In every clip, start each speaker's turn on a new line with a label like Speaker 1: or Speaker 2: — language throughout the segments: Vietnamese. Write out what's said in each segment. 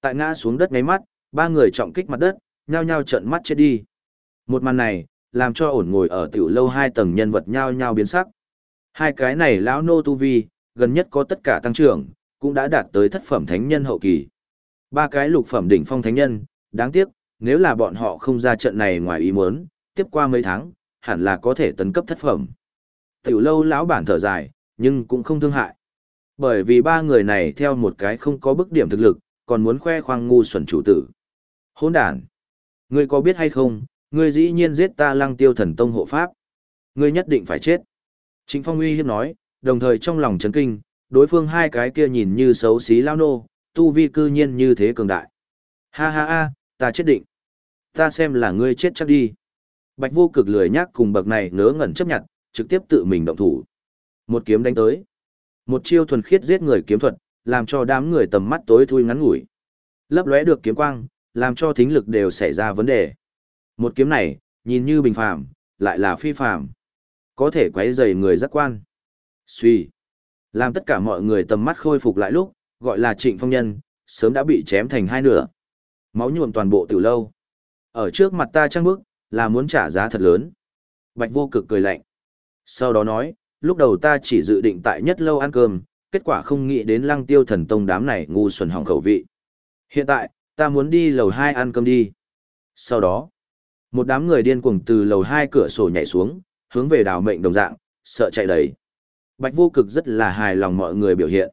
Speaker 1: Tại ngã xuống đất ngáy mắt, ba người trọng kích mặt đất, nhao nhao trợn mắt chết đi. Một màn này, làm cho ổn ngồi ở tiểu lâu hai tầng nhân vật nhao nhao biến sắc. Hai cái này lão nô tu vi, gần nhất có tất cả tăng trưởng, cũng đã đạt tới thất phẩm thánh nhân hậu kỳ. Ba cái lục phẩm đỉnh phong thánh nhân, đáng tiếc, nếu là bọn họ không ra trận này ngoài ý muốn, tiếp qua mấy tháng, hẳn là có thể tấn cấp thất phẩm. Tiểu lâu lão bản thở dài, nhưng cũng không thương hại. Bởi vì ba người này theo một cái không có bức điểm thực lực, còn muốn khoe khoang ngu xuẩn chủ tử. Hỗn đàn Ngươi có biết hay không, ngươi dĩ nhiên giết ta lăng tiêu thần tông hộ pháp. Ngươi nhất định phải chết. Trịnh Phong uy hiếp nói, đồng thời trong lòng chấn kinh, đối phương hai cái kia nhìn như xấu xí lao nô, tu vi cư nhiên như thế cường đại. Ha ha ha, ta chết định. Ta xem là ngươi chết chắc đi. Bạch vô cực lười nhác cùng bậc này ngớ ngẩn chấp nhận, trực tiếp tự mình động thủ. Một kiếm đánh tới. Một chiêu thuần khiết giết người kiếm thuật, làm cho đám người tầm mắt tối thui ngắn ngủi. Lấp lóe được kiếm quang, làm cho thính lực đều xảy ra vấn đề. Một kiếm này, nhìn như bình phàm, lại là phi phàm. Có thể quấy rầy người giác quan. Suy. Làm tất cả mọi người tầm mắt khôi phục lại lúc, gọi là trịnh phong nhân, sớm đã bị chém thành hai nửa. Máu nhuộm toàn bộ tiểu lâu. Ở trước mặt ta trăng bước, là muốn trả giá thật lớn. Bạch vô cực cười lạnh. Sau đó nói, lúc đầu ta chỉ dự định tại nhất lâu ăn cơm, kết quả không nghĩ đến lăng tiêu thần tông đám này ngu xuẩn hỏng khẩu vị. Hiện tại, ta muốn đi lầu hai ăn cơm đi. Sau đó, một đám người điên cuồng từ lầu hai cửa sổ nhảy xuống, hướng về đào mệnh đồng dạng, sợ chạy đầy. Bạch vô cực rất là hài lòng mọi người biểu hiện.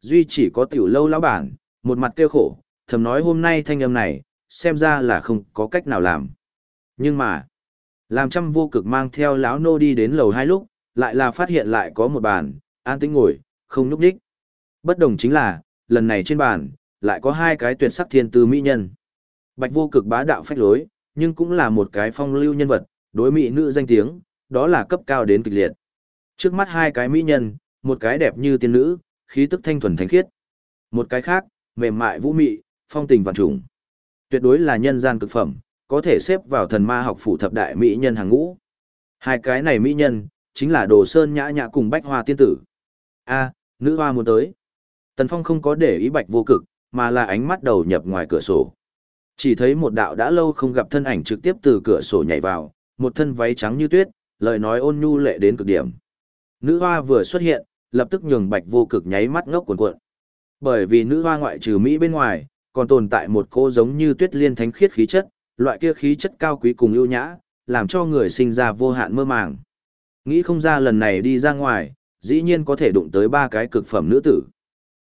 Speaker 1: Duy chỉ có tiểu lâu lão bản, một mặt kêu khổ, thầm nói hôm nay thanh âm này, xem ra là không có cách nào làm. Nhưng mà, làm trăm vô cực mang theo lão nô đi đến lầu hai lúc, lại là phát hiện lại có một bàn, an tĩnh ngồi, không núp đích. Bất đồng chính là, lần này trên bàn, lại có hai cái tuyệt sắc thiên tư mỹ nhân. Bạch vô cực bá đạo phách lối, nhưng cũng là một cái phong lưu nhân vật, đối mỹ nữ danh tiếng, đó là cấp cao đến kịch liệt. Trước mắt hai cái mỹ nhân, một cái đẹp như tiên nữ, khí tức thanh thuần thánh khiết. Một cái khác, mềm mại vũ mị, phong tình vạn trùng. Tuyệt đối là nhân gian cực phẩm, có thể xếp vào thần ma học phủ thập đại mỹ nhân hàng ngũ. Hai cái này mỹ nhân, chính là Đồ Sơn Nhã Nhã cùng Bách Hoa tiên tử. A, nữ hoa muốn tới. Tần Phong không có để ý Bạch Vô Cực, mà là ánh mắt đầu nhập ngoài cửa sổ. Chỉ thấy một đạo đã lâu không gặp thân ảnh trực tiếp từ cửa sổ nhảy vào, một thân váy trắng như tuyết, lời nói ôn nhu lệ đến cực điểm. Nữ hoa vừa xuất hiện, lập tức nhường Bạch Vô Cực nháy mắt ngốc cuộn cuộn. Bởi vì nữ hoa ngoại trừ Mỹ bên ngoài, còn tồn tại một cô giống như tuyết liên thánh khiết khí chất, loại kia khí chất cao quý cùng ưu nhã, làm cho người sinh ra vô hạn mơ màng. Nghĩ không ra lần này đi ra ngoài, dĩ nhiên có thể đụng tới ba cái cực phẩm nữ tử.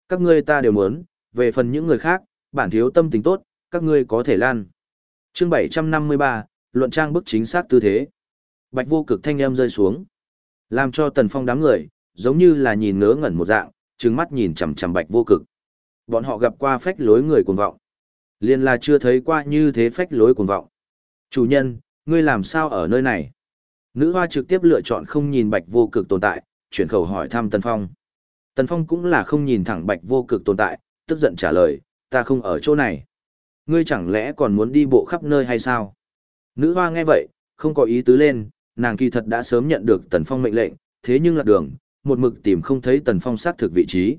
Speaker 1: Các ngươi ta đều muốn, về phần những người khác, bản thiếu tâm tính tốt, các ngươi có thể lan. Chương 753, luận trang bức chính xác tư thế. Bạch vô cực thanh âm rơi xuống. Làm cho tần phong đám người, giống như là nhìn ngớ ngẩn một dạng, trừng mắt nhìn chằm chằm bạch vô cực. Bọn họ gặp qua phách lối người cuồng vọng. Liên là chưa thấy qua như thế phách lối cuồng vọng. Chủ nhân, ngươi làm sao ở nơi này? Nữ hoa trực tiếp lựa chọn không nhìn bạch vô cực tồn tại, chuyển khẩu hỏi thăm Tần Phong. Tần Phong cũng là không nhìn thẳng bạch vô cực tồn tại, tức giận trả lời, ta không ở chỗ này. Ngươi chẳng lẽ còn muốn đi bộ khắp nơi hay sao? Nữ hoa nghe vậy, không có ý tứ lên, nàng kỳ thật đã sớm nhận được Tần Phong mệnh lệnh, thế nhưng lạc đường, một mực tìm không thấy Tần Phong xác thực vị trí.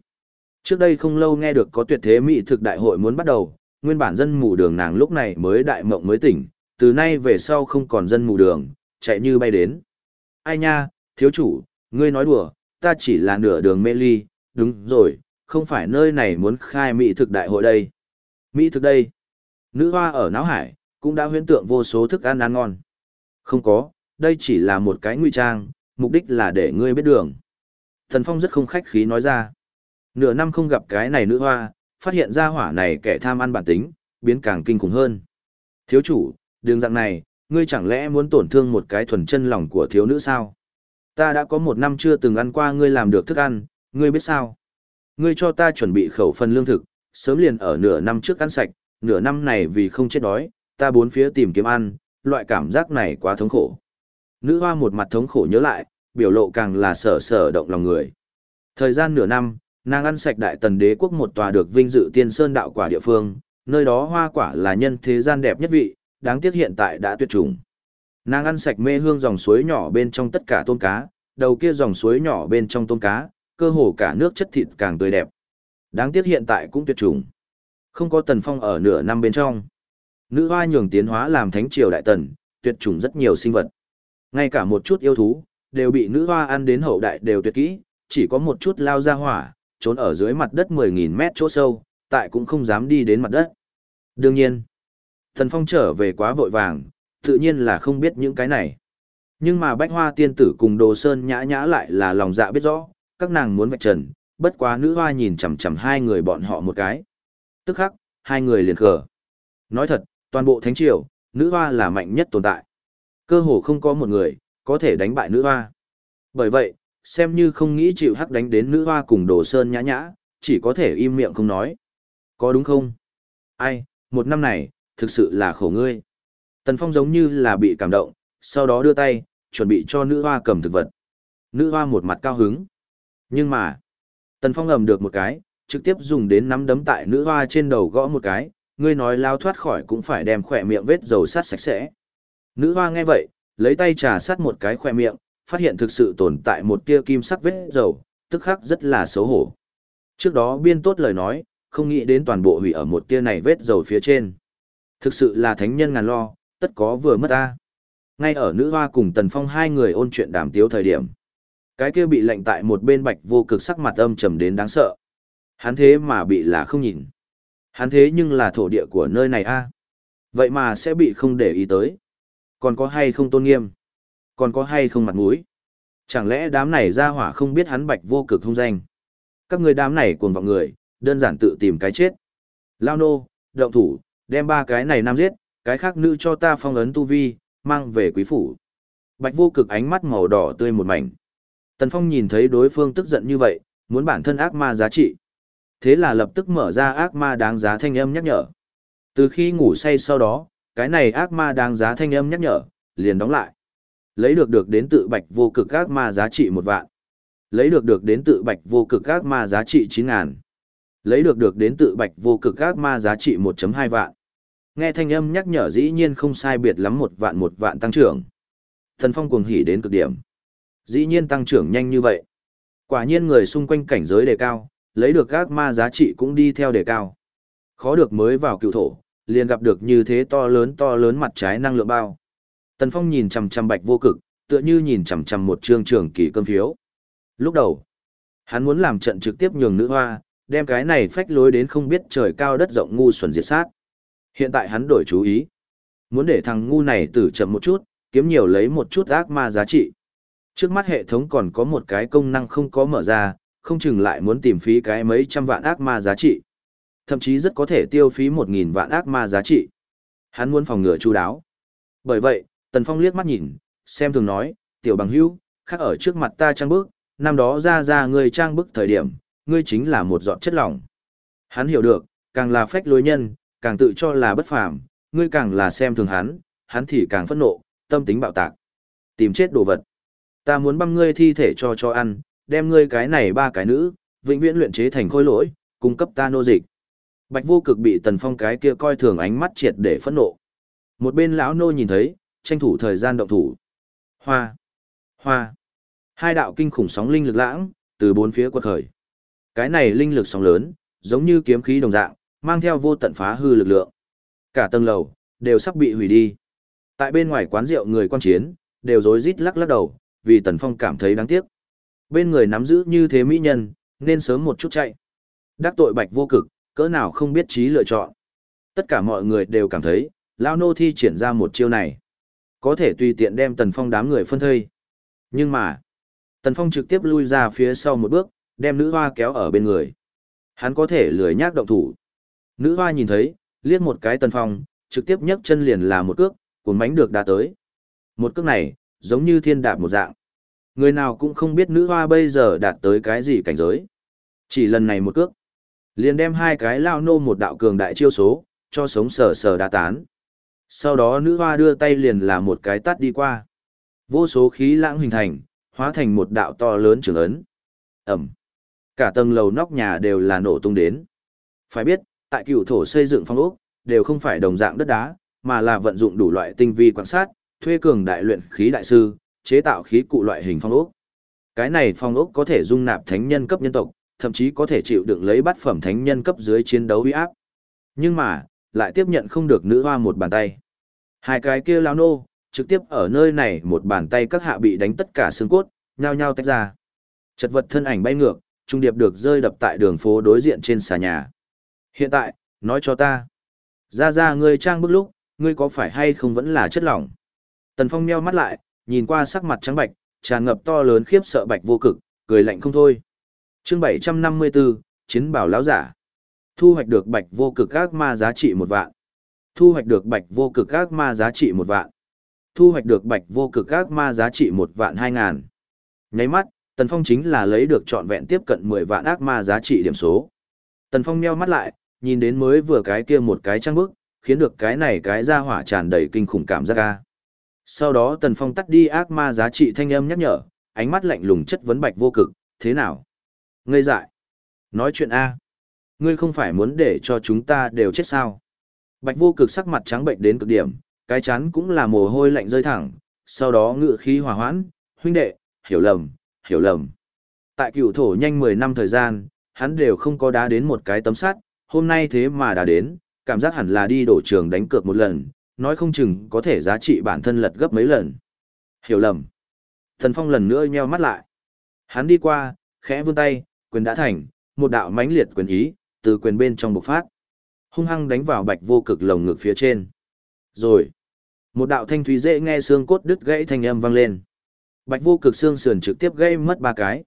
Speaker 1: Trước đây không lâu nghe được có tuyệt thế mỹ thực đại hội muốn bắt đầu, nguyên bản dân mù đường nàng lúc này mới đại mộng mới tỉnh, từ nay về sau không còn dân mù đường, chạy như bay đến. Ai nha, thiếu chủ, ngươi nói đùa, ta chỉ là nửa đường mê ly, đúng rồi, không phải nơi này muốn khai mỹ thực đại hội đây. Mỹ thực đây. Nữ hoa ở náo hải, cũng đã huyễn tượng vô số thức ăn ăn ngon. Không có, đây chỉ là một cái nguy trang, mục đích là để ngươi biết đường. Thần Phong rất không khách khí nói ra. Nửa năm không gặp cái này nữ hoa, phát hiện ra hỏa này kẻ tham ăn bản tính, biến càng kinh khủng hơn. Thiếu chủ, đường dạng này, ngươi chẳng lẽ muốn tổn thương một cái thuần chân lòng của thiếu nữ sao? Ta đã có một năm chưa từng ăn qua ngươi làm được thức ăn, ngươi biết sao? Ngươi cho ta chuẩn bị khẩu phần lương thực, sớm liền ở nửa năm trước ăn sạch, nửa năm này vì không chết đói, ta bốn phía tìm kiếm ăn, loại cảm giác này quá thống khổ. Nữ hoa một mặt thống khổ nhớ lại, biểu lộ càng là sở sở động lòng người. Thời gian nửa năm, nàng ăn sạch đại tần đế quốc một tòa được vinh dự tiên sơn đạo quả địa phương, nơi đó hoa quả là nhân thế gian đẹp nhất vị, đáng tiếc hiện tại đã tuyệt chủng. Nàng ăn sạch mê hương dòng suối nhỏ bên trong tất cả tôm cá, đầu kia dòng suối nhỏ bên trong tôm cá, cơ hồ cả nước chất thịt càng tươi đẹp. Đáng tiếc hiện tại cũng tuyệt chủng. Không có Tần Phong ở nửa năm bên trong. Nữ hoa nhường tiến hóa làm thánh triều đại tần, tuyệt chủng rất nhiều sinh vật. Ngay cả một chút yêu thú, đều bị nữ hoa ăn đến hậu đại đều tuyệt kỹ, chỉ có một chút lao ra hỏa, trốn ở dưới mặt đất 10.000 mét chỗ sâu, tại cũng không dám đi đến mặt đất. Đương nhiên, Thần Phong trở về quá vội vàng, tự nhiên là không biết những cái này. Nhưng mà bách hoa tiên tử cùng đồ sơn nhã nhã lại là lòng dạ biết rõ, các nàng muốn vạch trần, bất quá nữ hoa nhìn chằm chằm hai người bọn họ một cái. Tức khắc, hai người liền khờ. Nói thật, toàn bộ thánh triều, nữ hoa là mạnh nhất tồn tại. Cơ hồ không có một người, có thể đánh bại nữ hoa. Bởi vậy, xem như không nghĩ chịu hắc đánh đến nữ hoa cùng đồ sơn nhã nhã, chỉ có thể im miệng không nói. Có đúng không? Ai, một năm này, thực sự là khổ ngươi. Tần Phong giống như là bị cảm động, sau đó đưa tay, chuẩn bị cho nữ hoa cầm thực vật. Nữ hoa một mặt cao hứng. Nhưng mà, Tần Phong ầm được một cái, trực tiếp dùng đến nắm đấm tại nữ hoa trên đầu gõ một cái, ngươi nói lao thoát khỏi cũng phải đem khỏe miệng vết dầu sát sạch sẽ. Nữ hoa nghe vậy, lấy tay trà sát một cái khỏe miệng, phát hiện thực sự tồn tại một tia kim sắc vết dầu, tức khắc rất là xấu hổ. Trước đó biên tốt lời nói, không nghĩ đến toàn bộ hủy ở một tia này vết dầu phía trên. Thực sự là thánh nhân ngàn lo, tất có vừa mất ta. Ngay ở nữ hoa cùng tần phong hai người ôn chuyện đàm tiếu thời điểm. Cái kia bị lệnh tại một bên bạch vô cực sắc mặt âm trầm đến đáng sợ. Hắn thế mà bị là không nhìn. Hắn thế nhưng là thổ địa của nơi này a Vậy mà sẽ bị không để ý tới. Còn có hay không tôn nghiêm? Còn có hay không mặt mũi? Chẳng lẽ đám này ra hỏa không biết hắn bạch vô cực hung danh? Các người đám này cuồng vọng người, đơn giản tự tìm cái chết. Lao nô, động thủ, đem ba cái này nam giết, cái khác nữ cho ta phong ấn tu vi, mang về quý phủ. Bạch vô cực ánh mắt màu đỏ tươi một mảnh. Tần Phong nhìn thấy đối phương tức giận như vậy, muốn bản thân ác ma giá trị. Thế là lập tức mở ra ác ma đáng giá thanh âm nhắc nhở. Từ khi ngủ say sau đó, cái này ác ma đáng giá thanh âm nhắc nhở, liền đóng lại. Lấy được được đến tự bạch vô cực ác ma giá trị một vạn. Lấy được được đến tự bạch vô cực ác ma giá trị chín ngàn. Lấy được được đến tự bạch vô cực ác ma giá trị 1.2 vạn. Nghe thanh âm nhắc nhở dĩ nhiên không sai biệt lắm một vạn một vạn tăng trưởng. Thần phong cuồng hỉ đến cực điểm. Dĩ nhiên tăng trưởng nhanh như vậy. Quả nhiên người xung quanh cảnh giới đề cao, lấy được các ma giá trị cũng đi theo đề cao. Khó được mới vào cựu thổ, liền gặp được như thế to lớn to lớn mặt trái năng lượng bao. Tần Phong nhìn chằm chằm bạch vô cực, tựa như nhìn chằm chằm một trương trường kỳ cơm phiếu. Lúc đầu, hắn muốn làm trận trực tiếp nhường nữ hoa, đem cái này phách lối đến không biết trời cao đất rộng ngu xuẩn diệt sát. Hiện tại hắn đổi chú ý. Muốn để thằng ngu này tử chậm một chút, kiếm nhiều lấy một chút ác ma giá trị. Trước mắt hệ thống còn có một cái công năng không có mở ra, không chừng lại muốn tìm phí cái mấy trăm vạn ác ma giá trị. Thậm chí rất có thể tiêu phí một nghìn vạn ác ma giá trị. Hắn muốn phòng ngừa chú đáo. Bởi vậy, Tần Phong liếc mắt nhìn, xem thường nói, tiểu bằng hữu, khác ở trước mặt ta trang bức, năm đó ra ra ngươi trang bức thời điểm, ngươi chính là một giọt chất lỏng. Hắn hiểu được, càng là phách lối nhân, càng tự cho là bất phàm, ngươi càng là xem thường hắn, hắn thì càng phẫn nộ, tâm tính bạo tạc. Tìm chết đồ vật. Ta muốn băm ngươi thi thể cho cho ăn, đem ngươi cái này ba cái nữ, vĩnh viễn luyện chế thành khối lỗi, cung cấp ta nô dịch. Bạch vô cực bị tần phong cái kia coi thường ánh mắt triệt để phẫn nộ. Một bên lão nô nhìn thấy, tranh thủ thời gian động thủ. Hoa! Hoa! Hai đạo kinh khủng sóng linh lực lãng, từ bốn phía quật khởi. Cái này linh lực sóng lớn, giống như kiếm khí đồng dạng, mang theo vô tận phá hư lực lượng. Cả tầng lầu, đều sắp bị hủy đi. Tại bên ngoài quán rượu người quan chiến, đều rối rít lắc lắc đầu, vì Tần Phong cảm thấy đáng tiếc. Bên người nắm giữ như thế mỹ nhân, nên sớm một chút chạy. Đắc tội bạch vô cực, cỡ nào không biết trí lựa chọn. Tất cả mọi người đều cảm thấy, Lao Nô thi triển ra một chiêu này. Có thể tùy tiện đem Tần Phong đám người phân thây. Nhưng mà, Tần Phong trực tiếp lui ra phía sau một bước, đem nữ hoa kéo ở bên người. Hắn có thể lười nhác động thủ. Nữ hoa nhìn thấy, liếc một cái tần phong, trực tiếp nhấc chân liền là một cước, cuốn bánh được đá tới. Một cước này, giống như thiên đạp một dạng. Người nào cũng không biết nữ hoa bây giờ đạt tới cái gì cảnh giới. Chỉ lần này một cước. Liền đem hai cái lao nô một đạo cường đại chiêu số, cho sống sờ sờ đá tán. Sau đó nữ hoa đưa tay liền là một cái tắt đi qua. Vô số khí lãng hình thành, hóa thành một đạo to lớn trường ấn. Ẩm cả tầng lầu nóc nhà đều là nổ tung đến. Phải biết, tại cựu thổ xây dựng phong ốc, đều không phải đồng dạng đất đá, mà là vận dụng đủ loại tinh vi quan sát, thuê cường đại luyện khí đại sư, chế tạo khí cụ loại hình phong ốc. Cái này phong ốc có thể dung nạp thánh nhân cấp nhân tộc, thậm chí có thể chịu đựng lấy bát phẩm thánh nhân cấp dưới chiến đấu uy áp. Nhưng mà, lại tiếp nhận không được nữ hoa một bàn tay. Hai cái kia lao nô, trực tiếp ở nơi này một bàn tay các hạ bị đánh tất cả xương cốt, nhao nhao tách ra. Chật vật thân ảnh bay ngược, trung điệp được rơi đập tại đường phố đối diện trên xà nhà. Hiện tại, nói cho ta. Ra ra ngươi trang bức lúc, ngươi có phải hay không vẫn là chất lỏng. Tần Phong meo mắt lại, nhìn qua sắc mặt trắng bạch, tràn ngập to lớn khiếp sợ bạch vô cực, cười lạnh không thôi. Chương 754, Chiến bảo lão giả. Thu hoạch được bạch vô cực ác ma giá trị một vạn. Thu hoạch được bạch vô cực ác ma giá trị một vạn. Thu hoạch được bạch vô cực ác ma giá trị một vạn hai ngàn. Nháy mắt, Tần Phong chính là lấy được trọn vẹn tiếp cận 10 vạn ác ma giá trị điểm số. Tần Phong meo mắt lại, nhìn đến mới vừa cái kia một cái trang bức, khiến được cái này cái ra hỏa tràn đầy kinh khủng cảm giác ca. Sau đó Tần Phong tắt đi ác ma giá trị thanh âm nhắc nhở, ánh mắt lạnh lùng chất vấn bạch vô cực, thế nào? Ngây dại. Nói chuyện A. Ngươi không phải muốn để cho chúng ta đều chết sao? Bạch vô cực sắc mặt trắng bệnh đến cực điểm, cái chán cũng là mồ hôi lạnh rơi thẳng, sau đó ngự khí hòa hoãn, huynh đệ, hiểu lầm, hiểu lầm. Tại cựu thổ nhanh 10 năm thời gian, hắn đều không có đá đến một cái tấm sắt, hôm nay thế mà đã đến, cảm giác hẳn là đi đổ trường đánh cược một lần, nói không chừng có thể giá trị bản thân lật gấp mấy lần. Hiểu lầm. Thần Phong lần nữa nheo mắt lại. Hắn đi qua, khẽ vươn tay, quyền đã thành, một đạo mãnh liệt quyền ý, từ quyền bên trong bộc phát. Hung hăng đánh vào bạch vô cực lồng ngực phía trên. Rồi. Một đạo thanh thúy dễ nghe xương cốt đứt gãy thanh âm vang lên. Bạch vô cực xương sườn trực tiếp gây mất ba cái.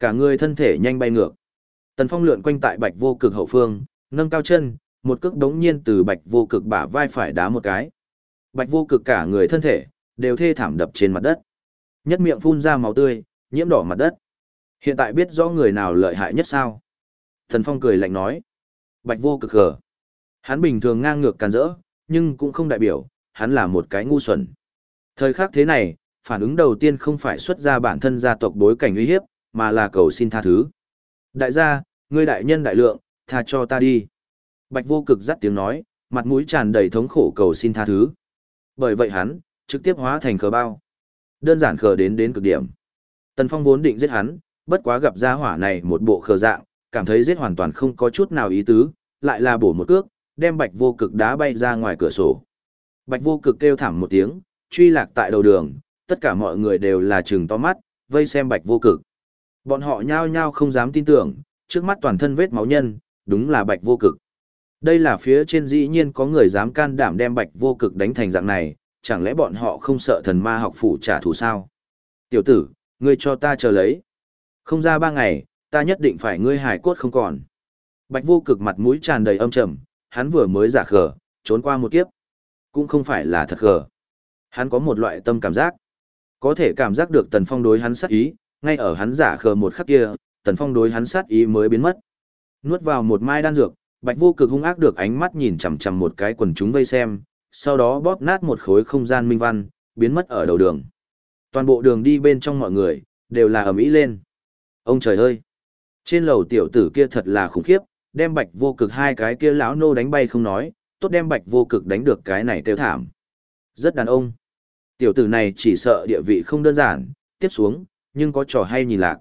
Speaker 1: Cả người thân thể nhanh bay ngược. Tần Phong lượn quanh tại bạch vô cực hậu phương, nâng cao chân, một cước đống nhiên từ bạch vô cực bả vai phải đá một cái. Bạch vô cực cả người thân thể, đều thê thảm đập trên mặt đất. Nhất miệng phun ra máu tươi, nhiễm đỏ mặt đất. Hiện tại biết rõ người nào lợi hại nhất sao? Tần Phong cười lạnh nói. Bạch vô cực gờ. Hắn bình thường ngang ngược càn rỡ, nhưng cũng không đại biểu, hắn là một cái ngu xuẩn. Thời khắc thế này, phản ứng đầu tiên không phải xuất ra bản thân gia tộc bối cảnh uy hiếp, mà là cầu xin tha thứ. Đại gia, ngươi đại nhân đại lượng, tha cho ta đi. Bạch vô cực dắt tiếng nói, mặt mũi tràn đầy thống khổ cầu xin tha thứ. Bởi vậy hắn, trực tiếp hóa thành khờ bao. Đơn giản khờ đến đến cực điểm. Tần Phong vốn định giết hắn, bất quá gặp gia hỏa này một bộ khờ dạng, cảm thấy giết hoàn toàn không có chút nào ý tứ, lại là bổ một cước, đem bạch vô cực đá bay ra ngoài cửa sổ. Bạch vô cực kêu thảm một tiếng, truy lạc tại đầu đường, tất cả mọi người đều là trừng to mắt, vây xem bạch vô cực. Bọn họ nhao nhao không dám tin tưởng, trước mắt toàn thân vết máu nhân, đúng là bạch vô cực. Đây là phía trên dĩ nhiên có người dám can đảm đem bạch vô cực đánh thành dạng này, chẳng lẽ bọn họ không sợ thần ma học phủ trả thù sao? Tiểu tử, ngươi cho ta chờ lấy. Không ra ba ngày, ta nhất định phải ngươi hải cốt không còn. Bạch vô cực mặt mũi tràn đầy âm trầm, hắn vừa mới giả khờ, trốn qua một kiếp. Cũng không phải là thật khờ. Hắn có một loại tâm cảm giác. Có thể cảm giác được tần phong đối hắn sắc ý, ngay ở hắn giả khờ một khắc kia, tần phong đối hắn sát ý mới biến mất. Nuốt vào một mai đan dược, bạch vô cực hung ác được ánh mắt nhìn chằm chằm một cái quần chúng vây xem, sau đó bóp nát một khối không gian minh văn, biến mất ở đầu đường. Toàn bộ đường đi bên trong mọi người, đều là ầm ĩ lên. Ông trời ơi! Trên lầu tiểu tử kia thật là khủng khiếp, đem bạch vô cực hai cái kia lão nô đánh bay không nói, tốt đem bạch vô cực đánh được cái này tiêu thảm. Rất đàn ông. Tiểu tử này chỉ sợ địa vị không đơn giản, tiếp xuống, nhưng có trò hay nhìn lạc.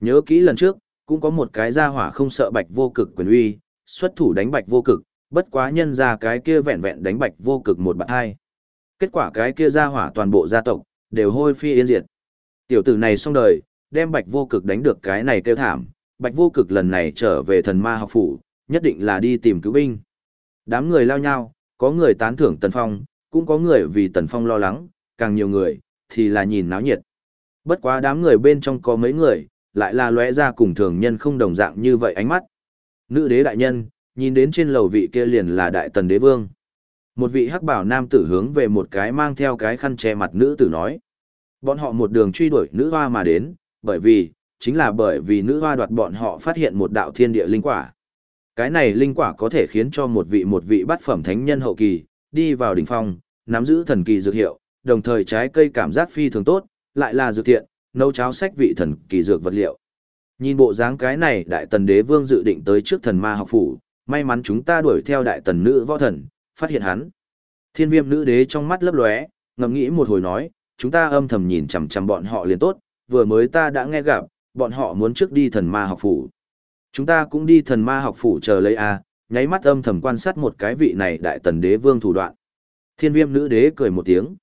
Speaker 1: Nhớ kỹ lần trước, cũng có một cái gia hỏa không sợ bạch vô cực quyền uy, xuất thủ đánh bạch vô cực, bất quá nhân ra cái kia vẹn vẹn đánh bạch vô cực một bạn hai. Kết quả cái kia gia hỏa toàn bộ gia tộc, đều hôi phi yên diệt. Tiểu tử này xong đời, đem bạch vô cực đánh được cái này kêu thảm, bạch vô cực lần này trở về thần ma học phủ, nhất định là đi tìm cứu binh. Đám người lao nhau, có người tán thưởng Tần Phong, cũng có người vì Tần Phong lo lắng, càng nhiều người, thì là nhìn náo nhiệt. Bất quá đám người bên trong có mấy người, lại là lóe ra cùng thường nhân không đồng dạng như vậy ánh mắt. Nữ đế đại nhân, nhìn đến trên lầu vị kia liền là đại tần đế vương. Một vị hắc bảo nam tử hướng về một cái mang theo cái khăn che mặt nữ tử nói. Bọn họ một đường truy đuổi nữ hoa mà đến, bởi vì, chính là bởi vì nữ hoa đoạt bọn họ phát hiện một đạo thiên địa linh quả. Cái này linh quả có thể khiến cho một vị một vị bát phẩm thánh nhân hậu kỳ, đi vào đỉnh phong, nắm giữ thần kỳ dược hiệu, đồng thời trái cây cảm giác phi thường tốt, lại là dược thiện, nấu cháo sách vị thần kỳ dược vật liệu. Nhìn bộ dáng cái này đại tần đế vương dự định tới trước thần ma học phủ, may mắn chúng ta đuổi theo đại tần nữ võ thần, phát hiện hắn. Thiên viêm nữ đế trong mắt lấp lóe, ngầm nghĩ một hồi nói, chúng ta âm thầm nhìn chằm chằm bọn họ liền tốt, vừa mới ta đã nghe gặp, bọn họ muốn trước đi thần ma học phủ. Chúng ta cũng đi thần ma học phủ chờ lấy a, nháy mắt âm thầm quan sát một cái vị này đại tần đế vương thủ đoạn. Thiên viêm nữ đế cười một tiếng.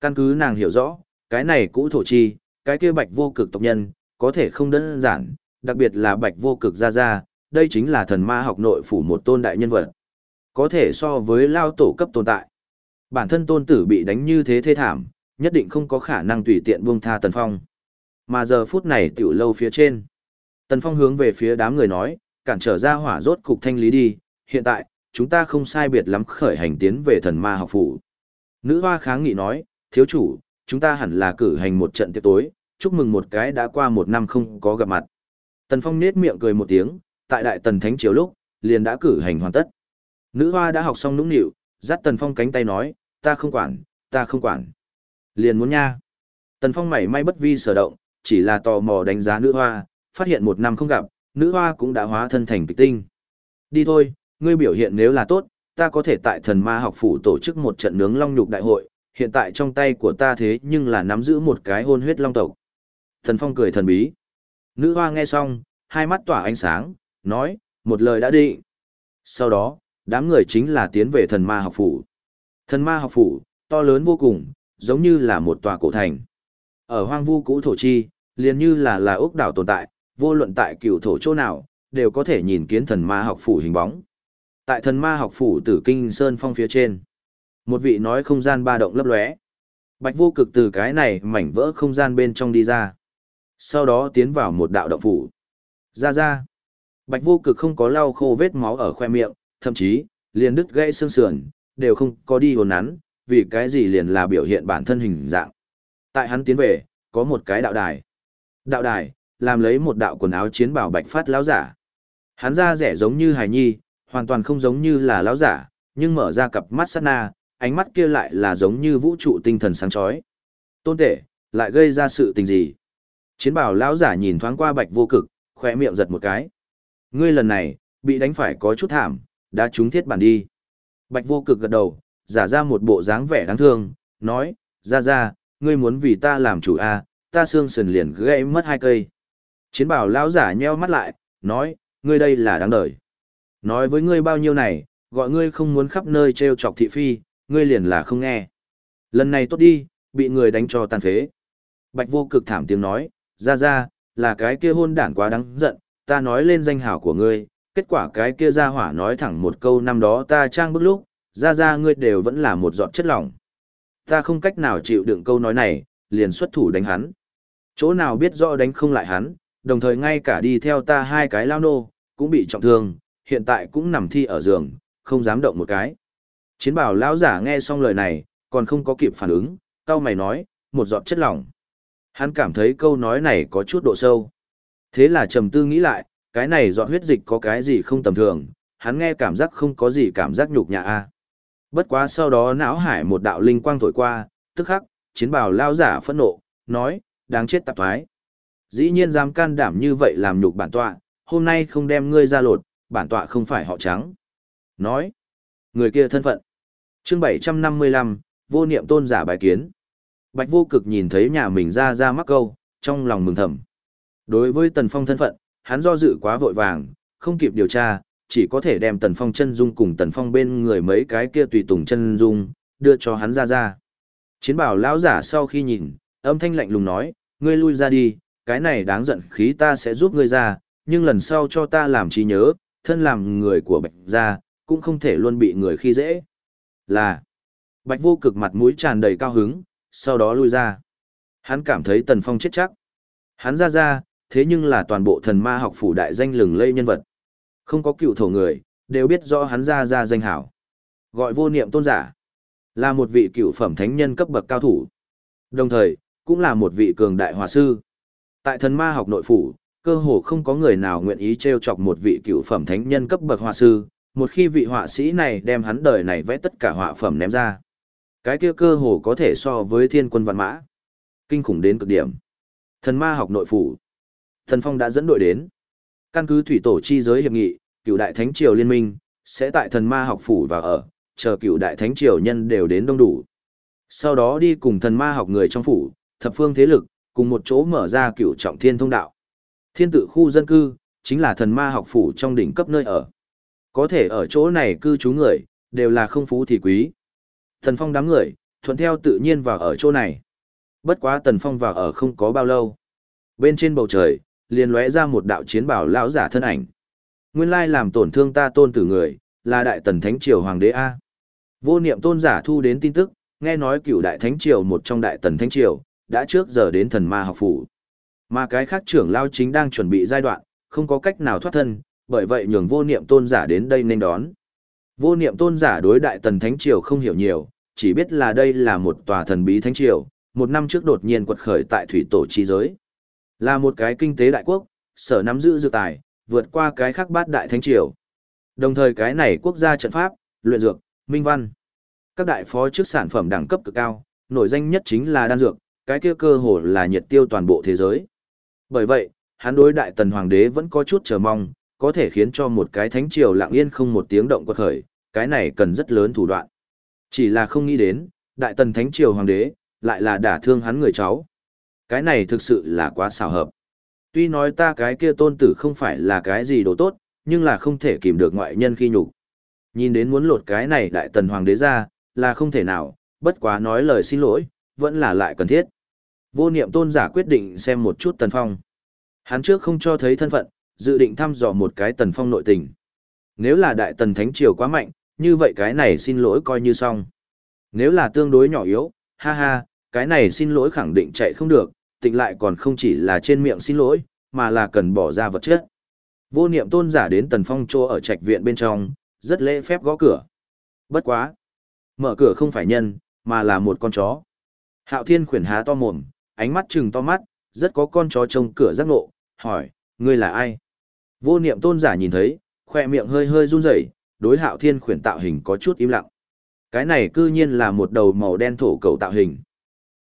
Speaker 1: Căn cứ nàng hiểu rõ, cái này cũ thổ chi, cái kia bạch vô cực tộc nhân, có thể không đơn giản, đặc biệt là bạch vô cực ra ra, đây chính là thần ma học nội phủ một tôn đại nhân vật. Có thể so với lao tổ cấp tồn tại. Bản thân tôn tử bị đánh như thế thê thảm, nhất định không có khả năng tùy tiện buông tha Tần Phong. Mà giờ phút này tiểu lâu phía trên. Tần Phong hướng về phía đám người nói, cản trở ra hỏa rốt cục thanh lý đi, hiện tại, chúng ta không sai biệt lắm khởi hành tiến về thần ma học phủ. Nữ hoa kháng nghị nói, thiếu chủ, chúng ta hẳn là cử hành một trận tiệc tối, chúc mừng một cái đã qua một năm không có gặp mặt. Tần Phong nết miệng cười một tiếng, tại đại tần thánh triều lúc, liền đã cử hành hoàn tất. Nữ hoa đã học xong nũng nịu, dắt Tần Phong cánh tay nói, ta không quản, ta không quản. Liền muốn nha. Tần Phong mảy may bất vi sở động, chỉ là tò mò đánh giá nữ hoa, phát hiện một năm không gặp, nữ hoa cũng đã hóa thân thành kịch tinh. Đi thôi, ngươi biểu hiện nếu là tốt, ta có thể tại thần ma học phủ tổ chức một trận nướng long nhục đại hội, hiện tại trong tay của ta thế nhưng là nắm giữ một cái hôn huyết long tộc. Thần Phong cười thần bí. Nữ hoa nghe xong, hai mắt tỏa ánh sáng, nói, một lời đã định. Sau đó, đám người chính là tiến về thần ma học phủ. Thần ma học phủ, to lớn vô cùng, giống như là một tòa cổ thành. Ở hoang vu cũ thổ chi, liền như là là ốc đảo tồn tại, vô luận tại cựu thổ chỗ nào, đều có thể nhìn kiến thần ma học phủ hình bóng. Tại thần ma học phủ tử kinh sơn phong phía trên, một vị nói không gian ba động lấp lóe. Bạch vô cực từ cái này mảnh vỡ không gian bên trong đi ra. Sau đó tiến vào một đạo động phủ. Ra ra. Bạch vô cực không có lau khô vết máu ở khoe miệng, thậm chí, liền đứt gãy xương sườn, đều không có đi hồn nắn, vì cái gì liền là biểu hiện bản thân hình dạng. Tại hắn tiến về, có một cái đạo đài. Đạo đài, làm lấy một đạo quần áo chiến bảo bạch phát lão giả. Hắn da rẻ giống như hài nhi, hoàn toàn không giống như là lão giả, nhưng mở ra cặp mắt sát na, ánh mắt kia lại là giống như vũ trụ tinh thần sáng chói. Tôn tể, lại gây ra sự tình gì? Chiến bảo lão giả nhìn thoáng qua bạch vô cực, khỏe miệng giật một cái. Ngươi lần này, bị đánh phải có chút thảm, đã trúng thiết bản đi. Bạch vô cực gật đầu, giả ra một bộ dáng vẻ đáng thương, nói, ra ra, ngươi muốn vì ta làm chủ a, à, ta xương sườn liền gãy mất hai cây. Chiến bảo lão giả nheo mắt lại, nói, ngươi đây là đáng đời. Nói với ngươi bao nhiêu này, gọi ngươi không muốn khắp nơi treo chọc thị phi, ngươi liền là không nghe. Lần này tốt đi, bị người đánh cho tàn phế. Bạch vô cực thảm tiếng nói, ra ra, là cái kia hôn đản quá đáng giận, ta nói lên danh hảo của ngươi, kết quả cái kia ra hỏa nói thẳng một câu năm đó ta trang bức lúc, ra ra ngươi đều vẫn là một giọt chất lỏng. Ta không cách nào chịu đựng câu nói này, liền xuất thủ đánh hắn. Chỗ nào biết rõ đánh không lại hắn, đồng thời ngay cả đi theo ta hai cái lao nô, cũng bị trọng thương, hiện tại cũng nằm thi ở giường, không dám động một cái. Chiến bảo lão giả nghe xong lời này, còn không có kịp phản ứng, tao mày nói, một giọt chất lỏng. Hắn cảm thấy câu nói này có chút độ sâu. Thế là trầm tư nghĩ lại, cái này giọt huyết dịch có cái gì không tầm thường, hắn nghe cảm giác không có gì cảm giác nhục nhã a. Bất quá sau đó não hải một đạo linh quang thổi qua, tức khắc, chiến bào lao giả phẫn nộ, nói, đáng chết tạp thoái. Dĩ nhiên dám can đảm như vậy làm nhục bản tọa, hôm nay không đem ngươi ra lột, bản tọa không phải họ trắng. Nói, người kia thân phận chương 755, vô niệm tôn giả bài kiến. Bạch vô cực nhìn thấy nhà mình ra ra mắc câu, trong lòng mừng thầm. Đối với Tần Phong thân phận, hắn do dự quá vội vàng, không kịp điều tra, chỉ có thể đem Tần Phong chân dung cùng Tần Phong bên người mấy cái kia tùy tùng chân dung, đưa cho hắn ra ra. Chiến bảo lão giả sau khi nhìn, âm thanh lạnh lùng nói, ngươi lui ra đi, cái này đáng giận khí ta sẽ giúp ngươi ra, nhưng lần sau cho ta làm trí nhớ, thân làm người của bạch gia, cũng không thể luôn bị người khi dễ. Là, bạch vô cực mặt mũi tràn đầy cao hứng, sau đó lui ra. Hắn cảm thấy Tần Phong chết chắc. Hắn ra ra, thế nhưng là toàn bộ thần ma học phủ đại danh lừng lây nhân vật. Không có cựu thổ người, đều biết rõ hắn ra ra danh hảo. Gọi vô niệm tôn giả, là một vị cựu phẩm thánh nhân cấp bậc cao thủ. Đồng thời, cũng là một vị cường đại hòa sư. Tại thần ma học nội phủ, cơ hồ không có người nào nguyện ý trêu chọc một vị cựu phẩm thánh nhân cấp bậc hòa sư, một khi vị họa sĩ này đem hắn đời này vẽ tất cả họa phẩm ném ra. Cái kia cơ hồ có thể so với thiên quân văn mã. Kinh khủng đến cực điểm. Thần ma học nội phủ. Thần Phong đã dẫn đội đến. Căn cứ thủy tổ chi giới hiệp nghị, cựu đại thánh triều liên minh, sẽ tại thần ma học phủ và ở, chờ cựu đại thánh triều nhân đều đến đông đủ. Sau đó đi cùng thần ma học người trong phủ, thập phương thế lực, cùng một chỗ mở ra cựu trọng thiên thông đạo. Thiên tự khu dân cư, chính là thần ma học phủ trong đỉnh cấp nơi ở. Có thể ở chỗ này cư trú người, đều là không phú thì quý. Tần Phong đám người, thuận theo tự nhiên vào ở chỗ này. Bất quá Tần Phong vào ở không có bao lâu. Bên trên bầu trời, liền lóe ra một đạo chiến bảo lão giả thân ảnh. Nguyên lai làm tổn thương ta tôn tử người, là đại tần thánh triều hoàng đế A. Vô niệm tôn giả thu đến tin tức, nghe nói cựu đại thánh triều một trong đại tần thánh triều, đã trước giờ đến thần ma học phủ. Mà cái khác trưởng lao chính đang chuẩn bị giai đoạn, không có cách nào thoát thân, bởi vậy nhường vô niệm tôn giả đến đây nên đón. Vô niệm tôn giả đối đại tần thánh triều không hiểu nhiều, chỉ biết là đây là một tòa thần bí thánh triều, một năm trước đột nhiên quật khởi tại thủy tổ chi giới. Là một cái kinh tế đại quốc, sở nắm giữ dược tài, vượt qua cái khác bát đại thánh triều. Đồng thời cái này quốc gia trận pháp, luyện dược, minh văn. Các đại phó trước sản phẩm đẳng cấp cực cao, nổi danh nhất chính là đan dược, cái kia cơ hồ là nhiệt tiêu toàn bộ thế giới. Bởi vậy, hắn đối đại tần hoàng đế vẫn có chút chờ mong, có thể khiến cho một cái thánh triều lặng yên không một tiếng động quật khởi, cái này cần rất lớn thủ đoạn. Chỉ là không nghĩ đến, đại tần thánh triều hoàng đế, lại là đả thương hắn người cháu. Cái này thực sự là quá xảo hợp. Tuy nói ta cái kia tôn tử không phải là cái gì đồ tốt, nhưng là không thể kìm được ngoại nhân khi nhục. Nhìn đến muốn lột cái này đại tần hoàng đế ra, là không thể nào, bất quá nói lời xin lỗi, vẫn là lại cần thiết. Vô niệm tôn giả quyết định xem một chút tần phong. Hắn trước không cho thấy thân phận, dự định thăm dò một cái tần phong nội tình. Nếu là đại tần thánh triều quá mạnh, như vậy cái này xin lỗi coi như xong. Nếu là tương đối nhỏ yếu, ha ha, cái này xin lỗi khẳng định chạy không được, tịnh lại còn không chỉ là trên miệng xin lỗi, mà là cần bỏ ra vật chất. Vô niệm tôn giả đến tần phong chỗ ở trạch viện bên trong, rất lễ phép gõ cửa. Bất quá. Mở cửa không phải nhân, mà là một con chó. Hạo thiên khuyển há to mồm, ánh mắt trừng to mắt, rất có con chó trông cửa giác ngộ, hỏi, ngươi là ai? Vô niệm tôn giả nhìn thấy, khoe miệng hơi hơi run rẩy, đối hạo thiên khuyển tạo hình có chút im lặng. Cái này cư nhiên là một đầu màu đen thổ cầu tạo hình.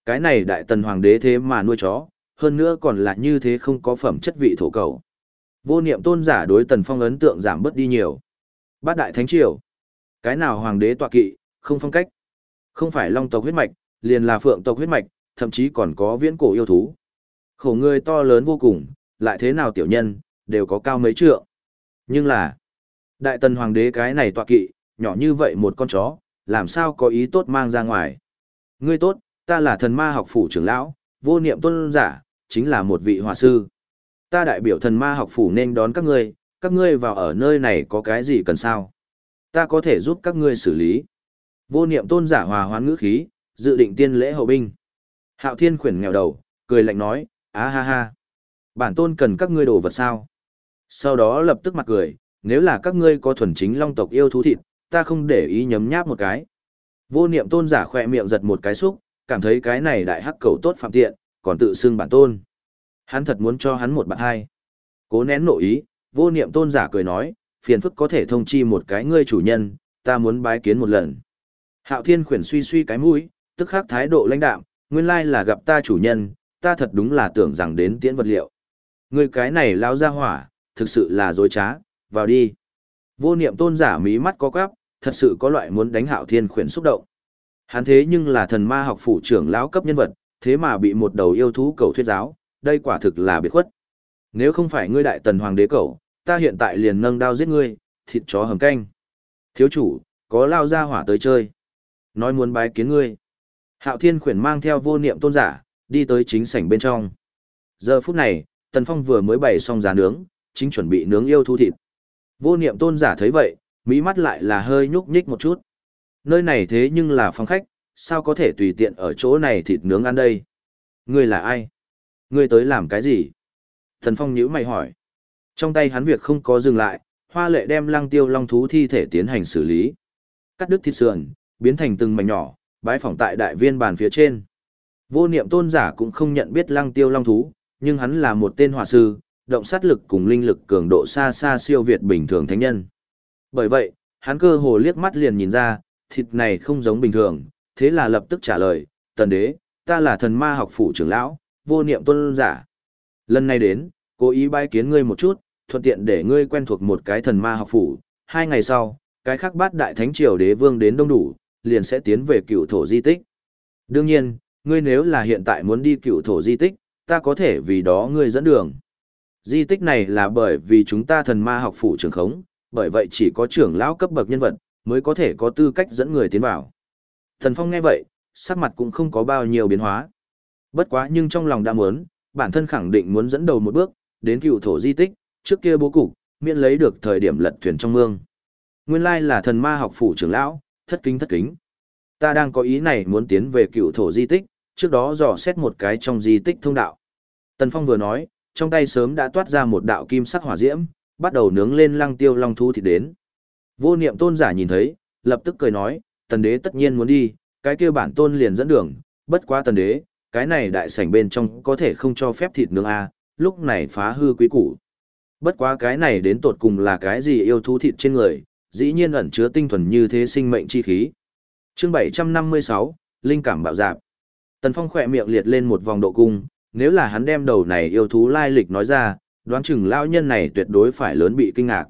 Speaker 1: Cái này đại tần hoàng đế thế mà nuôi chó, hơn nữa còn là như thế không có phẩm chất vị thổ cầu. Vô niệm tôn giả đối tần phong ấn tượng giảm bớt đi nhiều. Bát đại thánh triều. Cái nào hoàng đế tọa kỵ, không phong cách. Không phải long tộc huyết mạch, liền là phượng tộc huyết mạch, thậm chí còn có viễn cổ yêu thú. Khổ người to lớn vô cùng, lại thế nào tiểu nhân, đều có cao mấy trượng. Nhưng là, đại tần hoàng đế cái này tọa kỵ, nhỏ như vậy một con chó, làm sao có ý tốt mang ra ngoài. Ngươi tốt, ta là thần ma học phủ trưởng lão, vô niệm tôn giả, chính là một vị hòa sư. Ta đại biểu thần ma học phủ nên đón các ngươi, các ngươi vào ở nơi này có cái gì cần sao? Ta có thể giúp các ngươi xử lý. Vô niệm tôn giả hòa hoán ngữ khí, dự định tiên lễ hậu binh. Hạo thiên khuyển nghèo đầu, cười lạnh nói, á ha ha. Bản tôn cần các ngươi đồ vật sao? Sau đó lập tức mặt cười, nếu là các ngươi có thuần chính long tộc yêu thú thịt, ta không để ý nhấm nháp một cái. Vô niệm tôn giả khỏe miệng giật một cái xúc, cảm thấy cái này đại hắc cầu tốt phạm tiện, còn tự xưng bản tôn. Hắn thật muốn cho hắn một bạn hai. Cố nén nội ý, vô niệm tôn giả cười nói, phiền phức có thể thông chi một cái ngươi chủ nhân, ta muốn bái kiến một lần. Hạo thiên khuyển suy suy cái mũi, tức khắc thái độ lãnh đạm, nguyên lai là gặp ta chủ nhân, ta thật đúng là tưởng rằng đến tiễn vật liệu. Ngươi cái này lao ra hỏa, thực sự là dối trá, vào đi. Vô niệm tôn giả mí mắt có quắp, thật sự có loại muốn đánh hạo thiên khuyển xúc động. Hắn thế nhưng là thần ma học phủ trưởng lão cấp nhân vật, thế mà bị một đầu yêu thú cầu thuyết giáo, đây quả thực là biệt khuất. Nếu không phải ngươi đại tần hoàng đế cầu, ta hiện tại liền nâng đao giết ngươi, thịt chó hầm canh. Thiếu chủ, có lao ra hỏa tới chơi. Nói muốn bái kiến ngươi. Hạo thiên khuyển mang theo vô niệm tôn giả, đi tới chính sảnh bên trong. Giờ phút này, tần phong vừa mới bày xong giá nướng, chính chuẩn bị nướng yêu thú thịt. Vô niệm tôn giả thấy vậy, mỹ mắt lại là hơi nhúc nhích một chút. Nơi này thế nhưng là phòng khách, sao có thể tùy tiện ở chỗ này thịt nướng ăn đây? Ngươi là ai? Ngươi tới làm cái gì? Thần Phong nhíu mày hỏi. Trong tay hắn việc không có dừng lại, hoa lệ đem lăng tiêu long thú thi thể tiến hành xử lý. Cắt đứt thịt sườn, biến thành từng mảnh nhỏ, bãi phỏng tại đại viên bàn phía trên. Vô niệm tôn giả cũng không nhận biết lăng tiêu long thú, nhưng hắn là một tên hỏa sư, động sát lực cùng linh lực cường độ xa xa siêu việt bình thường thánh nhân. Bởi vậy, hắn cơ hồ liếc mắt liền nhìn ra, thịt này không giống bình thường, thế là lập tức trả lời, tần đế, ta là thần ma học phủ trưởng lão, vô niệm tôn giả. Lần này đến, cố ý bái kiến ngươi một chút, thuận tiện để ngươi quen thuộc một cái thần ma học phủ. Hai ngày sau, cái khác bát đại thánh triều đế vương đến đông đủ, liền sẽ tiến về cựu thổ di tích. Đương nhiên, ngươi nếu là hiện tại muốn đi cựu thổ di tích, ta có thể vì đó ngươi dẫn đường. Di tích này là bởi vì chúng ta thần ma học phủ trường khống, bởi vậy chỉ có trưởng lão cấp bậc nhân vật mới có thể có tư cách dẫn người tiến vào. Thần Phong nghe vậy, sắc mặt cũng không có bao nhiêu biến hóa. Bất quá nhưng trong lòng đã muốn, bản thân khẳng định muốn dẫn đầu một bước, đến cựu thổ di tích, trước kia bố cục, miễn lấy được thời điểm lật thuyền trong mương. Nguyên lai là thần ma học phủ trưởng lão, thất kính thất kính. Ta đang có ý này muốn tiến về cựu thổ di tích, trước đó dò xét một cái trong di tích thông đạo. Tần Phong vừa nói, trong tay sớm đã toát ra một đạo kim sắc hỏa diễm, bắt đầu nướng lên lăng tiêu long thú thịt đến. Vô niệm tôn giả nhìn thấy, lập tức cười nói, tần đế tất nhiên muốn đi, cái kia bản tôn liền dẫn đường, bất quá tần đế, cái này đại sảnh bên trong có thể không cho phép thịt nướng a, lúc này phá hư quý củ. Bất quá cái này đến tột cùng là cái gì yêu thú thịt trên người, dĩ nhiên ẩn chứa tinh thuần như thế sinh mệnh chi khí. Chương 756, linh cảm bạo dạp. Tần Phong khỏe miệng liệt lên một vòng độ cung, nếu là hắn đem đầu này yêu thú lai lịch nói ra, đoán chừng lão nhân này tuyệt đối phải lớn bị kinh ngạc.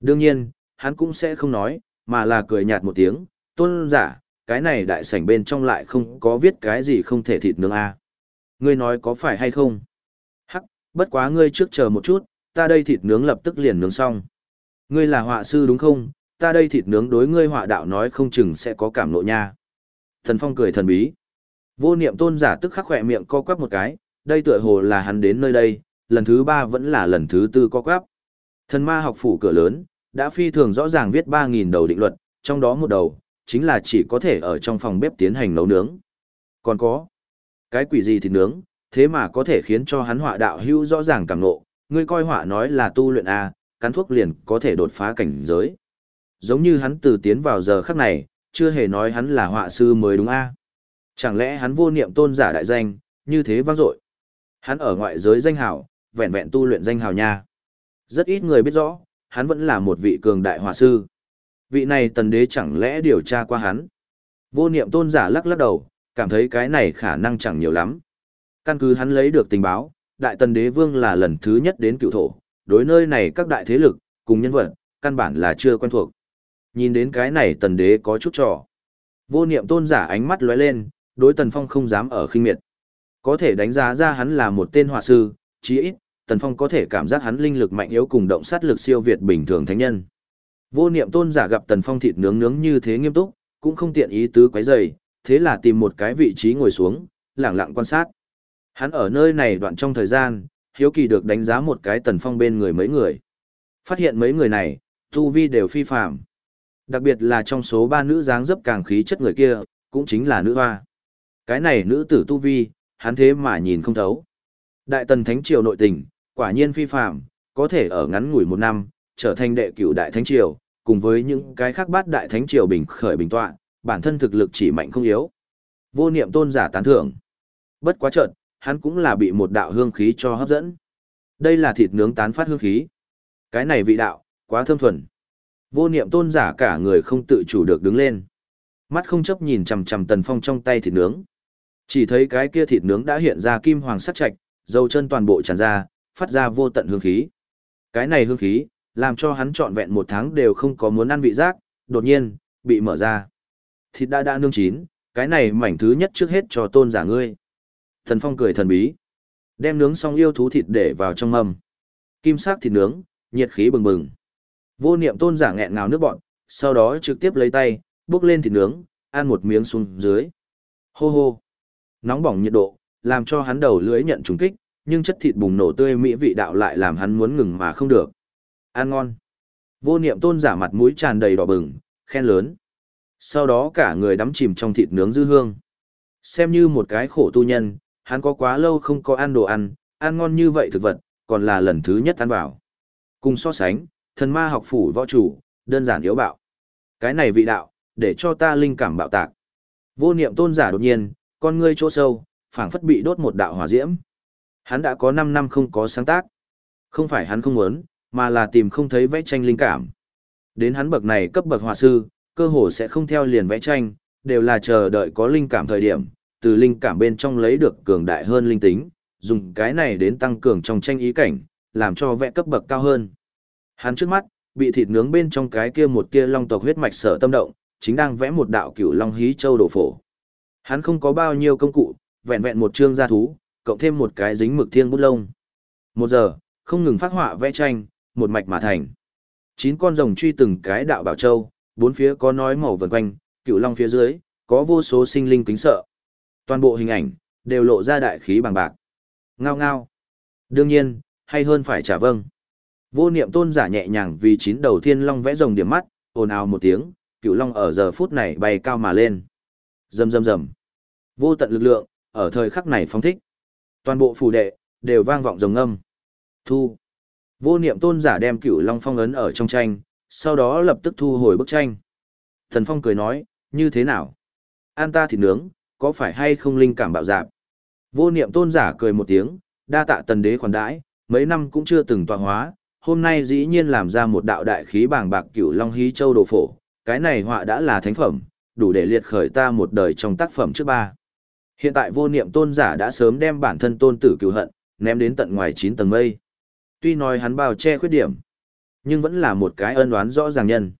Speaker 1: Đương nhiên, hắn cũng sẽ không nói, mà là cười nhạt một tiếng, tôn giả, cái này đại sảnh bên trong lại không có viết cái gì không thể thịt nướng a. À. Ngươi nói có phải hay không? Hắc, bất quá ngươi trước chờ một chút, ta đây thịt nướng lập tức liền nướng xong. Ngươi là họa sư đúng không? Ta đây thịt nướng đối ngươi họa đạo nói không chừng sẽ có cảm nộ nha. Thần Phong cười thần bí. Vô niệm tôn giả tức khắc khỏe miệng co quắp một cái, đây tựa hồ là hắn đến nơi đây, lần thứ ba vẫn là lần thứ tư co quắp. Thần ma học phủ cửa lớn, đã phi thường rõ ràng viết 3.000 đầu định luật, trong đó một đầu, chính là chỉ có thể ở trong phòng bếp tiến hành nấu nướng. Còn có, cái quỷ gì thì nướng, thế mà có thể khiến cho hắn họa đạo hữu rõ ràng cảm nộ, ngươi coi họa nói là tu luyện A, cắn thuốc liền có thể đột phá cảnh giới. Giống như hắn từ tiến vào giờ khắc này, chưa hề nói hắn là họa sư mới đúng A. Chẳng lẽ hắn vô niệm tôn giả đại danh, như thế vang dội Hắn ở ngoại giới danh hào, vẹn vẹn tu luyện danh hào nha. Rất ít người biết rõ, hắn vẫn là một vị cường đại hòa sư. Vị này tần đế chẳng lẽ điều tra qua hắn. Vô niệm tôn giả lắc lắc đầu, cảm thấy cái này khả năng chẳng nhiều lắm. Căn cứ hắn lấy được tình báo, đại tần đế vương là lần thứ nhất đến cựu thổ, đối nơi này các đại thế lực, cùng nhân vật, căn bản là chưa quen thuộc. Nhìn đến cái này tần đế có chút trò. Vô niệm tôn giả ánh mắt lóe lên, đối tần phong không dám ở khinh miệt. Có thể đánh giá ra hắn là một tên họa sư, chí ít, tần phong có thể cảm giác hắn linh lực mạnh yếu cùng động sát lực siêu việt bình thường thánh nhân. Vô niệm tôn giả gặp tần phong thịt nướng nướng như thế nghiêm túc, cũng không tiện ý tứ quấy rầy, thế là tìm một cái vị trí ngồi xuống, lẳng lặng quan sát. Hắn ở nơi này đoạn trong thời gian, hiếu kỳ được đánh giá một cái tần phong bên người mấy người. Phát hiện mấy người này, tu vi đều phi phạm. Đặc biệt là trong số ba nữ dáng dấp càng khí chất người kia, cũng chính là nữ hoa. Cái này nữ tử tu vi, hắn thế mà nhìn không thấu. Đại tần thánh triều nội tình, quả nhiên phi phạm, có thể ở ngắn ngủi một năm, trở thành đệ cửu đại thánh triều, cùng với những cái khác bát đại thánh triều bình khởi bình tọa, bản thân thực lực chỉ mạnh không yếu. Vô niệm tôn giả tán thưởng. Bất quá chợt, hắn cũng là bị một đạo hương khí cho hấp dẫn. Đây là thịt nướng tán phát hương khí. Cái này vị đạo, quá thơm thuần. Vô niệm tôn giả cả người không tự chủ được đứng lên. Mắt không chấp nhìn chằm chằm tần phong trong tay thịt nướng. Chỉ thấy cái kia thịt nướng đã hiện ra kim hoàng sắc trạch, dầu chân toàn bộ tràn ra, phát ra vô tận hương khí. Cái này hương khí, làm cho hắn trọn vẹn một tháng đều không có muốn ăn vị giác, đột nhiên, bị mở ra. Thịt đã đã nương chín, cái này mảnh thứ nhất trước hết cho tôn giả ngươi. Thần Phong cười thần bí. Đem nướng xong yêu thú thịt để vào trong mâm. Kim sắc thịt nướng, nhiệt khí bừng bừng. Vô niệm tôn giả nghẹn ngào nước bọn, sau đó trực tiếp lấy tay, bước lên thịt nướng, ăn một miếng xuống dưới. Hô hô. Nóng bỏng nhiệt độ, làm cho hắn đầu lưỡi nhận trùng kích, nhưng chất thịt bùng nổ tươi mỹ vị đạo lại làm hắn muốn ngừng mà không được. Ăn ngon. Vô niệm tôn giả mặt mũi tràn đầy đỏ bừng, khen lớn. Sau đó cả người đắm chìm trong thịt nướng dư hương. Xem như một cái khổ tu nhân, hắn có quá lâu không có ăn đồ ăn, ăn ngon như vậy thực vật, còn là lần thứ nhất ăn vào. Cùng so sánh, thần ma học phủ võ chủ, đơn giản yếu bạo. Cái này vị đạo, để cho ta linh cảm bạo tạc. Vô niệm tôn giả đột nhiên, con ngươi chỗ sâu, phảng phất bị đốt một đạo hỏa diễm. Hắn đã có 5 năm không có sáng tác. Không phải hắn không muốn, mà là tìm không thấy vẽ tranh linh cảm. Đến hắn bậc này cấp bậc họa sư, cơ hồ sẽ không theo liền vẽ tranh, đều là chờ đợi có linh cảm thời điểm, từ linh cảm bên trong lấy được cường đại hơn linh tính, dùng cái này đến tăng cường trong tranh ý cảnh, làm cho vẽ cấp bậc cao hơn. Hắn trước mắt, bị thịt nướng bên trong cái kia một kia long tộc huyết mạch sở tâm động, chính đang vẽ một đạo cửu long hí châu đổ phổ. Hắn không có bao nhiêu công cụ, vẹn vẹn một chương gia thú, cộng thêm một cái dính mực thiêng bút lông. Một giờ, không ngừng phát họa vẽ tranh, một mạch mà thành. Chín con rồng truy từng cái đạo bảo châu, bốn phía có nói màu vần quanh, cựu long phía dưới, có vô số sinh linh kính sợ. Toàn bộ hình ảnh, đều lộ ra đại khí bằng bạc. Ngao ngao. Đương nhiên, hay hơn phải trả vâng. Vô niệm tôn giả nhẹ nhàng vì chín đầu thiên long vẽ rồng điểm mắt, ồn ào một tiếng, cựu long ở giờ phút này bay cao mà lên. Rầm rầm rầm. Vô tận lực lượng, ở thời khắc này phóng thích. Toàn bộ phủ đệ, đều vang vọng rồng âm. Thu. Vô niệm tôn giả đem cửu long phong ấn ở trong tranh, sau đó lập tức thu hồi bức tranh. Thần phong cười nói, như thế nào? An ta thịt nướng, có phải hay không linh cảm bạo dạp? Vô niệm tôn giả cười một tiếng, đa tạ tần đế khoản đãi, mấy năm cũng chưa từng tọa hóa, hôm nay dĩ nhiên làm ra một đạo đại khí bàng bạc cửu long hí châu đồ phổ, cái này họa đã là thánh phẩm, đủ để liệt khởi ta một đời trong tác phẩm trước ba. Hiện tại vô niệm tôn giả đã sớm đem bản thân tôn tử cứu hận, ném đến tận ngoài 9 tầng mây. Tuy nói hắn bao che khuyết điểm, nhưng vẫn là một cái ân oán rõ ràng nhân.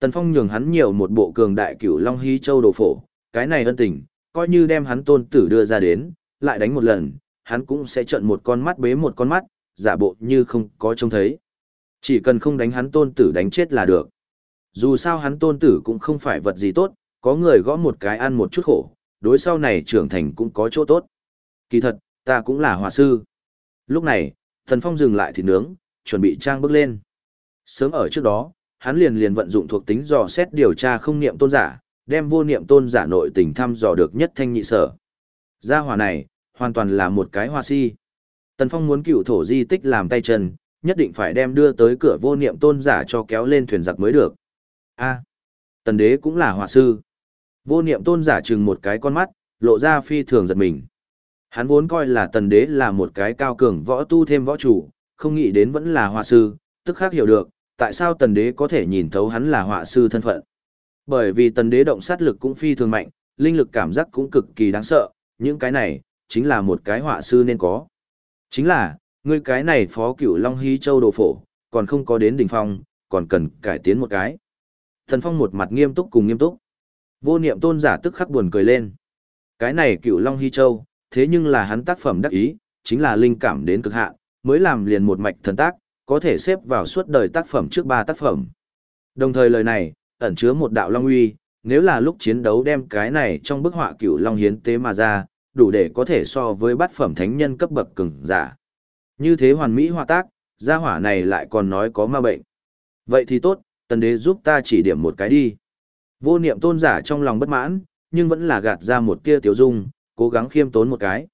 Speaker 1: Tần Phong nhường hắn nhiều một bộ cường đại cửu long hí châu đồ phổ, cái này ân tình, coi như đem hắn tôn tử đưa ra đến, lại đánh một lần, hắn cũng sẽ trợn một con mắt bế một con mắt, giả bộ như không có trông thấy. Chỉ cần không đánh hắn tôn tử đánh chết là được. Dù sao hắn tôn tử cũng không phải vật gì tốt, có người gõ một cái ăn một chút khổ, đối sau này trưởng thành cũng có chỗ tốt. Kỳ thật, ta cũng là hòa sư. Lúc này, thần phong dừng lại thịt nướng, chuẩn bị trang bước lên. Sớm ở trước đó, hắn liền liền vận dụng thuộc tính dò xét điều tra không niệm tôn giả, đem vô niệm tôn giả nội tình thăm dò được nhất thanh nhị sở. Gia hỏa này, hoàn toàn là một cái hoa si. Tần Phong muốn cựu thổ di tích làm tay chân, nhất định phải đem đưa tới cửa vô niệm tôn giả cho kéo lên thuyền giặc mới được. A, tần đế cũng là hòa sư. Vô niệm tôn giả chừng một cái con mắt, lộ ra phi thường giật mình. Hắn vốn coi là tần đế là một cái cao cường võ tu thêm võ chủ, không nghĩ đến vẫn là họa sư, tức khác hiểu được, tại sao tần đế có thể nhìn thấu hắn là họa sư thân phận. Bởi vì tần đế động sát lực cũng phi thường mạnh, linh lực cảm giác cũng cực kỳ đáng sợ, những cái này, chính là một cái họa sư nên có. Chính là, ngươi cái này phó cửu Long Hy Châu đồ phổ, còn không có đến đỉnh phong, còn cần cải tiến một cái. Thần Phong một mặt nghiêm túc cùng nghiêm túc. Vô niệm tôn giả tức khắc buồn cười lên. Cái này cựu Long Hy Châu, thế nhưng là hắn tác phẩm đắc ý, chính là linh cảm đến cực hạn, mới làm liền một mạch thần tác, có thể xếp vào suốt đời tác phẩm trước ba tác phẩm. Đồng thời lời này, ẩn chứa một đạo long uy, nếu là lúc chiến đấu đem cái này trong bức họa Cựu long hiến tế mà ra, đủ để có thể so với bát phẩm thánh nhân cấp bậc cường giả. Như thế hoàn mỹ họa tác, gia hỏa này lại còn nói có ma bệnh. Vậy thì tốt, tần đế giúp ta chỉ điểm một cái đi. Vô niệm tôn giả trong lòng bất mãn, nhưng vẫn là gạt ra một tia tiểu dung, cố gắng khiêm tốn một cái.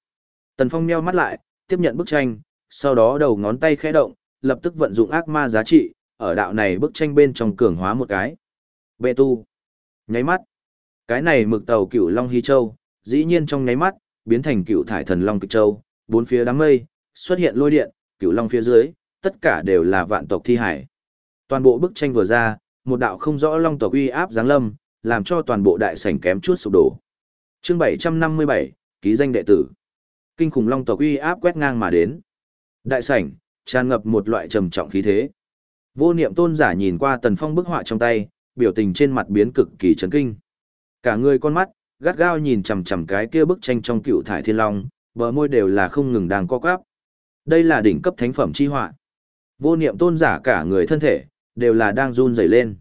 Speaker 1: Tần Phong meo mắt lại, tiếp nhận bức tranh, sau đó đầu ngón tay khẽ động, lập tức vận dụng ác ma giá trị, ở đạo này bức tranh bên trong cường hóa một cái. Bệ tu. Nháy mắt. Cái này mực tàu cửu Long Hy Châu, dĩ nhiên trong nháy mắt, biến thành cựu thải thần Long Kịch Châu, bốn phía đám mây, xuất hiện lôi điện, cựu Long phía dưới, tất cả đều là vạn tộc thi hải. Toàn bộ bức tranh vừa ra, một đạo không rõ Long tộc uy áp giáng lâm, làm cho toàn bộ đại sảnh kém chút sụp đổ. Chương 757, ký danh đệ tử. Kinh khủng Long tộc uy áp quét ngang mà đến. Đại sảnh, tràn ngập một loại trầm trọng khí thế. Vô niệm tôn giả nhìn qua tần phong bức họa trong tay, biểu tình trên mặt biến cực kỳ chấn kinh. Cả người con mắt, gắt gao nhìn chằm chằm cái kia bức tranh trong cựu thải thiên long, bờ môi đều là không ngừng đang co quắp. Đây là đỉnh cấp thánh phẩm chi họa. Vô niệm tôn giả cả người thân thể, đều là đang run rẩy lên.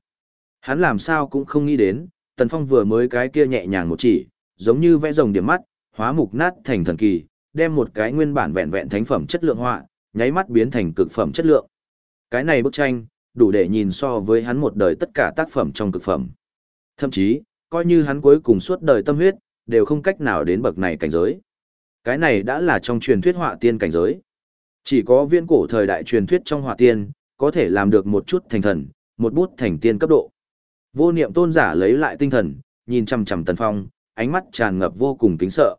Speaker 1: Hắn làm sao cũng không nghĩ đến, Tần Phong vừa mới cái kia nhẹ nhàng một chỉ, giống như vẽ rồng điểm mắt, hóa mục nát thành thần kỳ, đem một cái nguyên bản vẹn vẹn thánh phẩm chất lượng họa, nháy mắt biến thành cực phẩm chất lượng. Cái này bức tranh, đủ để nhìn so với hắn một đời tất cả tác phẩm trong cực phẩm. Thậm chí, coi như hắn cuối cùng suốt đời tâm huyết, đều không cách nào đến bậc này cảnh giới. Cái này đã là trong truyền thuyết họa tiên cảnh giới. Chỉ có viên cổ thời đại truyền thuyết trong họa tiên, có thể làm được một chút thành thần, một bút thành tiên cấp độ. Vô niệm tôn giả lấy lại tinh thần, nhìn chằm chằm tần phong, ánh mắt tràn ngập vô cùng kính sợ.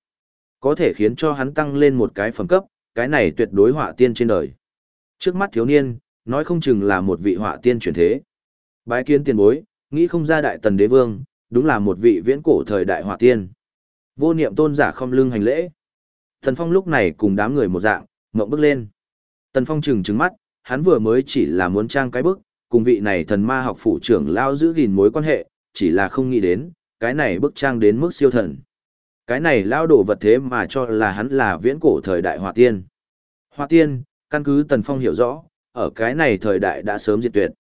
Speaker 1: Có thể khiến cho hắn tăng lên một cái phẩm cấp, cái này tuyệt đối họa tiên trên đời. Trước mắt thiếu niên, nói không chừng là một vị họa tiên truyền thế. Bái kiến tiền bối, nghĩ không ra đại tần đế vương, đúng là một vị viễn cổ thời đại hỏa tiên. Vô niệm tôn giả không lưng hành lễ. Tần Phong lúc này cùng đám người một dạng, mộng bước lên. Tần Phong trừng trừng mắt, hắn vừa mới chỉ là muốn trang cái bức, cùng vị này thần ma học phụ trưởng lao giữ gìn mối quan hệ, chỉ là không nghĩ đến, cái này bức trang đến mức siêu thần. Cái này lao đổ vật thế mà cho là hắn là viễn cổ thời đại hòa tiên. Hòa tiên, căn cứ Tần Phong hiểu rõ, ở cái này thời đại đã sớm diệt tuyệt.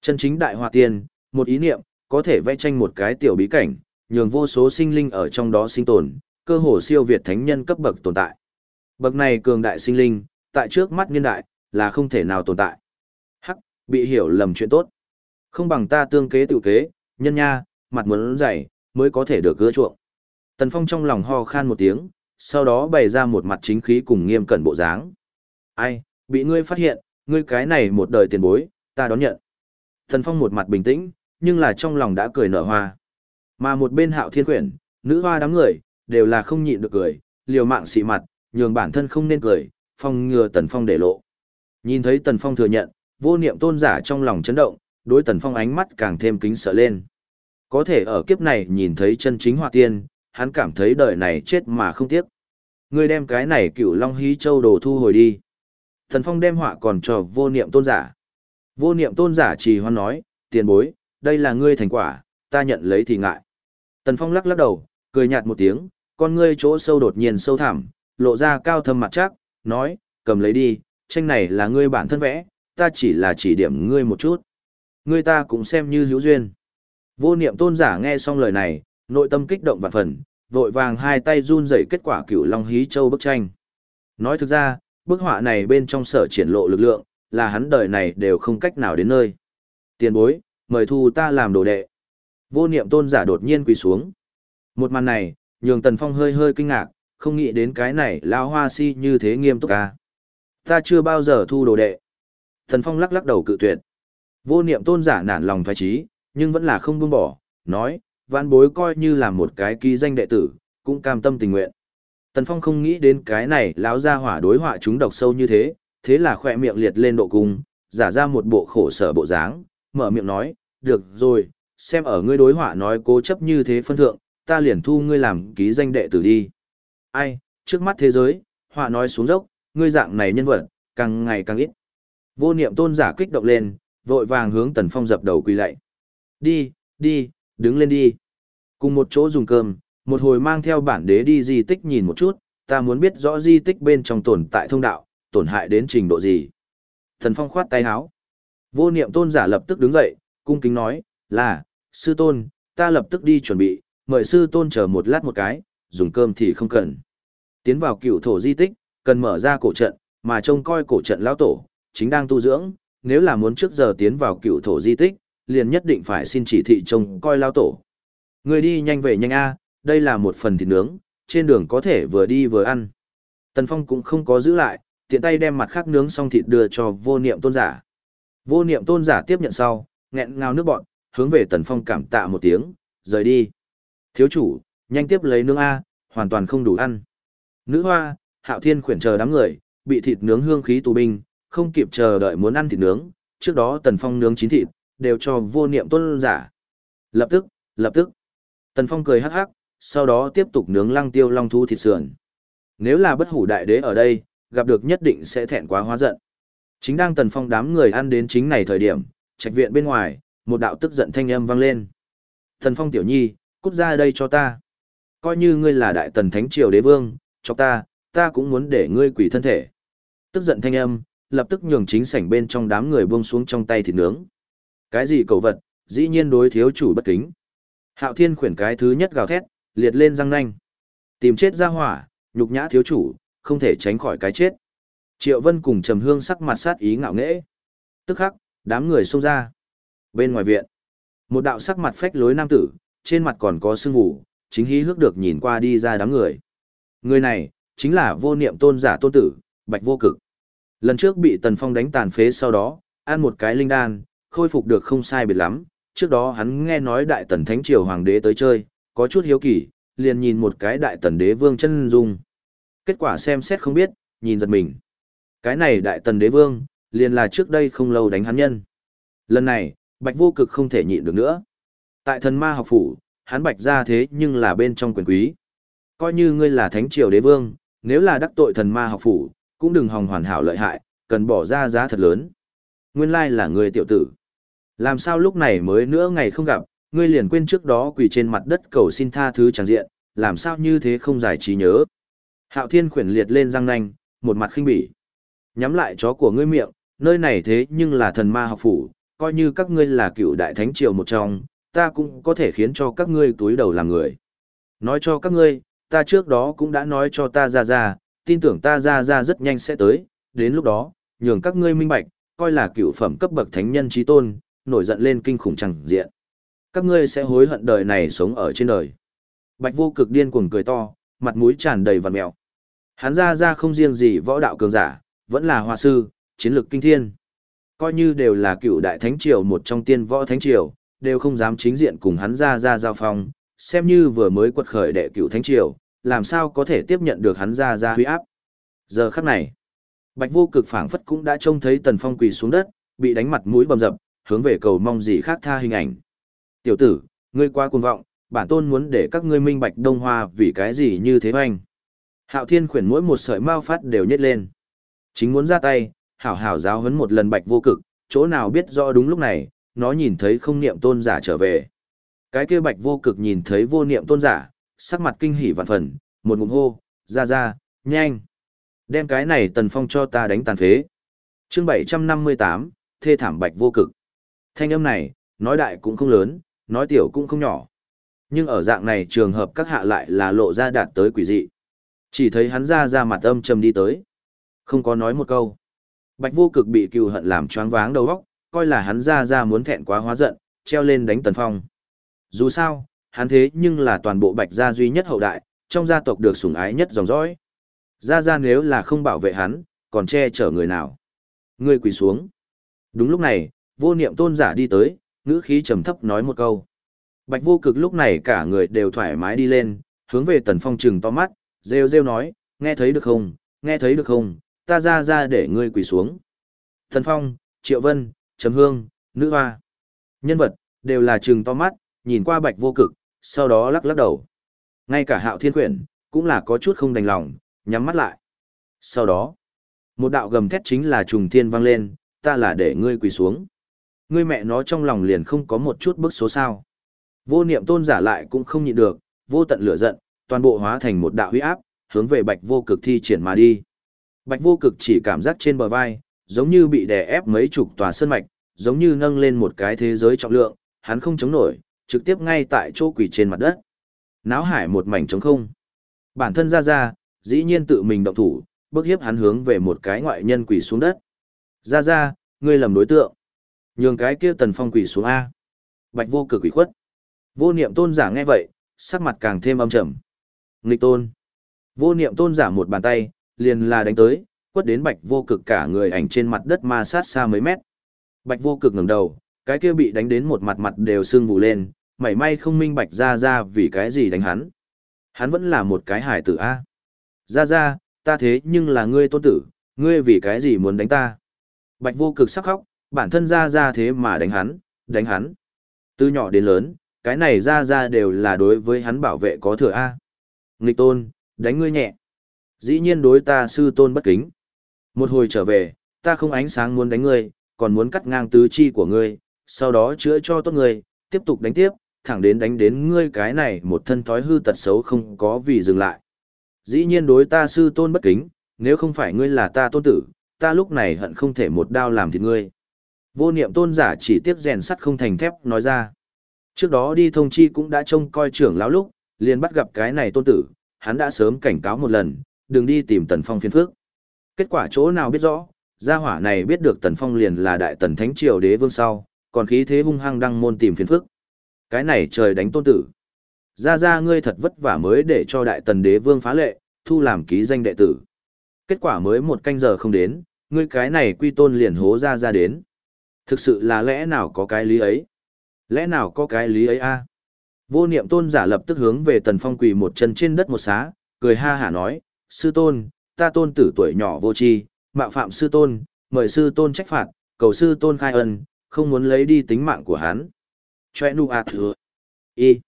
Speaker 1: Chân chính đại hòa tiên, một ý niệm, có thể vẽ tranh một cái tiểu bí cảnh, nhường vô số sinh linh ở trong đó sinh tồn, cơ hồ siêu việt thánh nhân cấp bậc tồn tại. Bậc này cường đại sinh linh, tại trước mắt niên đại, là không thể nào tồn tại. Hắc, bị hiểu lầm chuyện tốt. Không bằng ta tương kế tự kế, nhân nha, mặt muốn dày, mới có thể được gỡ chuộng. Tần Phong trong lòng ho khan một tiếng, sau đó bày ra một mặt chính khí cùng nghiêm cẩn bộ dáng. Ai, bị ngươi phát hiện, ngươi cái này một đời tiền bối, ta đón nhận. Tần Phong một mặt bình tĩnh, nhưng là trong lòng đã cười nở hoa. Mà một bên hạo thiên quyển, nữ hoa đám người, đều là không nhịn được cười, liều mạng xị mặt, nhường bản thân không nên cười, phong ngừa Tần Phong để lộ. Nhìn thấy Tần Phong thừa nhận, vô niệm tôn giả trong lòng chấn động, đối Tần Phong ánh mắt càng thêm kính sợ lên. Có thể ở kiếp này nhìn thấy chân chính họa tiên, hắn cảm thấy đời này chết mà không tiếc. Ngươi đem cái này cựu Long Hí Châu đồ thu hồi đi. Tần Phong đem họa còn cho vô niệm tôn giả. Vô niệm tôn giả trì hoan nói, tiền bối, đây là ngươi thành quả, ta nhận lấy thì ngại. Tần Phong lắc lắc đầu, cười nhạt một tiếng, con ngươi chỗ sâu đột nhiên sâu thẳm, lộ ra cao thâm mặt chắc, nói, cầm lấy đi, tranh này là ngươi bản thân vẽ, ta chỉ là chỉ điểm ngươi một chút. Ngươi ta cũng xem như hữu duyên. Vô niệm tôn giả nghe xong lời này, nội tâm kích động vạn phần, vội vàng hai tay run rẩy kết quả cửu long hí châu bức tranh. Nói thực ra, bức họa này bên trong sở triển lộ lực lượng, là hắn đời này đều không cách nào đến nơi. Tiền bối, mời thu ta làm đồ đệ. Vô niệm tôn giả đột nhiên quỳ xuống. Một màn này, nhường Tần Phong hơi hơi kinh ngạc, không nghĩ đến cái này lao hoa si như thế nghiêm túc ca. Ta chưa bao giờ thu đồ đệ. Thần Phong lắc lắc đầu cự tuyệt. Vô niệm tôn giả nản lòng thoái trí, nhưng vẫn là không buông bỏ, nói, vãn bối coi như là một cái ký danh đệ tử, cũng cam tâm tình nguyện. Tần Phong không nghĩ đến cái này lão ra hỏa đối họa chúng độc sâu như thế, thế là khỏe miệng liệt lên độ cung, giả ra một bộ khổ sở bộ dáng, mở miệng nói, được rồi, xem ở ngươi đối họa nói cố chấp như thế phân thượng, ta liền thu ngươi làm ký danh đệ tử đi. Ai, trước mắt thế giới, họa nói xuống dốc, ngươi dạng này nhân vật, càng ngày càng ít. Vô niệm tôn giả kích động lên, vội vàng hướng Tần Phong dập đầu quỳ lạy. Đi, đi, đứng lên đi. Cùng một chỗ dùng cơm, một hồi mang theo bản đế đi di tích nhìn một chút, ta muốn biết rõ di tích bên trong tồn tại thông đạo, tổn hại đến trình độ gì. Thần Phong khoát tay háo. Vô niệm tôn giả lập tức đứng dậy, cung kính nói, là, sư tôn, ta lập tức đi chuẩn bị, mời sư tôn chờ một lát một cái, dùng cơm thì không cần. Tiến vào cựu thổ di tích, cần mở ra cổ trận, mà trông coi cổ trận lão tổ, chính đang tu dưỡng, nếu là muốn trước giờ tiến vào cựu thổ di tích, liền nhất định phải xin chỉ thị trông coi lão tổ. Người đi nhanh về nhanh a, đây là một phần thịt nướng, trên đường có thể vừa đi vừa ăn. Tần Phong cũng không có giữ lại, tiện tay đem mặt khác nướng xong thịt đưa cho vô niệm tôn giả. Vô niệm tôn giả tiếp nhận sau, nghẹn ngào nước bọn, hướng về Tần Phong cảm tạ một tiếng, rời đi. Thiếu chủ, nhanh tiếp lấy nướng A, hoàn toàn không đủ ăn. Nữ hoa, hạo thiên khuyển chờ đám người, bị thịt nướng hương khí tù binh, không kịp chờ đợi muốn ăn thịt nướng, trước đó Tần Phong nướng chín thịt, đều cho vô niệm tôn giả. Lập tức, lập tức. Tần Phong cười hắc hắc, sau đó tiếp tục nướng lăng tiêu long thu thịt sườn. Nếu là bất hủ đại đế ở đây, gặp được nhất định sẽ thẹn quá hóa giận. Chính đang Tần Phong đám người ăn đến chính này thời điểm, trạch viện bên ngoài, một đạo tức giận thanh âm vang lên. Tần Phong tiểu nhi, cút ra đây cho ta. Coi như ngươi là đại tần thánh triều đế vương, cho ta, ta cũng muốn để ngươi quỷ thân thể. Tức giận thanh âm, lập tức nhường chính sảnh bên trong đám người buông xuống trong tay thịt nướng. Cái gì cầu vật, dĩ nhiên đối thiếu chủ bất kính. Hạo Thiên khuyển cái thứ nhất gào thét, liệt lên răng nanh. Tìm chết ra hỏa, nhục nhã thiếu chủ, không thể tránh khỏi cái chết. Triệu Vân cùng Trầm Hương sắc mặt sát ý ngạo nghễ. Tức khắc, đám người xông ra. Bên ngoài viện, một đạo sắc mặt phách lối nam tử, trên mặt còn có sưng vụ, chính hí hước được nhìn qua đi ra đám người. Người này, chính là vô niệm tôn giả tôn tử, bạch vô cực. Lần trước bị Tần Phong đánh tàn phế sau đó, ăn một cái linh đan, khôi phục được không sai biệt lắm. Trước đó hắn nghe nói đại tần thánh triều hoàng đế tới chơi, có chút hiếu kỳ, liền nhìn một cái đại tần đế vương chân dung. Kết quả xem xét không biết, nhìn giật mình. Cái này đại tần đế vương, liền là trước đây không lâu đánh hắn nhân. Lần này, bạch vô cực không thể nhịn được nữa. Tại thần ma học phủ, hắn bạch ra thế nhưng là bên trong quyền quý. Coi như ngươi là thánh triều đế vương, nếu là đắc tội thần ma học phủ, cũng đừng hòng hoàn hảo lợi hại, cần bỏ ra giá thật lớn. Nguyên lai là người tiểu tử. Làm sao lúc này mới nữa ngày không gặp, ngươi liền quên trước đó quỳ trên mặt đất cầu xin tha thứ chẳng diện, làm sao như thế không giải trí nhớ. Hạo thiên khuyển liệt lên răng nanh, một mặt khinh bỉ. Nhắm lại chó của ngươi miệng, nơi này thế nhưng là thần ma học phủ, coi như các ngươi là cựu đại thánh triều một trong, ta cũng có thể khiến cho các ngươi túi đầu làm người. Nói cho các ngươi, ta trước đó cũng đã nói cho ta ra ra, tin tưởng ta ra ra rất nhanh sẽ tới, đến lúc đó, nhường các ngươi minh bạch, coi là cựu phẩm cấp bậc thánh nhân trí tôn, nổi giận lên kinh khủng chẳng diện. Các ngươi sẽ hối hận đời này sống ở trên đời. Bạch vô cực điên cuồng cười to, mặt mũi tràn đầy vằn mẹo. Hắn ra ra không riêng gì võ đạo cường giả, vẫn là hoa sư, chiến lược kinh thiên. Coi như đều là cựu đại thánh triều một trong tiên võ thánh triều, đều không dám chính diện cùng hắn ra ra giao phong, xem như vừa mới quật khởi đệ cửu thánh triều, làm sao có thể tiếp nhận được hắn ra ra huy áp. Giờ khắc này, Bạch vô cực phảng phất cũng đã trông thấy Tần Phong quỳ xuống đất, bị đánh mặt mũi bầm dập, hướng về cầu mong gì khác tha hình ảnh. Tiểu tử, ngươi quá cuồng vọng, bản tôn muốn để các ngươi minh bạch đông hoa vì cái gì như thế hoành. Hạo thiên khuyển mỗi một sợi mao phát đều nhét lên. Chính muốn ra tay, hảo hảo giáo huấn một lần bạch vô cực, chỗ nào biết rõ đúng lúc này, nó nhìn thấy không niệm tôn giả trở về. Cái kia bạch vô cực nhìn thấy vô niệm tôn giả, sắc mặt kinh hỉ vạn phần, một ngụm hô, ra ra, nhanh. Đem cái này tần phong cho ta đánh tàn phế. chương 758, thê thảm bạch vô cực. Thanh âm này, nói đại cũng không lớn, nói tiểu cũng không nhỏ. Nhưng ở dạng này trường hợp các hạ lại là lộ ra đạt tới quỷ dị. Chỉ thấy hắn ra ra mặt âm trầm đi tới. Không có nói một câu. Bạch vô cực bị cừu hận làm choáng váng đầu óc, coi là hắn ra ra muốn thẹn quá hóa giận, treo lên đánh tần phong. Dù sao, hắn thế nhưng là toàn bộ bạch gia duy nhất hậu đại, trong gia tộc được sủng ái nhất dòng dõi. gia gia nếu là không bảo vệ hắn, còn che chở người nào. Người quỳ xuống. Đúng lúc này, vô niệm tôn giả đi tới, ngữ khí trầm thấp nói một câu. Bạch vô cực lúc này cả người đều thoải mái đi lên, hướng về tần phong trừng to mắt, rêu rêu nói, nghe thấy được không, nghe thấy được không, ta ra ra để ngươi quỳ xuống. Tần phong, triệu vân, trầm hương, nữ hoa. Nhân vật, đều là trừng to mắt, nhìn qua bạch vô cực, sau đó lắc lắc đầu. Ngay cả hạo thiên quyển, cũng là có chút không đành lòng, nhắm mắt lại. Sau đó, một đạo gầm thét chính là trùng thiên vang lên, ta là để ngươi quỳ xuống. Ngươi mẹ nó trong lòng liền không có một chút bức số sao. Vô niệm tôn giả lại cũng không nhịn được, vô tận lửa giận, toàn bộ hóa thành một đạo huy áp, hướng về bạch vô cực thi triển mà đi. Bạch vô cực chỉ cảm giác trên bờ vai, giống như bị đè ép mấy chục tòa sơn mạch, giống như nâng lên một cái thế giới trọng lượng, hắn không chống nổi, trực tiếp ngay tại chỗ quỳ trên mặt đất. Náo hải một mảnh trống không. Bản thân ra ra, dĩ nhiên tự mình động thủ, bước hiếp hắn hướng về một cái ngoại nhân quỳ xuống đất. Ra ra, ngươi lầm đối tượng. Nhường cái kia tần phong quỳ xuống A. Bạch vô cực quỷ khuất. Vô niệm tôn giả nghe vậy, sắc mặt càng thêm âm trầm. Nghịch tôn. Vô niệm tôn giả một bàn tay, liền là đánh tới, quất đến bạch vô cực cả người ảnh trên mặt đất ma sát xa mấy mét. Bạch vô cực ngẩng đầu, cái kia bị đánh đến một mặt mặt đều sưng vù lên, mảy may không minh bạch ra ra vì cái gì đánh hắn. Hắn vẫn là một cái hải tử A. Ra ra, ta thế nhưng là ngươi tôn tử, ngươi vì cái gì muốn đánh ta? Bạch vô cực sắc khóc, bản thân ra ra thế mà đánh hắn, đánh hắn. Từ nhỏ đến lớn, cái này ra ra đều là đối với hắn bảo vệ có thừa A. Nghịch tôn, đánh ngươi nhẹ. Dĩ nhiên đối ta sư tôn bất kính. Một hồi trở về, ta không ánh sáng muốn đánh ngươi, còn muốn cắt ngang tứ chi của ngươi, sau đó chữa cho tốt ngươi, tiếp tục đánh tiếp, thẳng đến đánh đến ngươi cái này một thân thói hư tật xấu không có vì dừng lại. Dĩ nhiên đối ta sư tôn bất kính, nếu không phải ngươi là ta tôn tử, ta lúc này hận không thể một đao làm thịt ngươi. Vô niệm tôn giả chỉ tiếc rèn sắt không thành thép nói ra. Trước đó đi thông chi cũng đã trông coi trưởng lão lúc, liền bắt gặp cái này tôn tử, hắn đã sớm cảnh cáo một lần, đừng đi tìm tần phong phiên phước. Kết quả chỗ nào biết rõ, gia hỏa này biết được tần phong liền là đại tần thánh triều đế vương sau, còn khí thế hung hăng đăng môn tìm phiền phước. Cái này trời đánh tôn tử. Ra ra ngươi thật vất vả mới để cho đại tần đế vương phá lệ, thu làm ký danh đệ tử. Kết quả mới một canh giờ không đến, ngươi cái này quy tôn liền hố ra ra đến. Thực sự là lẽ nào có cái lý ấy? Lẽ nào có cái lý ấy a? Vô niệm tôn giả lập tức hướng về tần phong quỳ một chân trên đất một xá, cười ha hả nói, sư tôn, ta tôn tử tuổi nhỏ vô tri, mạo phạm sư tôn, mời sư tôn trách phạt, cầu sư tôn khai ân, không muốn lấy đi tính mạng của hắn. Choe nu ạt thừa. Y.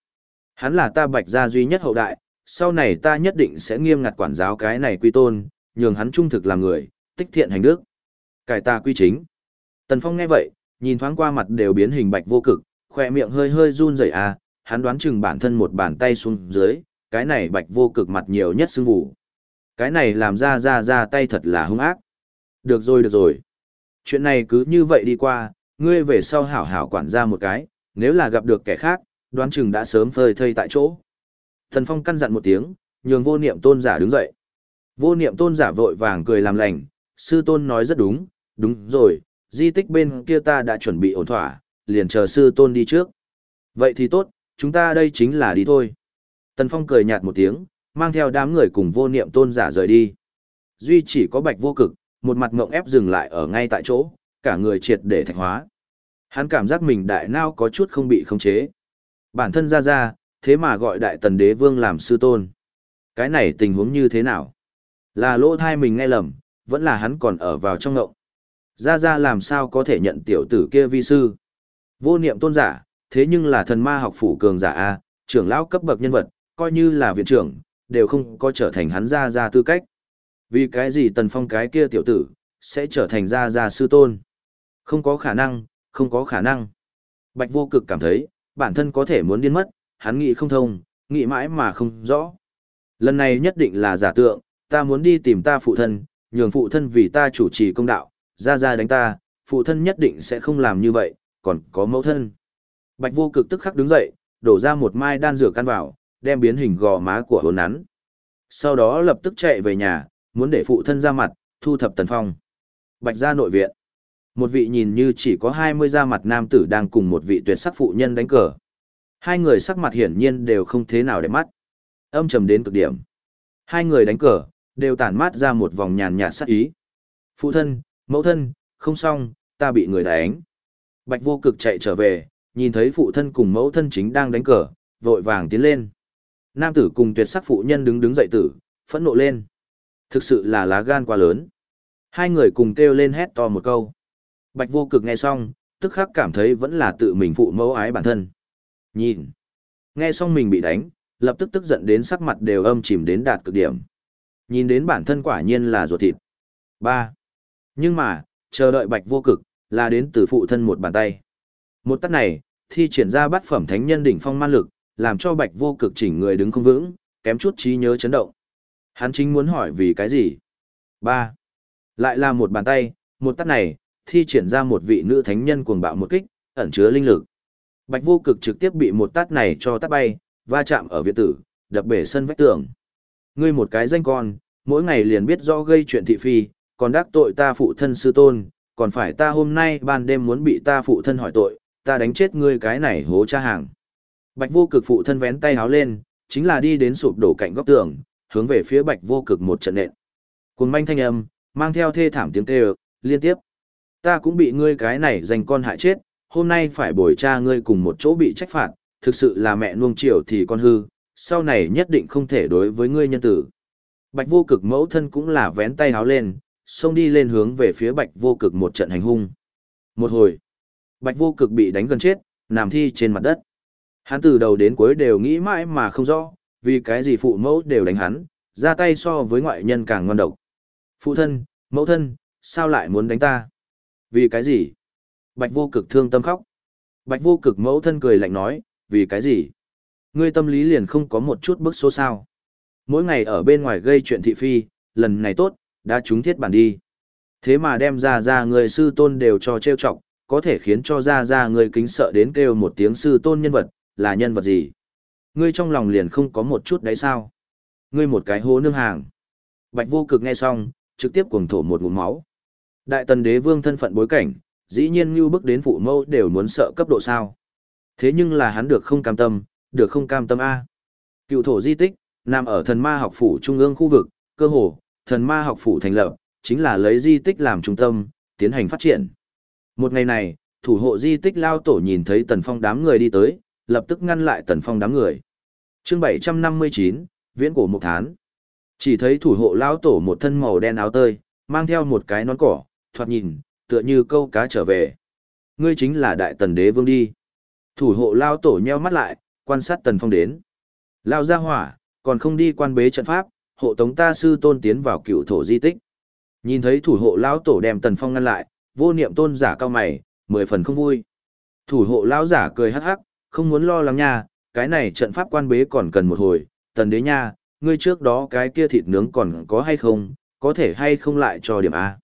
Speaker 1: Hắn là ta bạch gia duy nhất hậu đại, sau này ta nhất định sẽ nghiêm ngặt quản giáo cái này quy tôn, nhường hắn trung thực làm người, tích thiện hành đức. Cải ta quy chính. Tần Phong nghe vậy, nhìn thoáng qua mặt đều biến hình bạch vô cực, khoe miệng hơi hơi run rẩy à, hắn đoán chừng bản thân một bàn tay xuống dưới, cái này bạch vô cực mặt nhiều nhất xương vụ. Cái này làm ra ra ra tay thật là hung ác. Được rồi được rồi. Chuyện này cứ như vậy đi qua, ngươi về sau hảo hảo quản ra một cái, nếu là gặp được kẻ khác, đoán chừng đã sớm phơi thây tại chỗ. Thần Phong căn dặn một tiếng, nhường vô niệm tôn giả đứng dậy. Vô niệm tôn giả vội vàng cười làm lành, sư tôn nói rất đúng, đúng rồi, di tích bên kia ta đã chuẩn bị ổn thỏa, liền chờ sư tôn đi trước. Vậy thì tốt, chúng ta đây chính là đi thôi. Tần Phong cười nhạt một tiếng, mang theo đám người cùng vô niệm tôn giả rời đi. Duy chỉ có bạch vô cực, một mặt ngộng ép dừng lại ở ngay tại chỗ, cả người triệt để thạch hóa. Hắn cảm giác mình đại nao có chút không bị khống chế. Bản thân ra ra, thế mà gọi đại tần đế vương làm sư tôn. Cái này tình huống như thế nào? Là lỗ thai mình nghe lầm, vẫn là hắn còn ở vào trong ngộng. Ra ra làm sao có thể nhận tiểu tử kia vi sư? Vô niệm tôn giả, thế nhưng là thần ma học phủ cường giả A, trưởng lão cấp bậc nhân vật, coi như là viện trưởng, đều không có trở thành hắn ra ra tư cách. Vì cái gì tần phong cái kia tiểu tử, sẽ trở thành ra ra sư tôn? Không có khả năng, không có khả năng. Bạch vô cực cảm thấy, bản thân có thể muốn điên mất, hắn nghĩ không thông, nghĩ mãi mà không rõ. Lần này nhất định là giả tượng, ta muốn đi tìm ta phụ thân, nhường phụ thân vì ta chủ trì công đạo, ra ra đánh ta, phụ thân nhất định sẽ không làm như vậy, còn có mẫu thân. Bạch vô cực tức khắc đứng dậy, đổ ra một mai đan dược căn vào, đem biến hình gò má của hồn nắn. Sau đó lập tức chạy về nhà, muốn để phụ thân ra mặt, thu thập tần phong. Bạch ra nội viện. Một vị nhìn như chỉ có 20 da mặt nam tử đang cùng một vị tuyệt sắc phụ nhân đánh cờ. Hai người sắc mặt hiển nhiên đều không thế nào để mắt. Âm trầm đến cực điểm. Hai người đánh cờ, đều tản mát ra một vòng nhàn nhạt sắc ý. Phụ thân, mẫu thân, không xong, ta bị người đánh. Bạch vô cực chạy trở về, nhìn thấy phụ thân cùng mẫu thân chính đang đánh cờ, vội vàng tiến lên. Nam tử cùng tuyệt sắc phụ nhân đứng đứng dậy tử, phẫn nộ lên. Thực sự là lá gan quá lớn. Hai người cùng kêu lên hét to một câu. Bạch vô cực nghe xong, tức khắc cảm thấy vẫn là tự mình phụ mẫu ái bản thân. Nhìn. Nghe xong mình bị đánh, lập tức tức giận đến sắc mặt đều âm chìm đến đạt cực điểm. Nhìn đến bản thân quả nhiên là ruột thịt. ba Nhưng mà, chờ đợi bạch vô cực, là đến từ phụ thân một bàn tay. Một tắt này, thi triển ra bắt phẩm thánh nhân đỉnh phong man lực, làm cho bạch vô cực chỉnh người đứng không vững, kém chút trí nhớ chấn động. Hắn chính muốn hỏi vì cái gì? ba Lại là một bàn tay, một tắt này, thi triển ra một vị nữ thánh nhân cuồng bạo một kích, ẩn chứa linh lực. Bạch vô cực trực tiếp bị một tát này cho tát bay, va chạm ở viện tử, đập bể sân vách tường. Ngươi một cái danh con, mỗi ngày liền biết rõ gây chuyện thị phi, còn đắc tội ta phụ thân sư tôn, còn phải ta hôm nay ban đêm muốn bị ta phụ thân hỏi tội, ta đánh chết ngươi cái này hố cha hàng. Bạch vô cực phụ thân vén tay háo lên, chính là đi đến sụp đổ cạnh góc tường, hướng về phía bạch vô cực một trận nện. cuồng manh thanh âm, mang theo thê thảm tiếng kêu, liên tiếp. Ta cũng bị ngươi cái này dành con hại chết, hôm nay phải bồi cha ngươi cùng một chỗ bị trách phạt, thực sự là mẹ nuông chiều thì con hư, sau này nhất định không thể đối với ngươi nhân tử. Bạch vô cực mẫu thân cũng là vén tay háo lên, xông đi lên hướng về phía bạch vô cực một trận hành hung. Một hồi, bạch vô cực bị đánh gần chết, nằm thi trên mặt đất. Hắn từ đầu đến cuối đều nghĩ mãi mà không rõ, vì cái gì phụ mẫu đều đánh hắn, ra tay so với ngoại nhân càng ngon độc. Phụ thân, mẫu thân, sao lại muốn đánh ta? Vì cái gì? Bạch vô cực thương tâm khóc. Bạch vô cực mẫu thân cười lạnh nói, vì cái gì? Ngươi tâm lý liền không có một chút bức số sao. Mỗi ngày ở bên ngoài gây chuyện thị phi, lần này tốt, đã trúng thiết bản đi. Thế mà đem ra ra người sư tôn đều cho trêu chọc, có thể khiến cho ra ra người kính sợ đến kêu một tiếng sư tôn nhân vật, là nhân vật gì? Ngươi trong lòng liền không có một chút đấy sao? Ngươi một cái hố nương hàng. Bạch vô cực nghe xong, trực tiếp cuồng thổ một ngụm máu. Đại tần đế vương thân phận bối cảnh, dĩ nhiên như bước đến phụ mẫu đều muốn sợ cấp độ sao. Thế nhưng là hắn được không cam tâm, được không cam tâm A. Cựu thổ di tích, nằm ở thần ma học phủ trung ương khu vực, cơ hồ, thần ma học phủ thành lập, chính là lấy di tích làm trung tâm, tiến hành phát triển. Một ngày này, thủ hộ di tích lao tổ nhìn thấy tần phong đám người đi tới, lập tức ngăn lại tần phong đám người. chương 759, viễn cổ một thán. Chỉ thấy thủ hộ lao tổ một thân màu đen áo tơi, mang theo một cái nón cỏ, thoạt nhìn, tựa như câu cá trở về. Ngươi chính là đại tần đế vương đi. Thủ hộ lao tổ nheo mắt lại, quan sát tần phong đến. Lao ra hỏa, còn không đi quan bế trận pháp, hộ tống ta sư tôn tiến vào cựu thổ di tích. Nhìn thấy thủ hộ lao tổ đem tần phong ngăn lại, vô niệm tôn giả cao mày, mười phần không vui. Thủ hộ lao giả cười hắc hắc, không muốn lo lắng nha, cái này trận pháp quan bế còn cần một hồi, tần đế nha, ngươi trước đó cái kia thịt nướng còn có hay không, có thể hay không lại cho điểm A.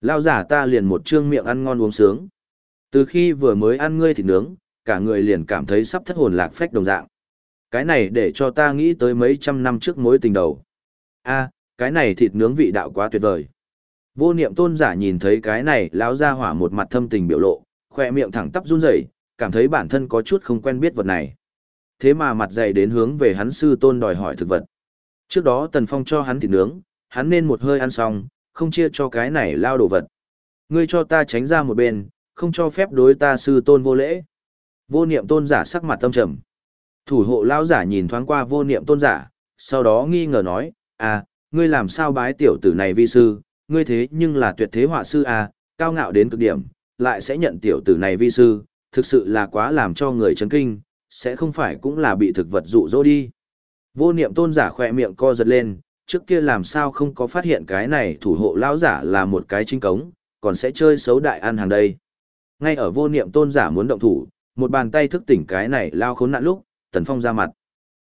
Speaker 1: Lao giả ta liền một trương miệng ăn ngon uống sướng. Từ khi vừa mới ăn ngươi thịt nướng, cả người liền cảm thấy sắp thất hồn lạc phách đồng dạng. Cái này để cho ta nghĩ tới mấy trăm năm trước mối tình đầu. a cái này thịt nướng vị đạo quá tuyệt vời. Vô niệm tôn giả nhìn thấy cái này lão ra hỏa một mặt thâm tình biểu lộ, khoe miệng thẳng tắp run rẩy, cảm thấy bản thân có chút không quen biết vật này. Thế mà mặt dày đến hướng về hắn sư tôn đòi hỏi thực vật. Trước đó Tần Phong cho hắn thịt nướng, hắn nên một hơi ăn xong, không chia cho cái này lao đồ vật. Ngươi cho ta tránh ra một bên, không cho phép đối ta sư tôn vô lễ. Vô niệm tôn giả sắc mặt tâm trầm. Thủ hộ lao giả nhìn thoáng qua vô niệm tôn giả, sau đó nghi ngờ nói, à, ngươi làm sao bái tiểu tử này vi sư, ngươi thế nhưng là tuyệt thế họa sư à, cao ngạo đến cực điểm, lại sẽ nhận tiểu tử này vi sư, thực sự là quá làm cho người chấn kinh, sẽ không phải cũng là bị thực vật dụ dỗ đi. Vô niệm tôn giả khỏe miệng co giật lên, trước kia làm sao không có phát hiện cái này thủ hộ lão giả là một cái chính cống, còn sẽ chơi xấu đại ăn hàng đây. Ngay ở vô niệm tôn giả muốn động thủ, một bàn tay thức tỉnh cái này lao khốn nạn lúc, Tần Phong ra mặt.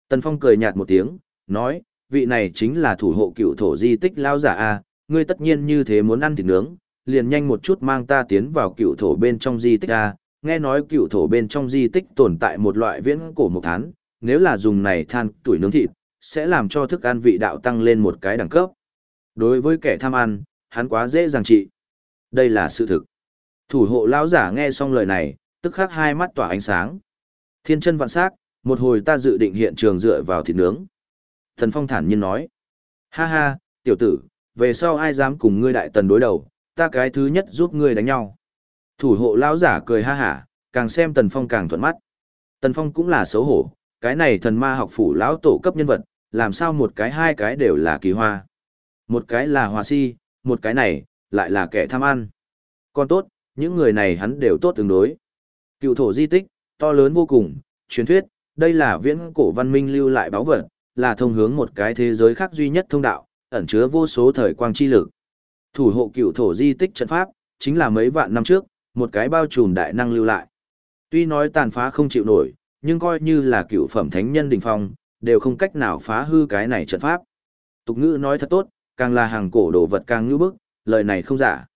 Speaker 1: Tần Phong cười nhạt một tiếng, nói, vị này chính là thủ hộ cựu thổ di tích lao giả A, ngươi tất nhiên như thế muốn ăn thịt nướng, liền nhanh một chút mang ta tiến vào cựu thổ bên trong di tích A, nghe nói cựu thổ bên trong di tích tồn tại một loại viễn cổ mộc thán, nếu là dùng này than tuổi nướng thịt, sẽ làm cho thức ăn vị đạo tăng lên một cái đẳng cấp. Đối với kẻ tham ăn, hắn quá dễ dàng trị. Đây là sự thực. Thủ hộ lão giả nghe xong lời này, tức khắc hai mắt tỏa ánh sáng. Thiên chân vạn sắc, một hồi ta dự định hiện trường dựa vào thịt nướng. Thần Phong thản nhiên nói. Ha ha, tiểu tử, về sau ai dám cùng ngươi đại tần đối đầu, ta cái thứ nhất giúp ngươi đánh nhau. Thủ hộ lão giả cười ha hả, càng xem Tần Phong càng thuận mắt. Tần Phong cũng là xấu hổ, cái này thần ma học phủ lão tổ cấp nhân vật, làm sao một cái hai cái đều là kỳ hoa. Một cái là hòa si, một cái này, lại là kẻ tham ăn. Còn tốt, những người này hắn đều tốt tương đối. Cựu thổ di tích, to lớn vô cùng, truyền thuyết, đây là viễn cổ văn minh lưu lại báo vật, là thông hướng một cái thế giới khác duy nhất thông đạo, ẩn chứa vô số thời quang chi lực. Thủ hộ cựu thổ di tích trận pháp, chính là mấy vạn năm trước, một cái bao trùm đại năng lưu lại. Tuy nói tàn phá không chịu nổi, nhưng coi như là cựu phẩm thánh nhân đỉnh phong, đều không cách nào phá hư cái này trận pháp. Tục ngữ nói thật tốt, càng là hàng cổ đồ vật càng như bức, lời này không giả.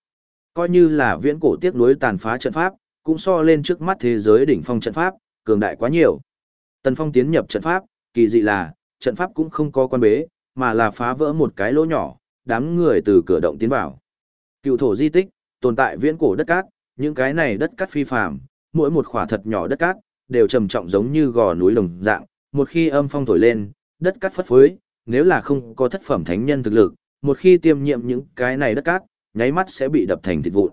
Speaker 1: Coi như là viễn cổ tiếc nuối tàn phá trận pháp, cũng so lên trước mắt thế giới đỉnh phong trận pháp, cường đại quá nhiều. Tần Phong tiến nhập trận pháp, kỳ dị là, trận pháp cũng không có quan bế, mà là phá vỡ một cái lỗ nhỏ, đám người từ cửa động tiến vào. Cựu thổ di tích, tồn tại viễn cổ đất cát, những cái này đất cát phi phàm, mỗi một khỏa thật nhỏ đất cát, đều trầm trọng giống như gò núi đồng dạng, một khi âm phong thổi lên, đất cát phất phới, nếu là không có thất phẩm thánh nhân thực lực, một khi tiêm nhiệm những cái này đất cát, nháy mắt sẽ bị đập thành thịt vụn.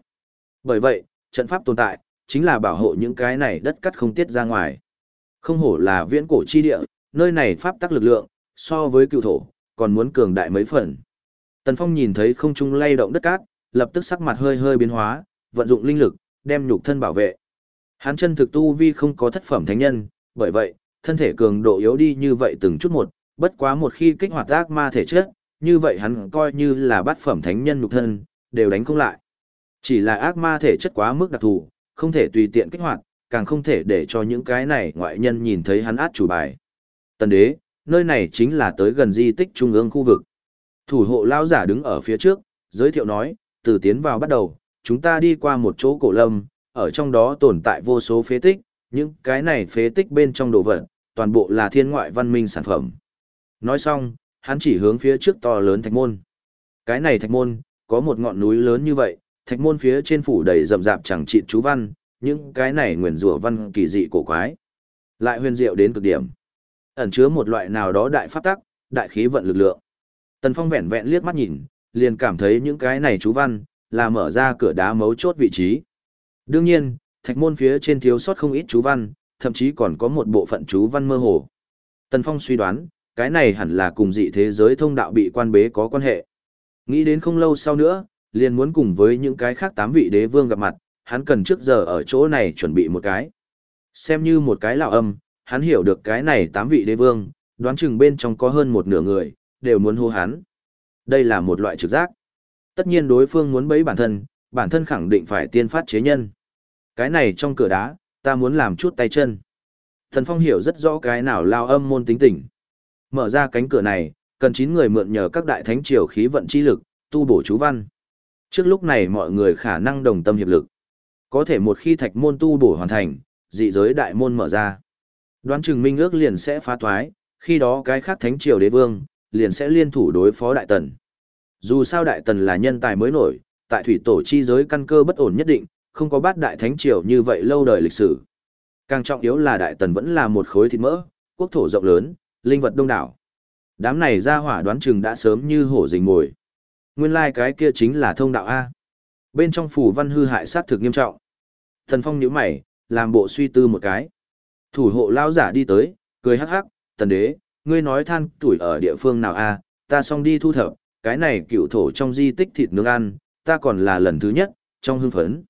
Speaker 1: Bởi vậy, trận pháp tồn tại, chính là bảo hộ những cái này đất cát không tiết ra ngoài. Không hổ là viễn cổ chi địa, nơi này pháp tắc lực lượng, so với cựu thổ, còn muốn cường đại mấy phần. Tần Phong nhìn thấy không trung lay động đất cát, lập tức sắc mặt hơi hơi biến hóa, vận dụng linh lực, đem nhục thân bảo vệ. Hắn chân thực tu vi không có thất phẩm thánh nhân, bởi vậy, thân thể cường độ yếu đi như vậy từng chút một, bất quá một khi kích hoạt ác ma thể chất, như vậy hắn coi như là bát phẩm thánh nhân nhục thân, đều đánh không lại. Chỉ là ác ma thể chất quá mức đặc thù, không thể tùy tiện kích hoạt, càng không thể để cho những cái này ngoại nhân nhìn thấy hắn át chủ bài. Tần đế, nơi này chính là tới gần di tích trung ương khu vực. Thủ hộ lao giả đứng ở phía trước, giới thiệu nói, từ tiến vào bắt đầu, chúng ta đi qua một chỗ cổ lâm, ở trong đó tồn tại vô số phế tích, những cái này phế tích bên trong đồ vật, toàn bộ là thiên ngoại văn minh sản phẩm. Nói xong, hắn chỉ hướng phía trước to lớn thạch môn. Cái này thạch môn, có một ngọn núi lớn như vậy, thạch môn phía trên phủ đầy rậm rạp chẳng trị chú văn, những cái này nguyền rủa văn kỳ dị cổ quái. Lại huyền diệu đến cực điểm. Ẩn chứa một loại nào đó đại pháp tắc, đại khí vận lực lượng. Tần Phong vẹn vẹn liếc mắt nhìn, liền cảm thấy những cái này chú văn, là mở ra cửa đá mấu chốt vị trí. Đương nhiên, thạch môn phía trên thiếu sót không ít chú văn, thậm chí còn có một bộ phận chú văn mơ hồ. Tần Phong suy đoán, cái này hẳn là cùng dị thế giới thông đạo bị quan bế có quan hệ. Nghĩ đến không lâu sau nữa, liền muốn cùng với những cái khác tám vị đế vương gặp mặt, hắn cần trước giờ ở chỗ này chuẩn bị một cái. Xem như một cái lão âm, hắn hiểu được cái này tám vị đế vương, đoán chừng bên trong có hơn một nửa người, đều muốn hô hắn. Đây là một loại trực giác. Tất nhiên đối phương muốn bấy bản thân, bản thân khẳng định phải tiên phát chế nhân. Cái này trong cửa đá, ta muốn làm chút tay chân. Thần Phong hiểu rất rõ cái nào lao âm môn tính tình. Mở ra cánh cửa này, cần 9 người mượn nhờ các đại thánh triều khí vận chi lực, tu bổ chú văn. Trước lúc này mọi người khả năng đồng tâm hiệp lực. có thể một khi thạch môn tu bổ hoàn thành, dị giới đại môn mở ra. Đoán chừng minh ước liền sẽ phá thoái, khi đó cái khác thánh triều đế vương, liền sẽ liên thủ đối phó đại tần. Dù sao đại tần là nhân tài mới nổi, tại thủy tổ chi giới căn cơ bất ổn nhất định, không có bát đại thánh triều như vậy lâu đời lịch sử. Càng trọng yếu là đại tần vẫn là một khối thịt mỡ, quốc thổ rộng lớn, linh vật đông đảo. Đám này ra hỏa đoán chừng đã sớm như hổ rình ngồi. Nguyên lai like cái kia chính là thông đạo A. Bên trong phủ văn hư hại sát thực nghiêm trọng. Thần Phong nhíu mày, làm bộ suy tư một cái. Thủ hộ lao giả đi tới, cười hắc hắc, tần đế, ngươi nói than tuổi ở địa phương nào a? ta xong đi thu thập, cái này cựu thổ trong di tích thịt nướng ăn, ta còn là lần thứ nhất, trong hưng phấn.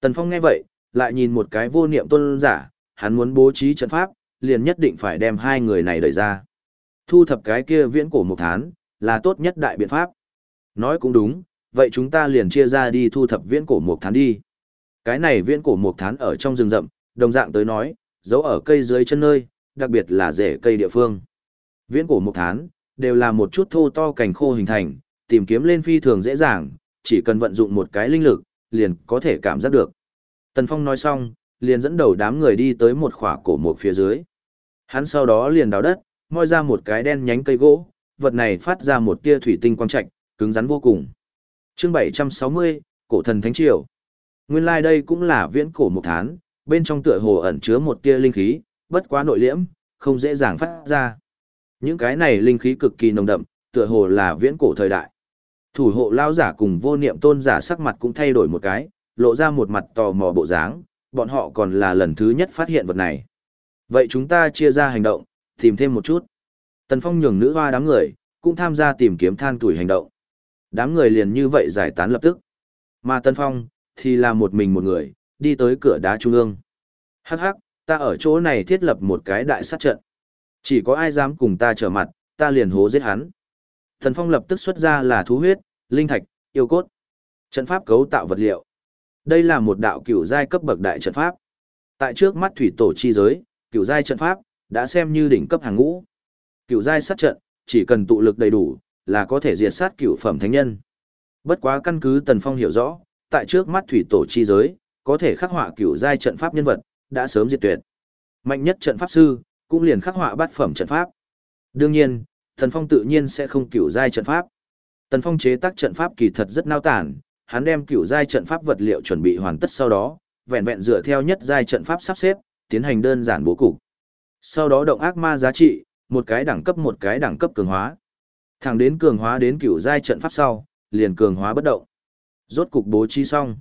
Speaker 1: Tần Phong nghe vậy, lại nhìn một cái vô niệm tôn giả, hắn muốn bố trí trận pháp, liền nhất định phải đem hai người này đẩy ra. Thu thập cái kia viễn cổ một thán, là tốt nhất đại biện pháp. Nói cũng đúng, vậy chúng ta liền chia ra đi thu thập viễn cổ một thán đi. Cái này viễn cổ một thán ở trong rừng rậm, đồng dạng tới nói, giấu ở cây dưới chân nơi, đặc biệt là rễ cây địa phương. Viễn cổ một thán, đều là một chút thô to cành khô hình thành, tìm kiếm lên phi thường dễ dàng, chỉ cần vận dụng một cái linh lực, liền có thể cảm giác được. Tần Phong nói xong, liền dẫn đầu đám người đi tới một khỏa cổ mục phía dưới. Hắn sau đó liền đào đất, moi ra một cái đen nhánh cây gỗ, vật này phát ra một tia thủy tinh quang trạch, cứng rắn vô cùng. Chương 760, Cổ thần Thánh Triều. Nguyên lai like đây cũng là viễn cổ một thán, bên trong tựa hồ ẩn chứa một tia linh khí, bất quá nội liễm, không dễ dàng phát ra. Những cái này linh khí cực kỳ nồng đậm, tựa hồ là viễn cổ thời đại. Thủ hộ lao giả cùng vô niệm tôn giả sắc mặt cũng thay đổi một cái, lộ ra một mặt tò mò bộ dáng, bọn họ còn là lần thứ nhất phát hiện vật này. Vậy chúng ta chia ra hành động, tìm thêm một chút. Tần Phong nhường nữ hoa đám người, cũng tham gia tìm kiếm than tuổi hành động. Đám người liền như vậy giải tán lập tức. Mà Tần Phong, thì là một mình một người, đi tới cửa đá trung ương. Hắc hắc, ta ở chỗ này thiết lập một cái đại sát trận. Chỉ có ai dám cùng ta trở mặt, ta liền hố giết hắn. Thần Phong lập tức xuất ra là thú huyết, linh thạch, yêu cốt. Trận pháp cấu tạo vật liệu. Đây là một đạo cửu giai cấp bậc đại trận pháp. Tại trước mắt thủy tổ chi giới, cửu giai trận pháp đã xem như đỉnh cấp hàng ngũ. Cửu giai sát trận, chỉ cần tụ lực đầy đủ, là có thể diệt sát cửu phẩm thánh nhân. Bất quá căn cứ Tần Phong hiểu rõ, tại trước mắt thủy tổ chi giới, có thể khắc họa cửu giai trận pháp nhân vật, đã sớm diệt tuyệt. Mạnh nhất trận pháp sư, cũng liền khắc họa bát phẩm trận pháp. Đương nhiên, Tần Phong tự nhiên sẽ không cửu giai trận pháp. Tần Phong chế tác trận pháp kỳ thật rất nao tản, hắn đem cửu giai trận pháp vật liệu chuẩn bị hoàn tất sau đó, vẹn vẹn dựa theo nhất giai trận pháp sắp xếp, tiến hành đơn giản bố cục. Sau đó động ác ma giá trị, một cái đẳng cấp một cái đẳng cấp cường hóa. Thẳng đến cường hóa đến cửu giai trận pháp sau, liền cường hóa bất động. Rốt cục bố trí xong.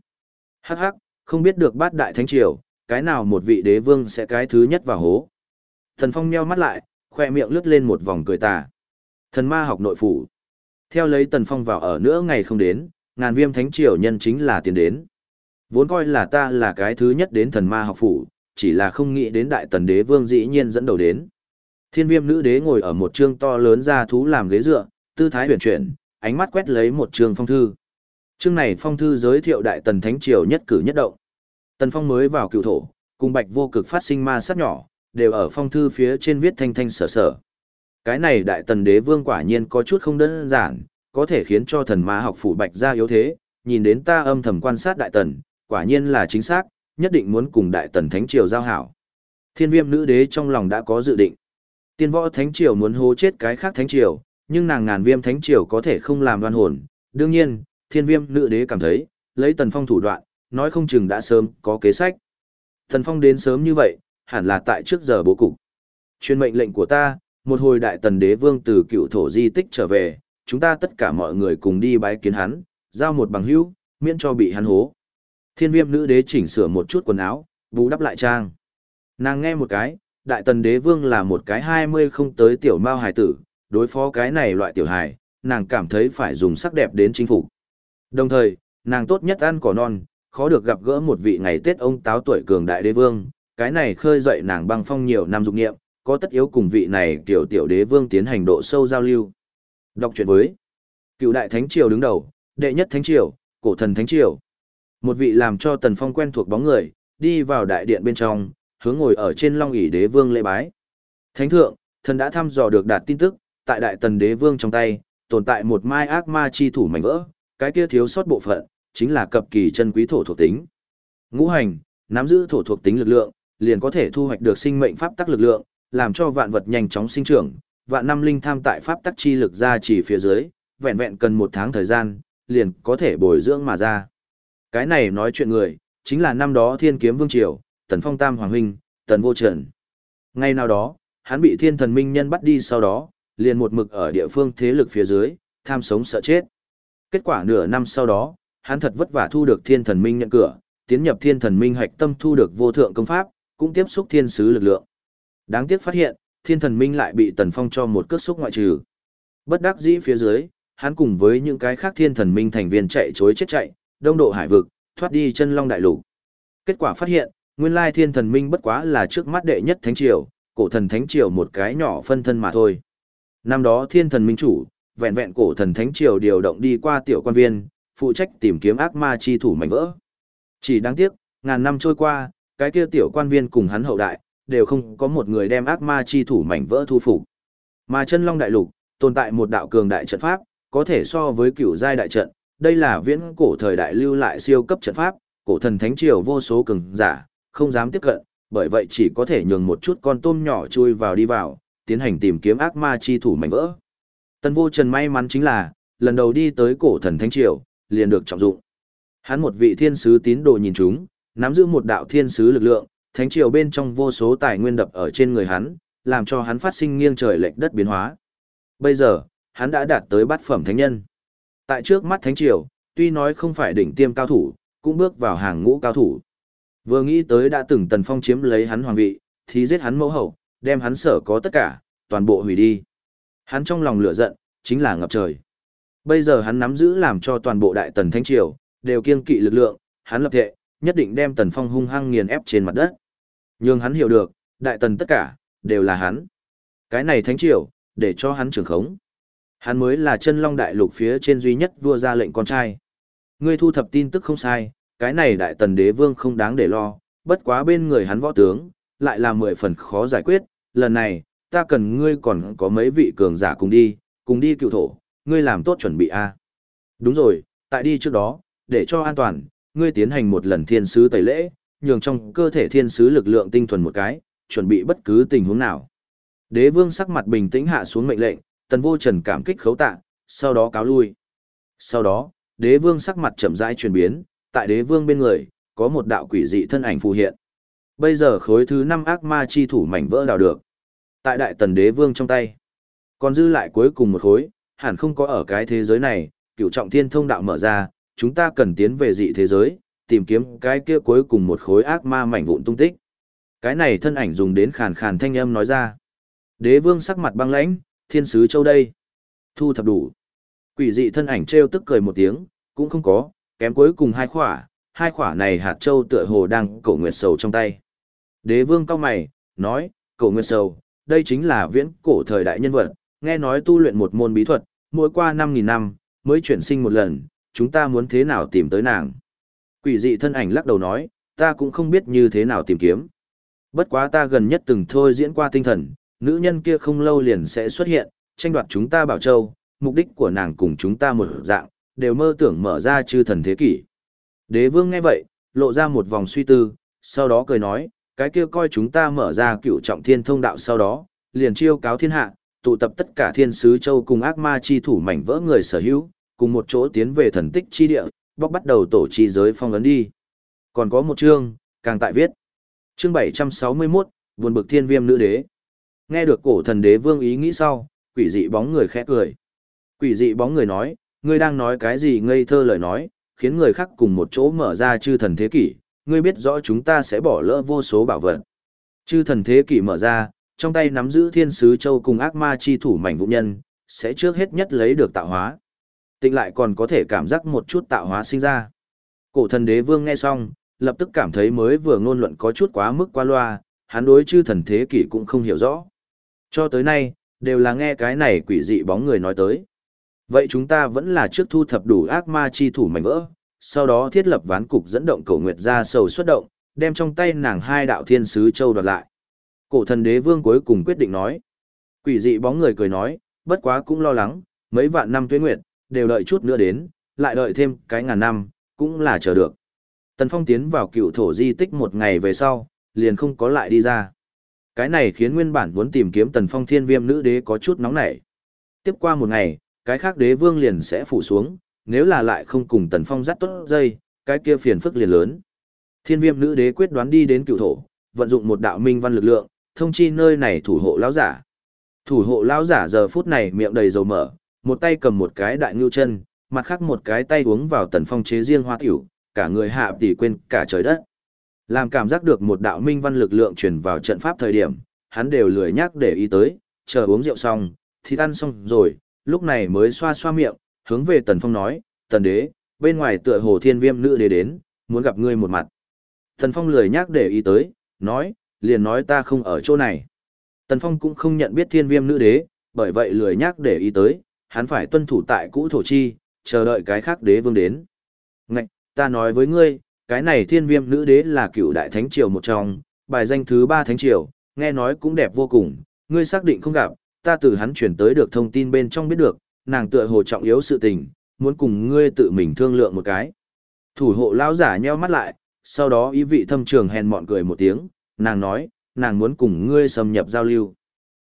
Speaker 1: Hắc hắc, không biết được bát đại thánh triều, cái nào một vị đế vương sẽ cái thứ nhất vào hố. Thần Phong nheo mắt lại, khoe miệng lướt lên một vòng cười tà. Thần ma học nội phủ. Theo lấy Tần Phong vào ở nữa ngày không đến, ngàn viêm thánh triều nhân chính là tiền đến. Vốn coi là ta là cái thứ nhất đến thần ma học phủ, chỉ là không nghĩ đến đại tần đế vương dĩ nhiên dẫn đầu đến. Thiên viêm nữ đế ngồi ở một trương to lớn ra thú làm ghế dựa, tư thái huyền chuyển, ánh mắt quét lấy một trương phong thư. Trương này phong thư giới thiệu đại tần thánh triều nhất cử nhất động. Tần phong mới vào cựu thổ, cùng bạch vô cực phát sinh ma sát nhỏ, đều ở phong thư phía trên viết thanh thanh sở sở. Cái này đại tần đế vương quả nhiên có chút không đơn giản, có thể khiến cho thần ma học phủ bạch ra yếu thế, nhìn đến ta âm thầm quan sát đại tần, quả nhiên là chính xác, nhất định muốn cùng đại tần thánh triều giao hảo. Thiên viêm nữ đế trong lòng đã có dự định. Tiên võ thánh triều muốn hô chết cái khác thánh triều, nhưng nàng ngàn viêm thánh triều có thể không làm đoan hồn. Đương nhiên, thiên viêm nữ đế cảm thấy, lấy tần phong thủ đoạn, nói không chừng đã sớm có kế sách. Tần phong đến sớm như vậy, hẳn là tại trước giờ bố cục. Chuyên mệnh lệnh của ta, một hồi đại tần đế vương từ cựu thổ di tích trở về, chúng ta tất cả mọi người cùng đi bái kiến hắn, giao một bằng hữu, miễn cho bị hắn hố. Thiên viêm nữ đế chỉnh sửa một chút quần áo, bù đắp lại trang. Nàng nghe một cái, đại tần đế vương là một cái hai mươi không tới tiểu mao hài tử, đối phó cái này loại tiểu hài, nàng cảm thấy phải dùng sắc đẹp đến chính phủ. Đồng thời, nàng tốt nhất ăn cỏ non, khó được gặp gỡ một vị ngày Tết ông táo tuổi cường đại đế vương, cái này khơi dậy nàng băng phong nhiều năm dục nghiệm, có tất yếu cùng vị này tiểu tiểu đế vương tiến hành độ sâu giao lưu. Đọc chuyện với cựu đại thánh triều đứng đầu, đệ nhất thánh triều, cổ thần thánh triều. Một vị làm cho Tần Phong quen thuộc bóng người, đi vào đại điện bên trong, hướng ngồi ở trên long ỷ đế vương lễ bái. Thánh thượng, thần đã thăm dò được đạt tin tức, tại đại tần đế vương trong tay, tồn tại một mai ác ma chi thủ mảnh vỡ, cái kia thiếu sót bộ phận, chính là cập kỳ chân quý thổ thuộc tính. Ngũ hành, nắm giữ thổ thuộc tính lực lượng, liền có thể thu hoạch được sinh mệnh pháp tắc lực lượng, làm cho vạn vật nhanh chóng sinh trưởng, vạn năm linh tham tại pháp tắc chi lực ra chỉ phía dưới, vẹn vẹn cần một tháng thời gian, liền có thể bồi dưỡng mà ra. Cái này nói chuyện người, chính là năm đó thiên kiếm vương triều, tần phong tam hoàng huynh, tần vô trần. Ngay nào đó, hắn bị thiên thần minh nhân bắt đi sau đó, liền một mực ở địa phương thế lực phía dưới, tham sống sợ chết. Kết quả nửa năm sau đó, hắn thật vất vả thu được thiên thần minh nhận cửa, tiến nhập thiên thần minh hạch tâm thu được vô thượng công pháp, cũng tiếp xúc thiên sứ lực lượng. Đáng tiếc phát hiện, thiên thần minh lại bị tần phong cho một cước xúc ngoại trừ. Bất đắc dĩ phía dưới, hắn cùng với những cái khác thiên thần minh thành viên chạy chối chết chạy, đông độ hải vực, thoát đi chân long đại lục. Kết quả phát hiện, nguyên lai thiên thần minh bất quá là trước mắt đệ nhất thánh triều, cổ thần thánh triều một cái nhỏ phân thân mà thôi. Năm đó thiên thần minh chủ, vẹn vẹn cổ thần thánh triều điều động đi qua tiểu quan viên, phụ trách tìm kiếm ác ma chi thủ mảnh vỡ. Chỉ đáng tiếc, ngàn năm trôi qua, cái kia tiểu quan viên cùng hắn hậu đại, đều không có một người đem ác ma chi thủ mảnh vỡ thu phục. Mà chân long đại lục, tồn tại một đạo cường đại trận pháp, có thể so với cửu giai đại trận, đây là viễn cổ thời đại lưu lại siêu cấp trận pháp, cổ thần thánh triều vô số cường giả, không dám tiếp cận, bởi vậy chỉ có thể nhường một chút con tôm nhỏ chui vào đi vào, tiến hành tìm kiếm ác ma chi thủ mảnh vỡ. Tân vô trần may mắn chính là, lần đầu đi tới cổ thần thánh triều, liền được trọng dụng. Hắn một vị thiên sứ tín đồ nhìn chúng, nắm giữ một đạo thiên sứ lực lượng, thánh triều bên trong vô số tài nguyên đập ở trên người hắn, làm cho hắn phát sinh nghiêng trời lệch đất biến hóa. Bây giờ, hắn đã đạt tới bát phẩm thánh nhân. Tại trước mắt thánh triều, tuy nói không phải đỉnh tiêm cao thủ, cũng bước vào hàng ngũ cao thủ. Vừa nghĩ tới đã từng tần phong chiếm lấy hắn hoàng vị, thì giết hắn mẫu hậu, đem hắn sở có tất cả, toàn bộ hủy đi. Hắn trong lòng lửa giận, chính là ngập trời. Bây giờ hắn nắm giữ làm cho toàn bộ đại tần thánh triều, đều kiên kỵ lực lượng, hắn lập thệ, nhất định đem tần phong hung hăng nghiền ép trên mặt đất. Nhưng hắn hiểu được, đại tần tất cả, đều là hắn. Cái này thánh triều, để cho hắn trưởng khống. Hắn mới là chân long đại lục phía trên duy nhất vua ra lệnh con trai. Ngươi thu thập tin tức không sai, cái này đại tần đế vương không đáng để lo, bất quá bên người hắn võ tướng, lại là mười phần khó giải quyết, lần này, ta cần ngươi còn có mấy vị cường giả cùng đi, cùng đi cựu thổ, ngươi làm tốt chuẩn bị a. Đúng rồi, tại đi trước đó, để cho an toàn, ngươi tiến hành một lần thiên sứ tẩy lễ, nhường trong cơ thể thiên sứ lực lượng tinh thuần một cái, chuẩn bị bất cứ tình huống nào. Đế vương sắc mặt bình tĩnh hạ xuống mệnh lệnh, tần vô trần cảm kích khấu tạ, sau đó cáo lui. Sau đó, đế vương sắc mặt chậm rãi chuyển biến, tại đế vương bên người, có một đạo quỷ dị thân ảnh phù hiện. Bây giờ khối thứ năm ác ma chi thủ mảnh vỡ đào được. Tại đại tần đế vương trong tay. Còn dư lại cuối cùng một khối, hẳn không có ở cái thế giới này, cựu trọng thiên thông đạo mở ra, chúng ta cần tiến về dị thế giới, tìm kiếm cái kia cuối cùng một khối ác ma mảnh vụn tung tích. Cái này thân ảnh dùng đến khàn khàn thanh âm nói ra. Đế vương sắc mặt băng lãnh, thiên sứ châu đây. Thu thập đủ. Quỷ dị thân ảnh trêu tức cười một tiếng, cũng không có, kém cuối cùng hai khỏa, hai khỏa này hạt châu tựa hồ đang cổ nguyệt sầu trong tay. Đế vương cao mày, nói, cổ nguyệt sầu, đây chính là viễn cổ thời đại nhân vật, nghe nói tu luyện một môn bí thuật, mỗi qua 5.000 năm, mới chuyển sinh một lần, chúng ta muốn thế nào tìm tới nàng. Quỷ dị thân ảnh lắc đầu nói, ta cũng không biết như thế nào tìm kiếm. Bất quá ta gần nhất từng thôi diễn qua tinh thần, nữ nhân kia không lâu liền sẽ xuất hiện, tranh đoạt chúng ta bảo châu, mục đích của nàng cùng chúng ta một dạng, đều mơ tưởng mở ra chư thần thế kỷ. Đế vương nghe vậy, lộ ra một vòng suy tư, sau đó cười nói, cái kia coi chúng ta mở ra cựu trọng thiên thông đạo sau đó, liền chiêu cáo thiên hạ, tụ tập tất cả thiên sứ châu cùng ác ma chi thủ mảnh vỡ người sở hữu, cùng một chỗ tiến về thần tích chi địa, bóc bắt đầu tổ chi giới phong ấn đi. Còn có một chương, càng tại viết. Chương 761, buồn bực thiên viêm nữ đế. Nghe được cổ thần đế vương ý nghĩ sau, quỷ dị bóng người khẽ cười. Quỷ dị bóng người nói, ngươi đang nói cái gì ngây thơ lời nói, khiến người khác cùng một chỗ mở ra chư thần thế kỷ, ngươi biết rõ chúng ta sẽ bỏ lỡ vô số bảo vật. Chư thần thế kỷ mở ra, trong tay nắm giữ thiên sứ châu cùng ác ma chi thủ mảnh vụ nhân, sẽ trước hết nhất lấy được tạo hóa. Tịnh lại còn có thể cảm giác một chút tạo hóa sinh ra. Cổ thần đế vương nghe xong, lập tức cảm thấy mới vừa ngôn luận có chút quá mức qua loa, hắn đối chư thần thế kỷ cũng không hiểu rõ. Cho tới nay, đều là nghe cái này quỷ dị bóng người nói tới. Vậy chúng ta vẫn là trước thu thập đủ ác ma chi thủ mảnh vỡ, sau đó thiết lập ván cục dẫn động cổ nguyệt ra sầu xuất động, đem trong tay nàng hai đạo thiên sứ châu đoạt lại. Cổ thần đế vương cuối cùng quyết định nói. Quỷ dị bóng người cười nói, bất quá cũng lo lắng, mấy vạn năm tuế nguyệt, đều đợi chút nữa đến, lại đợi thêm cái ngàn năm, cũng là chờ được. Tần Phong tiến vào cựu thổ di tích một ngày về sau, liền không có lại đi ra. Cái này khiến nguyên bản muốn tìm kiếm Tần Phong thiên viêm nữ đế có chút nóng nảy. Tiếp qua một ngày, cái khác đế vương liền sẽ phủ xuống, nếu là lại không cùng Tần Phong dắt tốt dây, cái kia phiền phức liền lớn. Thiên viêm nữ đế quyết đoán đi đến cựu thổ, vận dụng một đạo minh văn lực lượng, thông chi nơi này thủ hộ lão giả. Thủ hộ lão giả giờ phút này miệng đầy dầu mở, một tay cầm một cái đại ngưu chân, mặt khác một cái tay uống vào Tần Phong chế riêng hoa tiểu, cả người hạ tỷ quên cả trời đất. Làm cảm giác được một đạo minh văn lực lượng truyền vào trận pháp thời điểm, hắn đều lười nhắc để ý tới, chờ uống rượu xong, thì ăn xong rồi, lúc này mới xoa xoa miệng, hướng về Tần Phong nói, Tần Đế, bên ngoài tựa hồ thiên viêm nữ đế đến, muốn gặp ngươi một mặt. Tần Phong lười nhắc để ý tới, nói, liền nói ta không ở chỗ này. Tần Phong cũng không nhận biết thiên viêm nữ đế, bởi vậy lười nhắc để ý tới, hắn phải tuân thủ tại cũ thổ chi, chờ đợi cái khác đế vương đến. Ngạch, ta nói với ngươi, cái này thiên viêm nữ đế là cựu đại thánh triều một trong, bài danh thứ ba thánh triều, nghe nói cũng đẹp vô cùng, ngươi xác định không gặp, ta từ hắn chuyển tới được thông tin bên trong biết được, nàng tựa hồ trọng yếu sự tình, muốn cùng ngươi tự mình thương lượng một cái. Thủ hộ lão giả nheo mắt lại, sau đó ý vị thâm trường hèn mọn cười một tiếng, nàng nói, nàng muốn cùng ngươi xâm nhập giao lưu.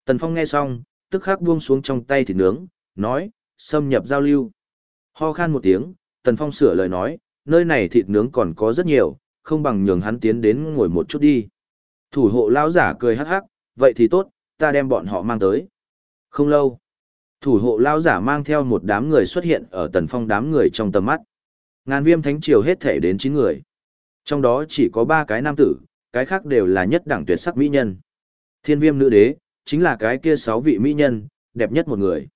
Speaker 1: Tần Phong nghe xong, tức khắc buông xuống trong tay thịt nướng, nói, xâm nhập giao lưu. Ho khan một tiếng, Tần Phong sửa lời nói, nơi này thịt nướng còn có rất nhiều, không bằng nhường hắn tiến đến ngồi một chút đi. Thủ hộ lão giả cười hắc hắc, vậy thì tốt, ta đem bọn họ mang tới. Không lâu, thủ hộ lão giả mang theo một đám người xuất hiện ở Tần Phong đám người trong tầm mắt. Ngàn viêm thánh triều hết thể đến 9 người. Trong đó chỉ có 3 cái nam tử, cái khác đều là nhất đẳng tuyệt sắc mỹ nhân. Thiên viêm nữ đế, chính là cái kia 6 vị mỹ nhân, đẹp nhất một người.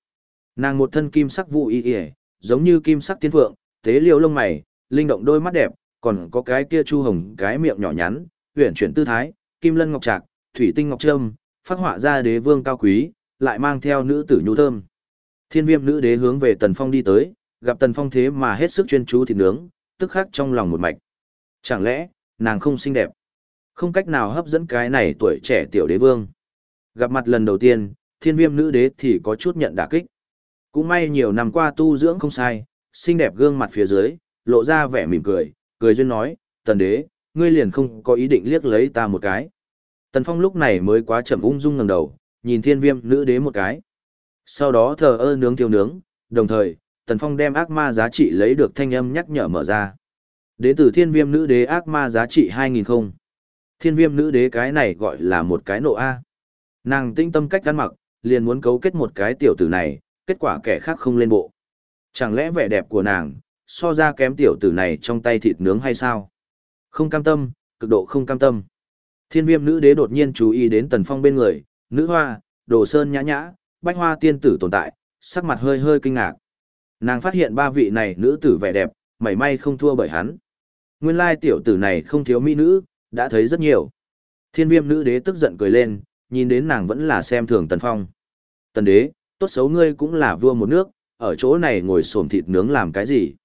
Speaker 1: Nàng một thân kim sắc vụ y y, giống như kim sắc tiên phượng, tế liêu lông mày, linh động đôi mắt đẹp, còn có cái kia chu hồng cái miệng nhỏ nhắn, huyền chuyển tư thái, kim lân ngọc trạc, thủy tinh ngọc trâm, phát họa ra đế vương cao quý, lại mang theo nữ tử nhu thơm. Thiên viêm nữ đế hướng về Tần Phong đi tới, gặp Tần Phong thế mà hết sức chuyên chú thịt nướng, tức khắc trong lòng một mạch. Chẳng lẽ, nàng không xinh đẹp? Không cách nào hấp dẫn cái này tuổi trẻ tiểu đế vương. Gặp mặt lần đầu tiên, thiên viêm nữ đế thì có chút nhận đả kích. Cũng may nhiều năm qua tu dưỡng không sai, xinh đẹp gương mặt phía dưới, lộ ra vẻ mỉm cười, cười duyên nói, tần đế, ngươi liền không có ý định liếc lấy ta một cái. Tần Phong lúc này mới quá chậm ung dung ngẩng đầu, nhìn thiên viêm nữ đế một cái. Sau đó thờ ơ nướng tiêu nướng, đồng thời, Tần Phong đem ác ma giá trị lấy được thanh âm nhắc nhở mở ra. đế từ thiên viêm nữ đế ác ma giá trị 2000 không. Thiên viêm nữ đế cái này gọi là một cái nộ A. Nàng tinh tâm cách ăn mặc, liền muốn cấu kết một cái tiểu tử này, kết quả kẻ khác không lên bộ. Chẳng lẽ vẻ đẹp của nàng, so ra kém tiểu tử này trong tay thịt nướng hay sao? Không cam tâm, cực độ không cam tâm. Thiên viêm nữ đế đột nhiên chú ý đến tần phong bên người, nữ hoa, đồ sơn nhã nhã, bách hoa tiên tử tồn tại, sắc mặt hơi hơi kinh ngạc. Nàng phát hiện ba vị này nữ tử vẻ đẹp, mảy may không thua bởi hắn. Nguyên lai tiểu tử này không thiếu mỹ nữ, đã thấy rất nhiều. Thiên viêm nữ đế tức giận cười lên, nhìn đến nàng vẫn là xem thường tần phong. Tần đế, tốt xấu ngươi cũng là vua một nước, ở chỗ này ngồi xổm thịt nướng làm cái gì?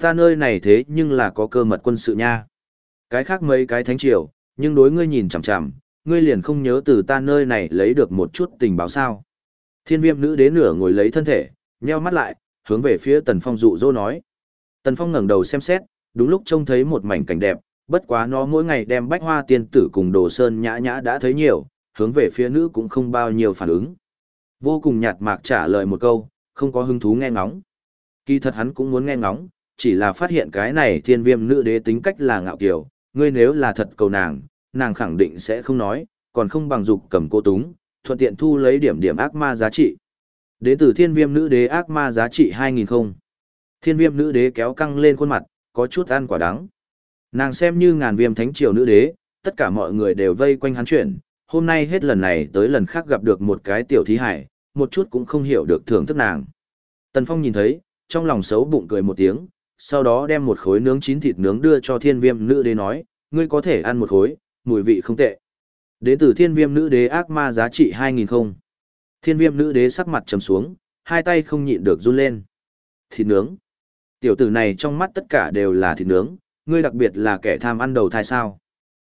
Speaker 1: Ta nơi này thế nhưng là có cơ mật quân sự nha. Cái khác mấy cái thánh triều, nhưng đối ngươi nhìn chằm chằm, ngươi liền không nhớ từ ta nơi này lấy được một chút tình báo sao. Thiên viêm nữ đế nửa ngồi lấy thân thể, nheo mắt lại, hướng về phía tần phong dụ dỗ nói. Tần phong ngẩng đầu xem xét, đúng lúc trông thấy một mảnh cảnh đẹp, bất quá nó mỗi ngày đem bách hoa tiên tử cùng đồ sơn nhã nhã đã thấy nhiều, hướng về phía nữ cũng không bao nhiêu phản ứng. Vô cùng nhạt mạc trả lời một câu, không có hứng thú nghe ngóng. Kỳ thật hắn cũng muốn nghe ngóng, chỉ là phát hiện cái này thiên viêm nữ đế tính cách là ngạo kiều, ngươi nếu là thật cầu nàng, nàng khẳng định sẽ không nói, còn không bằng dục cầm cô túng, thuận tiện thu lấy điểm điểm ác ma giá trị. Đến từ thiên viêm nữ đế ác ma giá trị 2000 không. Thiên viêm nữ đế kéo căng lên khuôn mặt, có chút ăn quả đắng. Nàng xem như ngàn viêm thánh triều nữ đế, tất cả mọi người đều vây quanh hắn chuyển hôm nay hết lần này tới lần khác gặp được một cái tiểu thí hải, một chút cũng không hiểu được thưởng thức nàng. Tần Phong nhìn thấy, trong lòng xấu bụng cười một tiếng, sau đó đem một khối nướng chín thịt nướng đưa cho thiên viêm nữ đế nói, ngươi có thể ăn một khối, mùi vị không tệ. Đến từ thiên viêm nữ đế ác ma giá trị 2.000 không. Thiên viêm nữ đế sắc mặt trầm xuống, hai tay không nhịn được run lên. Thịt nướng. Tiểu tử này trong mắt tất cả đều là thịt nướng, ngươi đặc biệt là kẻ tham ăn đầu thai sao.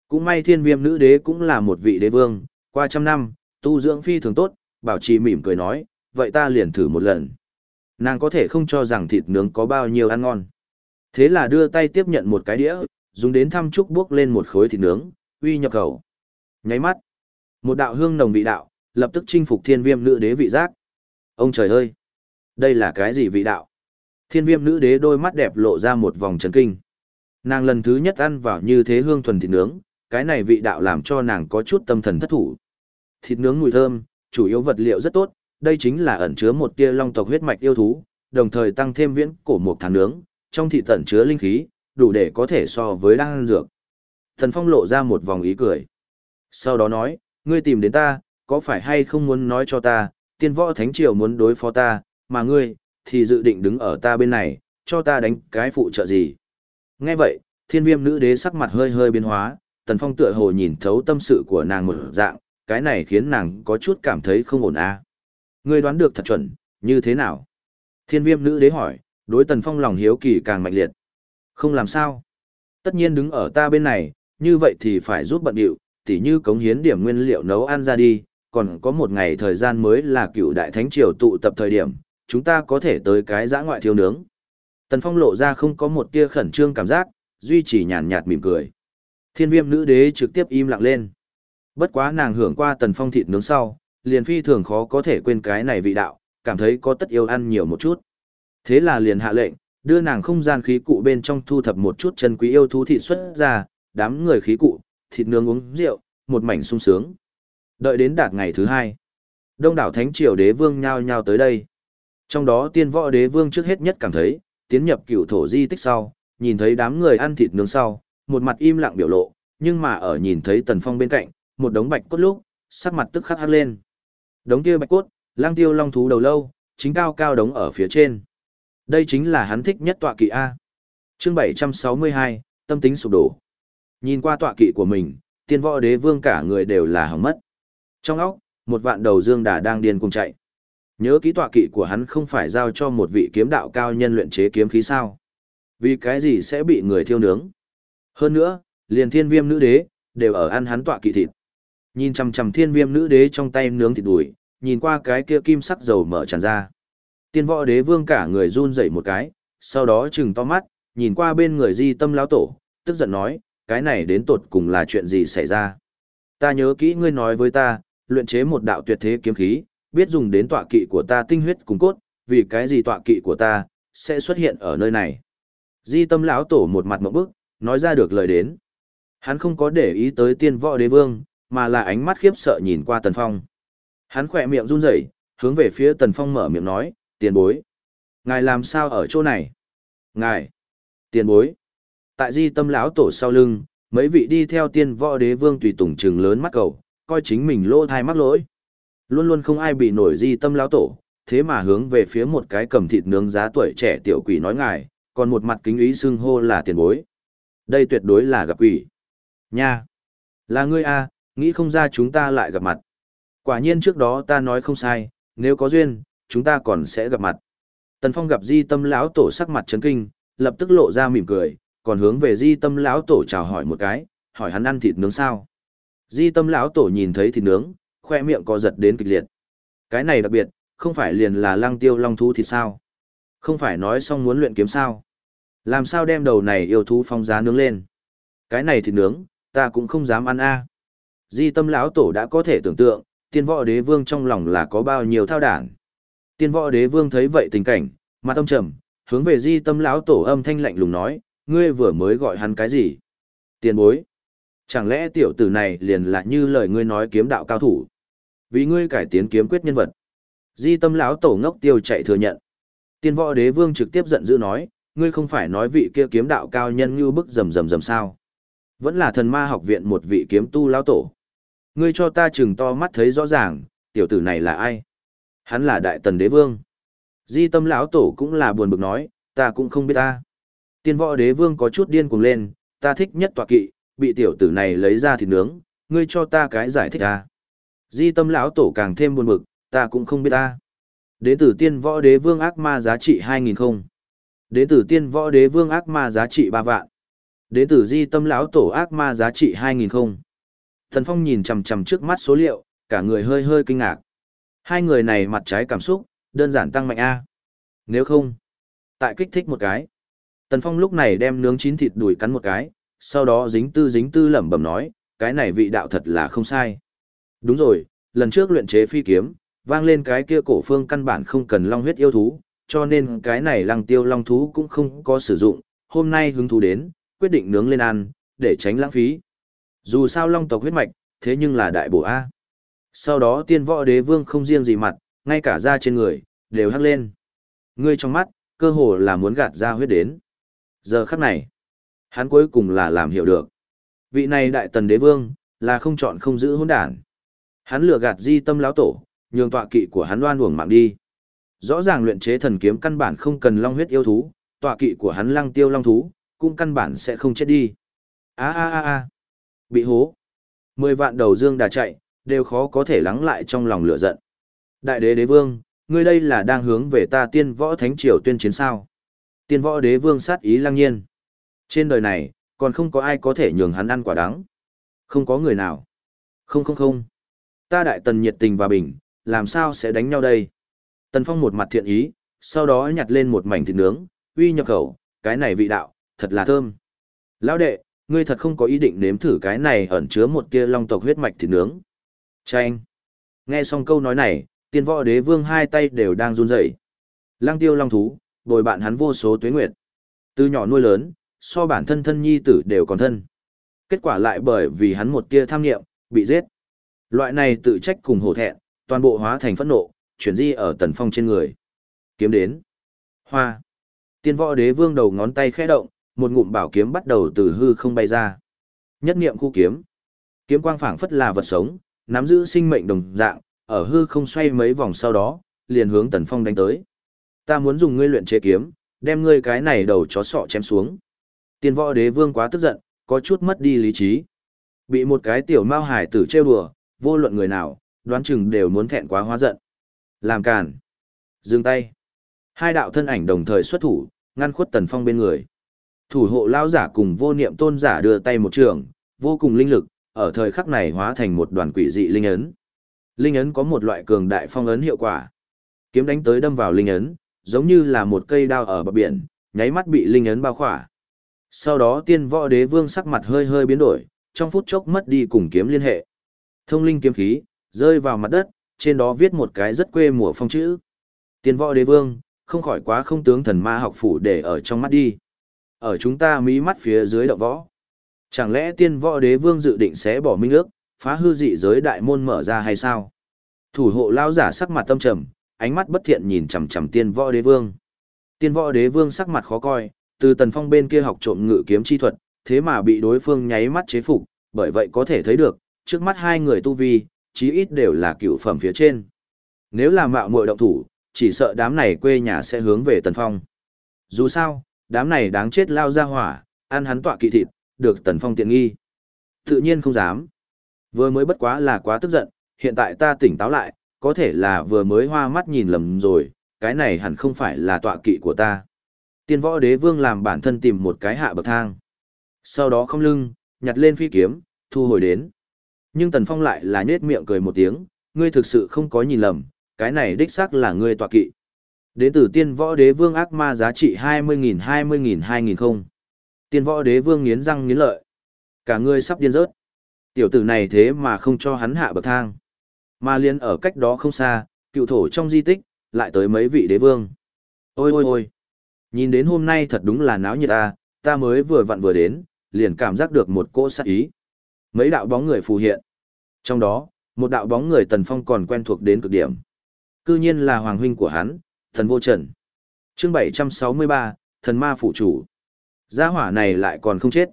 Speaker 1: Cũng may thiên viêm nữ đế cũng là một vị đế vương, qua trăm năm, tu dưỡng phi thường tốt, bảo trì mỉm cười nói, vậy ta liền thử một lần. Nàng có thể không cho rằng thịt nướng có bao nhiêu ăn ngon. Thế là đưa tay tiếp nhận một cái đĩa, dùng đến thăm chúc bước lên một khối thịt nướng, uy nhập khẩu. Nháy mắt, một đạo hương nồng vị đạo, lập tức chinh phục thiên viêm nữ đế vị giác. Ông trời ơi! Đây là cái gì vị đạo? Thiên viêm nữ đế đôi mắt đẹp lộ ra một vòng chấn kinh. Nàng lần thứ nhất ăn vào như thế hương thuần thịt nướng, cái này vị đạo làm cho nàng có chút tâm thần thất thủ. Thịt nướng mùi thơm, chủ yếu vật liệu rất tốt, đây chính là ẩn chứa một tia long tộc huyết mạch yêu thú, đồng thời tăng thêm viễn cổ một tháng nướng, trong thịt tẩn chứa linh khí, đủ để có thể so với đan dược. Thần Phong lộ ra một vòng ý cười. Sau đó nói, ngươi tìm đến ta, có phải hay không muốn nói cho ta, tiên võ thánh triều muốn đối phó ta, mà ngươi, thì dự định đứng ở ta bên này, cho ta đánh cái phụ trợ gì. Nghe vậy, thiên viêm nữ đế sắc mặt hơi hơi biến hóa, Tần Phong tựa hồ nhìn thấu tâm sự của nàng một dạng, cái này khiến nàng có chút cảm thấy không ổn à. Ngươi đoán được thật chuẩn, như thế nào? Thiên viêm nữ đế hỏi, đối Tần Phong lòng hiếu kỳ càng mạnh liệt. Không làm sao. Tất nhiên đứng ở ta bên này, như vậy thì phải giúp bận điệu, tỉ như cống hiến điểm nguyên liệu nấu ăn ra đi, còn có một ngày thời gian mới là cựu đại thánh triều tụ tập thời điểm, chúng ta có thể tới cái giã ngoại thiêu nướng. Tần Phong lộ ra không có một tia khẩn trương cảm giác, duy trì nhàn nhạt mỉm cười. Thiên viêm nữ đế trực tiếp im lặng lên. Bất quá nàng hưởng qua Tần Phong thịt nướng sau, liền phi thường khó có thể quên cái này vị đạo, cảm thấy có tất yêu ăn nhiều một chút. Thế là liền hạ lệnh, đưa nàng không gian khí cụ bên trong thu thập một chút chân quý yêu thú thịt xuất ra, đám người khí cụ, thịt nướng uống rượu, một mảnh sung sướng. Đợi đến đạt ngày thứ hai, đông đảo thánh triều đế vương nhao nhao tới đây. Trong đó tiên võ đế vương trước hết nhất cảm thấy, tiến nhập cựu thổ di tích sau, nhìn thấy đám người ăn thịt nướng sau, một mặt im lặng biểu lộ, nhưng mà ở nhìn thấy tần phong bên cạnh, một đống bạch cốt lúc, sắc mặt tức khắc hắc lên. Đống kia bạch cốt, lang tiêu long thú đầu lâu, chính cao cao đống ở phía trên. Đây chính là hắn thích nhất tọa kỵ A. chương 762, tâm tính sụp đổ. Nhìn qua tọa kỵ của mình, tiên võ đế vương cả người đều là hỏng mất. Trong óc, một vạn đầu dương đà đang điên cùng chạy. Nhớ kỹ tọa kỵ của hắn không phải giao cho một vị kiếm đạo cao nhân luyện chế kiếm khí sao. Vì cái gì sẽ bị người thiêu nướng. Hơn nữa, liền thiên viêm nữ đế, đều ở ăn hắn tọa kỵ thịt. Nhìn chằm chằm thiên viêm nữ đế trong tay nướng thịt đùi, nhìn qua cái kia kim sắc dầu mở tràn ra. Tiên võ đế vương cả người run rẩy một cái, sau đó chừng to mắt, nhìn qua bên người di tâm lão tổ, tức giận nói, cái này đến tột cùng là chuyện gì xảy ra. Ta nhớ kỹ ngươi nói với ta, luyện chế một đạo tuyệt thế kiếm khí, biết dùng đến tọa kỵ của ta tinh huyết cùng cốt, vì cái gì tọa kỵ của ta, sẽ xuất hiện ở nơi này. Di tâm lão tổ một mặt mộng bức, nói ra được lời đến. Hắn không có để ý tới tiên võ đế vương, mà là ánh mắt khiếp sợ nhìn qua tần phong. Hắn khỏe miệng run rẩy, hướng về phía tần phong mở miệng nói, tiền bối. Ngài làm sao ở chỗ này? Ngài! Tiền bối! Tại di tâm lão tổ sau lưng, mấy vị đi theo tiên võ đế vương tùy tùng trừng lớn mắt cầu, coi chính mình lỗ thai mắc lỗi. Luôn luôn không ai bị nổi di tâm lão tổ, thế mà hướng về phía một cái cầm thịt nướng giá tuổi trẻ tiểu quỷ nói ngài, còn một mặt kính ý xưng hô là tiền bối. Đây tuyệt đối là gặp quỷ. Nha! Là ngươi a, nghĩ không ra chúng ta lại gặp mặt. Quả nhiên trước đó ta nói không sai, nếu có duyên, chúng ta còn sẽ gặp mặt. Tần Phong gặp Di Tâm lão tổ sắc mặt chấn kinh, lập tức lộ ra mỉm cười, còn hướng về Di Tâm lão tổ chào hỏi một cái, hỏi hắn ăn thịt nướng sao? Di Tâm lão tổ nhìn thấy thịt nướng, khoe miệng co giật đến kịch liệt. Cái này đặc biệt, không phải liền là lăng tiêu long thú thịt sao? Không phải nói xong muốn luyện kiếm sao? Làm sao đem đầu này yêu thú phong giá nướng lên? Cái này thì nướng, ta cũng không dám ăn a. Di Tâm lão tổ đã có thể tưởng tượng, tiên võ đế vương trong lòng là có bao nhiêu thao đản. Tiên võ đế vương thấy vậy tình cảnh, mặt âm trầm, hướng về di tâm lão tổ âm thanh lạnh lùng nói, ngươi vừa mới gọi hắn cái gì? Tiền bối. Chẳng lẽ tiểu tử này liền là như lời ngươi nói kiếm đạo cao thủ? Vì ngươi cải tiến kiếm quyết nhân vật. Di tâm lão tổ ngốc tiêu chạy thừa nhận. Tiên võ đế vương trực tiếp giận dữ nói, ngươi không phải nói vị kia kiếm đạo cao nhân như bức rầm rầm rầm sao? Vẫn là thần ma học viện một vị kiếm tu lão tổ. Ngươi cho ta chừng to mắt thấy rõ ràng, tiểu tử này là ai? Hắn là đại tần đế vương. Di tâm lão tổ cũng là buồn bực nói, ta cũng không biết ta. Tiên võ đế vương có chút điên cuồng lên, ta thích nhất tọa kỵ, bị tiểu tử này lấy ra thịt nướng, ngươi cho ta cái giải thích ta. Di tâm lão tổ càng thêm buồn bực, ta cũng không biết ta. Đế tử tiên võ đế vương ác ma giá trị 2.000 không. Đế tử tiên võ đế vương ác ma giá trị 3 vạn. Đế tử di tâm lão tổ ác ma giá trị 2.000 không. Thần Phong nhìn chằm chằm trước mắt số liệu, cả người hơi hơi kinh ngạc. Hai người này mặt trái cảm xúc, đơn giản tăng mạnh A. Nếu không, tại kích thích một cái. Tần Phong lúc này đem nướng chín thịt đùi cắn một cái, sau đó dính tư dính tư lẩm bẩm nói, cái này vị đạo thật là không sai. Đúng rồi, lần trước luyện chế phi kiếm, vang lên cái kia cổ phương căn bản không cần long huyết yêu thú, cho nên cái này lăng tiêu long thú cũng không có sử dụng, hôm nay hứng thú đến, quyết định nướng lên ăn, để tránh lãng phí. Dù sao long tộc huyết mạch, thế nhưng là đại bổ A. Sau đó tiên võ đế vương không riêng gì mặt, ngay cả da trên người, đều hắc lên. Ngươi trong mắt, cơ hồ là muốn gạt ra huyết đến. Giờ khắc này, hắn cuối cùng là làm hiểu được. Vị này đại tần đế vương, là không chọn không giữ hỗn đản. Hắn lừa gạt di tâm lão tổ, nhường tọa kỵ của hắn đoan uổng mạng đi. Rõ ràng luyện chế thần kiếm căn bản không cần long huyết yêu thú, tọa kỵ của hắn lăng tiêu long thú, cũng căn bản sẽ không chết đi. A a a a. Bị hố. Mười vạn đầu dương đà chạy, đều khó có thể lắng lại trong lòng lửa giận. Đại đế đế vương, ngươi đây là đang hướng về ta tiên võ thánh triều tuyên chiến sao. Tiên võ đế vương sát ý lăng nhiên. Trên đời này, còn không có ai có thể nhường hắn ăn quả đắng. Không có người nào. Không không không. Ta đại tần nhiệt tình và bình, làm sao sẽ đánh nhau đây? Tần Phong một mặt thiện ý, sau đó nhặt lên một mảnh thịt nướng, uy nhập khẩu, cái này vị đạo, thật là thơm. Lão đệ, ngươi thật không có ý định nếm thử cái này ẩn chứa một tia long tộc huyết mạch thịt nướng. Chanh. Nghe xong câu nói này, tiên võ đế vương hai tay đều đang run rẩy. Lăng tiêu long thú, bồi bạn hắn vô số tuế nguyệt. Từ nhỏ nuôi lớn, so bản thân thân nhi tử đều còn thân. Kết quả lại bởi vì hắn một tia tham nghiệm, bị giết. Loại này tự trách cùng hổ thẹn, toàn bộ hóa thành phẫn nộ, chuyển di ở tần phong trên người. Kiếm đến. Hoa. Tiên võ đế vương đầu ngón tay khẽ động, một ngụm bảo kiếm bắt đầu từ hư không bay ra. Nhất niệm khu kiếm. Kiếm quang phảng phất là vật sống, nắm giữ sinh mệnh đồng dạng, ở hư không xoay mấy vòng sau đó, liền hướng tần phong đánh tới. Ta muốn dùng ngươi luyện chế kiếm, đem ngươi cái này đầu chó sọ chém xuống. Tiên võ đế vương quá tức giận, có chút mất đi lý trí. Bị một cái tiểu mao hải tử trêu đùa, vô luận người nào, đoán chừng đều muốn thẹn quá hóa giận. Làm càn. Dừng tay. Hai đạo thân ảnh đồng thời xuất thủ, ngăn khuất tần phong bên người. Thủ hộ lao giả cùng vô niệm tôn giả đưa tay một trường, vô cùng linh lực, ở thời khắc này hóa thành một đoàn quỷ dị linh ấn. Linh ấn có một loại cường đại phong ấn hiệu quả. Kiếm đánh tới đâm vào linh ấn, giống như là một cây đao ở bờ biển, nháy mắt bị linh ấn bao khỏa. Sau đó tiên võ đế vương sắc mặt hơi hơi biến đổi, trong phút chốc mất đi cùng kiếm liên hệ. Thông linh kiếm khí, rơi vào mặt đất, trên đó viết một cái rất quê mùa phong chữ. Tiên võ đế vương, không khỏi quá không tướng thần ma học phủ để ở trong mắt đi. Ở chúng ta mí mắt phía dưới đạo võ. Chẳng lẽ tiên võ đế vương dự định sẽ bỏ minh ước, phá hư dị giới đại môn mở ra hay sao? Thủ hộ lao giả sắc mặt tâm trầm, ánh mắt bất thiện nhìn chằm chằm tiên võ đế vương. Tiên võ đế vương sắc mặt khó coi, từ tần phong bên kia học trộm ngự kiếm chi thuật, thế mà bị đối phương nháy mắt chế phục, bởi vậy có thể thấy được, trước mắt hai người tu vi, chí ít đều là cựu phẩm phía trên. Nếu là mạo muội động thủ, chỉ sợ đám này quê nhà sẽ hướng về tần phong. Dù sao, đám này đáng chết lao ra hỏa, ăn hắn tọa kỵ thịt, được tần phong tiện nghi. Tự nhiên không dám. Vừa mới bất quá là quá tức giận, hiện tại ta tỉnh táo lại, có thể là vừa mới hoa mắt nhìn lầm rồi, cái này hẳn không phải là tọa kỵ của ta. Tiên võ đế vương làm bản thân tìm một cái hạ bậc thang. Sau đó không lưng, nhặt lên phi kiếm, thu hồi đến. Nhưng Tần Phong lại là nết miệng cười một tiếng, ngươi thực sự không có nhìn lầm, cái này đích xác là ngươi tọa kỵ. Đến từ tiên võ đế vương ác ma giá trị 20.000 20.000 2000 không. Tiên võ đế vương nghiến răng nghiến lợi. Cả ngươi sắp điên rớt. Tiểu tử này thế mà không cho hắn hạ bậc thang. Mà liên ở cách đó không xa, cựu thổ trong di tích, lại tới mấy vị đế vương. Ôi ôi ôi. Nhìn đến hôm nay thật đúng là náo nhiệt ta, ta mới vừa vặn vừa đến, liền cảm giác được một cỗ sát ý. Mấy đạo bóng người phù hiện. Trong đó, một đạo bóng người Tần Phong còn quen thuộc đến cực điểm. Cư nhiên là hoàng huynh của hắn, thần vô trần. chương 763, thần ma phụ chủ. Gia hỏa này lại còn không chết.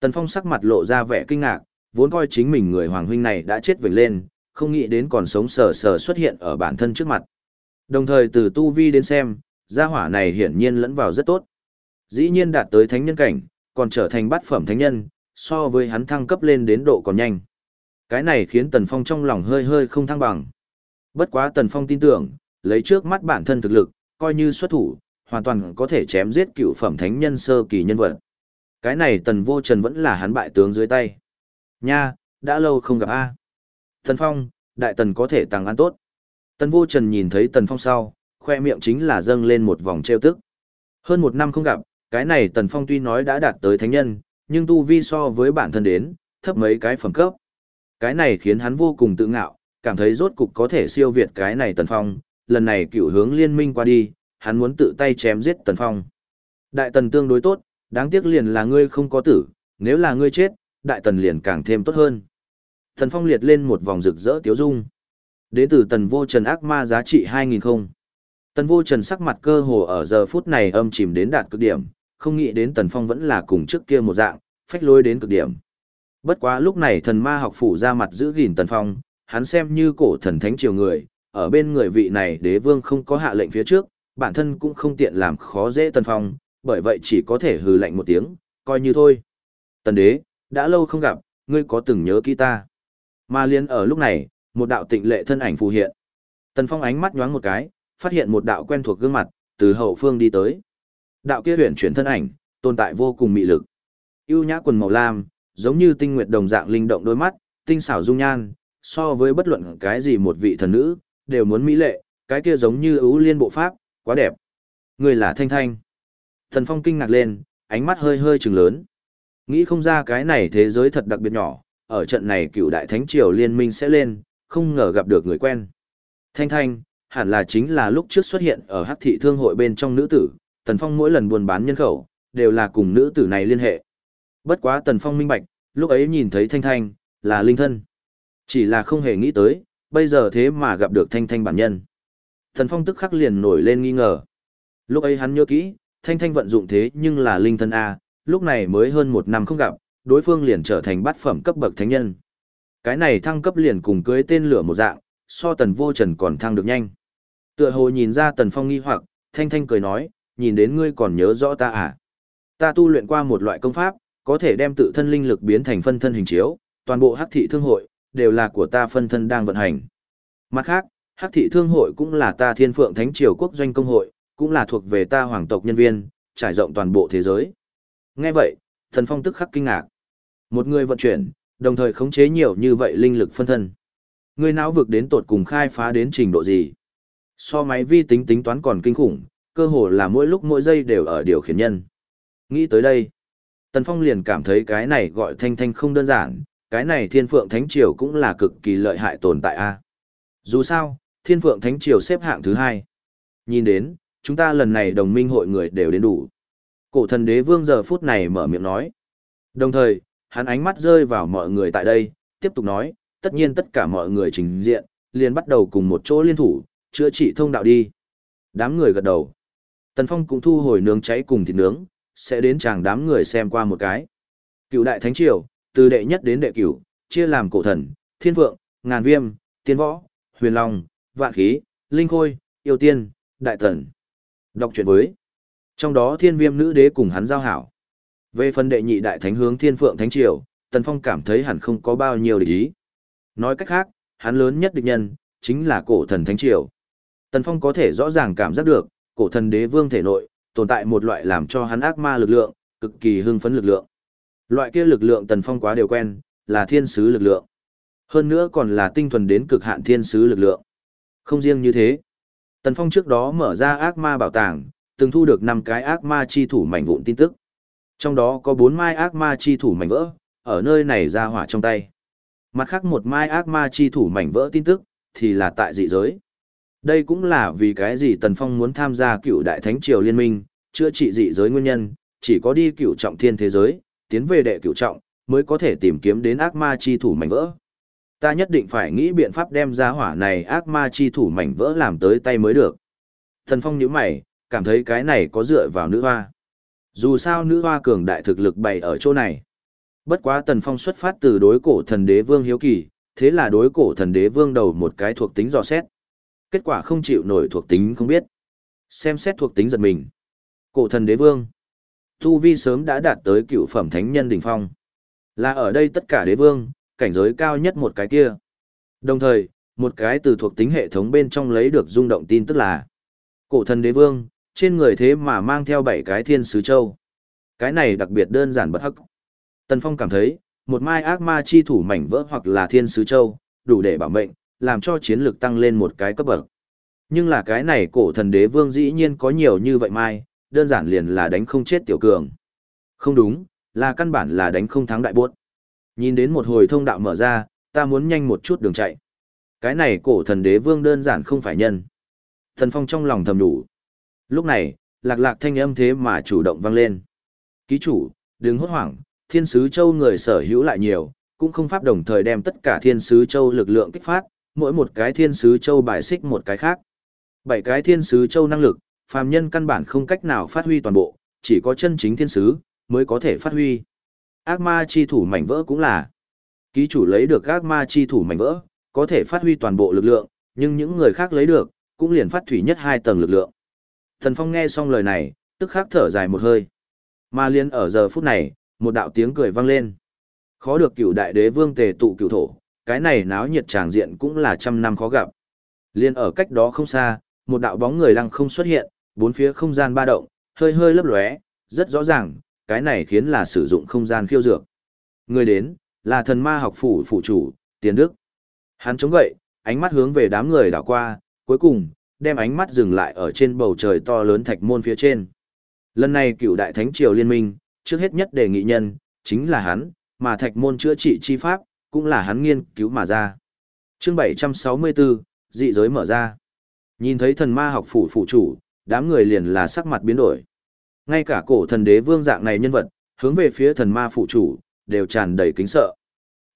Speaker 1: Tần Phong sắc mặt lộ ra vẻ kinh ngạc, vốn coi chính mình người hoàng huynh này đã chết vểnh lên, không nghĩ đến còn sống sờ sờ xuất hiện ở bản thân trước mặt. Đồng thời từ tu vi đến xem, gia hỏa này hiển nhiên lẫn vào rất tốt. Dĩ nhiên đạt tới thánh nhân cảnh, còn trở thành bát phẩm thánh nhân, so với hắn thăng cấp lên đến độ còn nhanh. Cái này khiến Tần Phong trong lòng hơi hơi không thăng bằng. Bất quá Tần Phong tin tưởng, lấy trước mắt bản thân thực lực, coi như xuất thủ, hoàn toàn có thể chém giết cựu phẩm thánh nhân sơ kỳ nhân vật. Cái này Tần Vô Trần vẫn là hắn bại tướng dưới tay. Nha, đã lâu không gặp a. Tần Phong, đại tần có thể tăng ăn tốt. Tần Vô Trần nhìn thấy Tần Phong sau, khoe miệng chính là dâng lên một vòng trêu tức. Hơn một năm không gặp, cái này Tần Phong tuy nói đã đạt tới thánh nhân, nhưng tu vi so với bản thân đến, thấp mấy cái phẩm cấp. Cái này khiến hắn vô cùng tự ngạo, cảm thấy rốt cục có thể siêu việt cái này Tần Phong, lần này cựu hướng liên minh qua đi, hắn muốn tự tay chém giết Tần Phong. Đại Tần tương đối tốt, đáng tiếc liền là ngươi không có tử, nếu là ngươi chết, Đại Tần liền càng thêm tốt hơn. Tần Phong liệt lên một vòng rực rỡ tiếu dung. Đến từ Tần Vô Trần ác ma giá trị 2000 không. Tần Vô Trần sắc mặt cơ hồ ở giờ phút này âm chìm đến đạt cực điểm, không nghĩ đến Tần Phong vẫn là cùng trước kia một dạng, phách lối đến cực điểm. Bất quá lúc này thần ma học phủ ra mặt giữ gìn Tần Phong, hắn xem như cổ thần thánh triều người, ở bên người vị này đế vương không có hạ lệnh phía trước, bản thân cũng không tiện làm khó dễ Tần Phong, bởi vậy chỉ có thể hừ lạnh một tiếng, coi như thôi. Tần đế, đã lâu không gặp, ngươi có từng nhớ kỹ ta. Mà liên ở lúc này, một đạo tịnh lệ thân ảnh phù hiện. Tần Phong ánh mắt nhoáng một cái, phát hiện một đạo quen thuộc gương mặt, từ hậu phương đi tới. Đạo kia huyền chuyển thân ảnh, tồn tại vô cùng mị lực. Ưu nhã quần màu lam, giống như tinh nguyệt đồng dạng linh động đôi mắt, tinh xảo dung nhan, so với bất luận cái gì một vị thần nữ, đều muốn mỹ lệ, cái kia giống như ưu liên bộ pháp, quá đẹp. Người là Thanh Thanh. Thần Phong kinh ngạc lên, ánh mắt hơi hơi trừng lớn. Nghĩ không ra cái này thế giới thật đặc biệt nhỏ, ở trận này cựu đại thánh triều liên minh sẽ lên, không ngờ gặp được người quen. Thanh Thanh, hẳn là chính là lúc trước xuất hiện ở hắc thị thương hội bên trong nữ tử, Tần Phong mỗi lần buôn bán nhân khẩu, đều là cùng nữ tử này liên hệ. Bất quá Tần Phong minh bạch, lúc ấy nhìn thấy Thanh Thanh, là linh thân. Chỉ là không hề nghĩ tới, bây giờ thế mà gặp được Thanh Thanh bản nhân. Tần Phong tức khắc liền nổi lên nghi ngờ. Lúc ấy hắn nhớ kỹ, Thanh Thanh vận dụng thế nhưng là linh thân A, lúc này mới hơn một năm không gặp, đối phương liền trở thành bát phẩm cấp bậc thánh nhân. Cái này thăng cấp liền cùng cưới tên lửa một dạng, so tần vô trần còn thăng được nhanh. Tựa hồ nhìn ra tần phong nghi hoặc, thanh thanh cười nói, nhìn đến ngươi còn nhớ rõ ta à. Ta tu luyện qua một loại công pháp, có thể đem tự thân linh lực biến thành phân thân hình chiếu, toàn bộ hắc thị thương hội, đều là của ta phân thân đang vận hành. Mặt khác, hắc thị thương hội cũng là ta thiên phượng thánh triều quốc doanh công hội, cũng là thuộc về ta hoàng tộc nhân viên, trải rộng toàn bộ thế giới. Nghe vậy, thần phong tức khắc kinh ngạc. Một người vận chuyển, đồng thời khống chế nhiều như vậy linh lực phân thân. Người não vực đến tột cùng khai phá đến trình độ gì? So máy vi tính tính toán còn kinh khủng, cơ hồ là mỗi lúc mỗi giây đều ở điều khiển nhân. Nghĩ tới đây, Tần Phong liền cảm thấy cái này gọi thanh thanh không đơn giản, cái này thiên phượng thánh triều cũng là cực kỳ lợi hại tồn tại a. Dù sao, thiên phượng thánh triều xếp hạng thứ hai. Nhìn đến, chúng ta lần này đồng minh hội người đều đến đủ. Cổ thần đế vương giờ phút này mở miệng nói. Đồng thời, hắn ánh mắt rơi vào mọi người tại đây, tiếp tục nói, tất nhiên tất cả mọi người trình diện, liền bắt đầu cùng một chỗ liên thủ, chữa trị thông đạo đi. Đám người gật đầu. Tần Phong cũng thu hồi nướng cháy cùng thịt nướng, sẽ đến chàng đám người xem qua một cái. Cựu đại thánh triều, từ đệ nhất đến đệ cửu, chia làm cổ thần, thiên vượng, ngàn viêm, tiên võ, huyền long, vạn khí, linh khôi, yêu tiên, đại thần. Đọc chuyện với. Trong đó thiên viêm nữ đế cùng hắn giao hảo. Về phần đệ nhị đại thánh hướng thiên phượng thánh triều, Tần Phong cảm thấy hẳn không có bao nhiêu địch ý. Nói cách khác, hắn lớn nhất địch nhân, chính là cổ thần thánh triều. Tần Phong có thể rõ ràng cảm giác được, cổ thần đế vương thể nội, tồn tại một loại làm cho hắn ác ma lực lượng, cực kỳ hưng phấn lực lượng. Loại kia lực lượng Tần Phong quá đều quen, là thiên sứ lực lượng. Hơn nữa còn là tinh thuần đến cực hạn thiên sứ lực lượng. Không riêng như thế. Tần Phong trước đó mở ra ác ma bảo tàng, từng thu được 5 cái ác ma chi thủ mảnh vụn tin tức. Trong đó có 4 mai ác ma chi thủ mảnh vỡ, ở nơi này ra hỏa trong tay. Mặt khác một mai ác ma chi thủ mảnh vỡ tin tức, thì là tại dị giới. Đây cũng là vì cái gì Tần Phong muốn tham gia cựu đại thánh triều liên minh, chữa trị dị giới nguyên nhân, chỉ có đi cựu trọng thiên thế giới, tiến về đệ cựu trọng, mới có thể tìm kiếm đến ác ma chi thủ mảnh vỡ. Ta nhất định phải nghĩ biện pháp đem ra hỏa này ác ma chi thủ mảnh vỡ làm tới tay mới được. Tần Phong nhíu mày, cảm thấy cái này có dựa vào nữ hoa. Dù sao nữ hoa cường đại thực lực bày ở chỗ này. Bất quá Tần Phong xuất phát từ đối cổ thần đế vương hiếu kỳ, thế là đối cổ thần đế vương đầu một cái thuộc tính dò xét. Kết quả không chịu nổi thuộc tính không biết. Xem xét thuộc tính giật mình. Cổ thần đế vương. Tu Vi sớm đã đạt tới cựu phẩm thánh nhân đỉnh phong. Là ở đây tất cả đế vương, cảnh giới cao nhất một cái kia. Đồng thời, một cái từ thuộc tính hệ thống bên trong lấy được rung động tin tức là Cổ thần đế vương, trên người thế mà mang theo bảy cái thiên sứ châu. Cái này đặc biệt đơn giản bất hắc. Tần Phong cảm thấy, một mai ác ma chi thủ mảnh vỡ hoặc là thiên sứ châu, đủ để bảo mệnh, làm cho chiến lực tăng lên một cái cấp bậc. Nhưng là cái này cổ thần đế vương dĩ nhiên có nhiều như vậy mai, đơn giản liền là đánh không chết tiểu cường. Không đúng, là căn bản là đánh không thắng đại buốt. Nhìn đến một hồi thông đạo mở ra, ta muốn nhanh một chút đường chạy. Cái này cổ thần đế vương đơn giản không phải nhân. Thần Phong trong lòng thầm đủ. Lúc này, lạc lạc thanh âm thế mà chủ động vang lên. Ký chủ, đừng hốt hoảng, thiên sứ châu người sở hữu lại nhiều, cũng không pháp đồng thời đem tất cả thiên sứ châu lực lượng kích phát, mỗi một cái thiên sứ châu bài xích một cái khác. Bảy cái thiên sứ châu năng lực, phàm nhân căn bản không cách nào phát huy toàn bộ, chỉ có chân chính thiên sứ mới có thể phát huy. Ác ma chi thủ mảnh vỡ cũng là. Ký chủ lấy được ác ma chi thủ mảnh vỡ, có thể phát huy toàn bộ lực lượng, nhưng những người khác lấy được, cũng liền phát thủy nhất hai tầng lực lượng. Thần Phong nghe xong lời này, tức khắc thở dài một hơi. Mà liên ở giờ phút này, một đạo tiếng cười vang lên. Khó được cửu đại đế vương tề tụ cửu thổ, cái này náo nhiệt tràng diện cũng là trăm năm khó gặp. Liên ở cách đó không xa, một đạo bóng người lăng không xuất hiện, bốn phía không gian ba động, hơi hơi lấp lóe, rất rõ ràng, cái này khiến là sử dụng không gian khiêu dược. Người đến, là thần ma học phủ phủ chủ, Tiền Đức. Hắn chống gậy, ánh mắt hướng về đám người đảo qua, cuối cùng, đem ánh mắt dừng lại ở trên bầu trời to lớn thạch môn phía trên. Lần này cựu đại thánh triều liên minh, trước hết nhất đề nghị nhân, chính là hắn, mà thạch môn chữa trị chi pháp, cũng là hắn nghiên cứu mà ra. chương 764, dị giới mở ra. Nhìn thấy thần ma học phủ phụ chủ, đám người liền là sắc mặt biến đổi. Ngay cả cổ thần đế vương dạng này nhân vật, hướng về phía thần ma phụ chủ, đều tràn đầy kính sợ.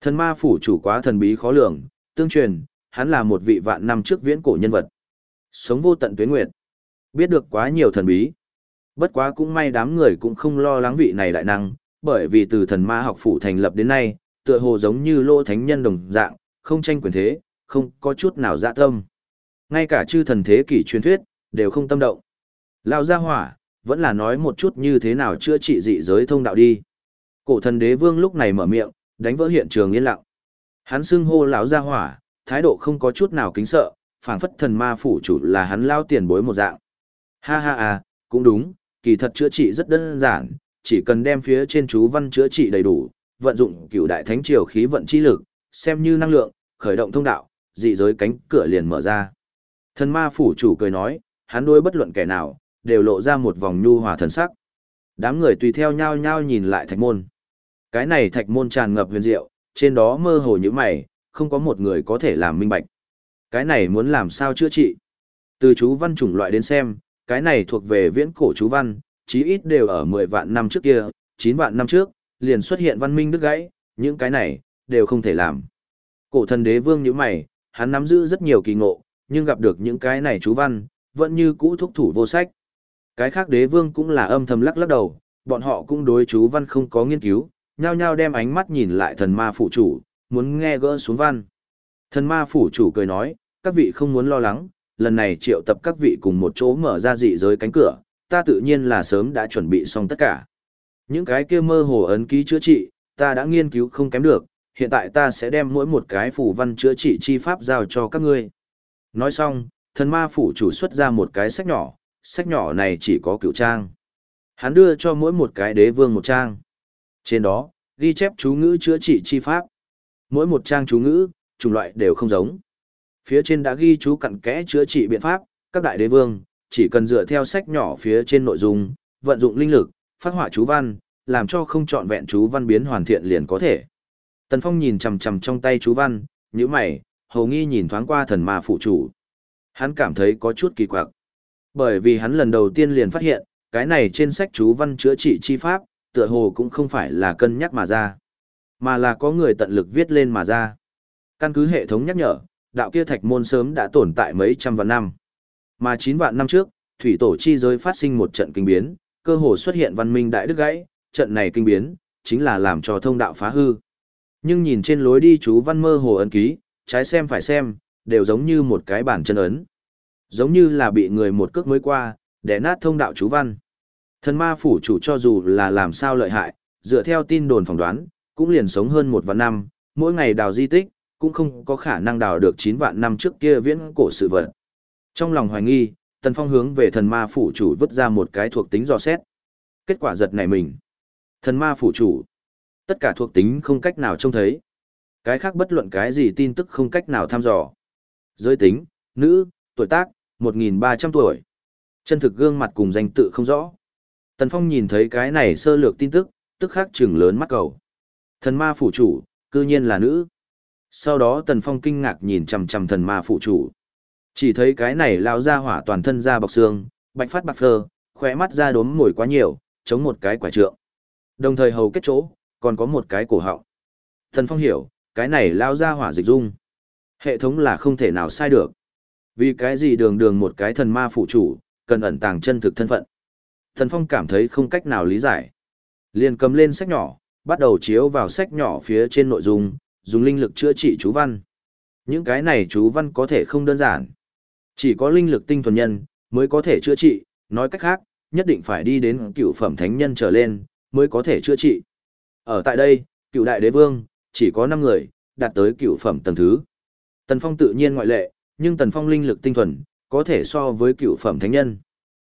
Speaker 1: Thần ma phủ chủ quá thần bí khó lường, tương truyền, hắn là một vị vạn năm trước viễn cổ nhân vật. Sống vô tận tuyến nguyệt. Biết được quá nhiều thần bí. Bất quá cũng may đám người cũng không lo lắng vị này đại năng, bởi vì từ thần ma học phủ thành lập đến nay, tựa hồ giống như lô thánh nhân đồng dạng, không tranh quyền thế, không có chút nào dạ tâm. Ngay cả chư thần thế kỷ truyền thuyết, đều không tâm động. Lao gia hỏa, vẫn là nói một chút như thế nào chữa trị dị giới thông đạo đi. Cổ thần đế vương lúc này mở miệng, đánh vỡ hiện trường yên lặng. Hắn xưng hô lão gia hỏa, thái độ không có chút nào kính sợ, phảng phất thần ma phủ chủ là hắn lao tiền bối một dạng. Ha ha à, cũng đúng, kỳ thật chữa trị rất đơn giản, chỉ cần đem phía trên chú văn chữa trị đầy đủ, vận dụng cửu đại thánh triều khí vận chi lực, xem như năng lượng, khởi động thông đạo, dị giới cánh cửa liền mở ra. Thần ma phủ chủ cười nói, hắn đối bất luận kẻ nào, đều lộ ra một vòng nhu hòa thần sắc. Đám người tùy theo nhau nhau nhìn lại thạch môn. Cái này thạch môn tràn ngập huyền diệu, trên đó mơ hồ như mày, không có một người có thể làm minh bạch. Cái này muốn làm sao chữa trị? Từ chú văn chủng loại đến xem, cái này thuộc về viễn cổ chú văn, chí ít đều ở 10 vạn năm trước kia, 9 vạn năm trước, liền xuất hiện văn minh đứt gãy, những cái này, đều không thể làm. Cổ thần đế vương như mày, hắn nắm giữ rất nhiều kỳ ngộ, nhưng gặp được những cái này chú văn, vẫn như cũ thúc thủ vô sách. Cái khác đế vương cũng là âm thầm lắc lắc đầu, bọn họ cũng đối chú văn không có nghiên cứu, nhao nhao đem ánh mắt nhìn lại thần ma phụ chủ, muốn nghe gỡ xuống văn. Thần ma phủ chủ cười nói, các vị không muốn lo lắng, lần này triệu tập các vị cùng một chỗ mở ra dị giới cánh cửa, ta tự nhiên là sớm đã chuẩn bị xong tất cả. Những cái kia mơ hồ ấn ký chữa trị, ta đã nghiên cứu không kém được, hiện tại ta sẽ đem mỗi một cái phủ văn chữa trị chi pháp giao cho các ngươi. Nói xong, thần ma phủ chủ xuất ra một cái sách nhỏ, sách nhỏ này chỉ có cựu trang. Hắn đưa cho mỗi một cái đế vương một trang. Trên đó, ghi chép chú ngữ chữa trị chi pháp. Mỗi một trang chú ngữ, chủng loại đều không giống. Phía trên đã ghi chú cặn kẽ chữa trị biện pháp, các đại đế vương, chỉ cần dựa theo sách nhỏ phía trên nội dung, vận dụng linh lực, phát họa chú văn, làm cho không trọn vẹn chú văn biến hoàn thiện liền có thể. Tần Phong nhìn chằm chằm trong tay chú văn, nhíu mày, hầu nghi nhìn thoáng qua thần ma phụ chủ. Hắn cảm thấy có chút kỳ quặc. Bởi vì hắn lần đầu tiên liền phát hiện, cái này trên sách chú văn chữa trị chi pháp, tựa hồ cũng không phải là cân nhắc mà ra, mà là có người tận lực viết lên mà ra. Căn cứ hệ thống nhắc nhở, đạo kia thạch môn sớm đã tồn tại mấy trăm vạn năm. Mà 9 vạn năm trước, thủy tổ chi giới phát sinh một trận kinh biến, cơ hồ xuất hiện văn minh đại đức gãy, trận này kinh biến, chính là làm cho thông đạo phá hư. Nhưng nhìn trên lối đi chú văn mơ hồ ấn ký, trái xem phải xem, đều giống như một cái bản chân ấn. Giống như là bị người một cước mới qua, để nát thông đạo chú văn. Thần ma phủ chủ cho dù là làm sao lợi hại, dựa theo tin đồn phỏng đoán, cũng liền sống hơn một vạn năm, mỗi ngày đào di tích, cũng không có khả năng đào được 9 vạn năm trước kia viễn cổ sự vật. Trong lòng hoài nghi, Tần Phong hướng về thần ma phủ chủ vứt ra một cái thuộc tính dò xét. Kết quả giật này mình. Thần ma phủ chủ. Tất cả thuộc tính không cách nào trông thấy. Cái khác bất luận cái gì tin tức không cách nào thăm dò. Giới tính, nữ, tuổi tác, 1.300 tuổi. Chân thực gương mặt cùng danh tự không rõ. Tần Phong nhìn thấy cái này sơ lược tin tức, tức khắc trừng lớn mắt cầu. Thần ma phủ chủ, cư nhiên là nữ. Sau đó Tần Phong kinh ngạc nhìn chằm chằm thần ma phủ chủ. Chỉ thấy cái này lao ra hỏa toàn thân ra bọc xương, bạch phát bạc phơ, khỏe mắt ra đốm mồi quá nhiều, chống một cái quả trượng. Đồng thời hầu kết chỗ, còn có một cái cổ họng. Thần Phong hiểu, cái này lao ra hỏa dịch dung. Hệ thống là không thể nào sai được. Vì cái gì đường đường một cái thần ma phụ chủ, cần ẩn tàng chân thực thân phận. Thần Phong cảm thấy không cách nào lý giải. Liền cầm lên sách nhỏ, bắt đầu chiếu vào sách nhỏ phía trên nội dung, dùng linh lực chữa trị chú văn. Những cái này chú văn có thể không đơn giản. Chỉ có linh lực tinh thuần nhân, mới có thể chữa trị, nói cách khác, nhất định phải đi đến cựu phẩm thánh nhân trở lên, mới có thể chữa trị. Ở tại đây, cựu đại đế vương, chỉ có 5 người, đạt tới cựu phẩm tầng thứ. Tần Phong tự nhiên ngoại lệ, nhưng Tần Phong linh lực tinh thuần, có thể so với cựu phẩm thánh nhân.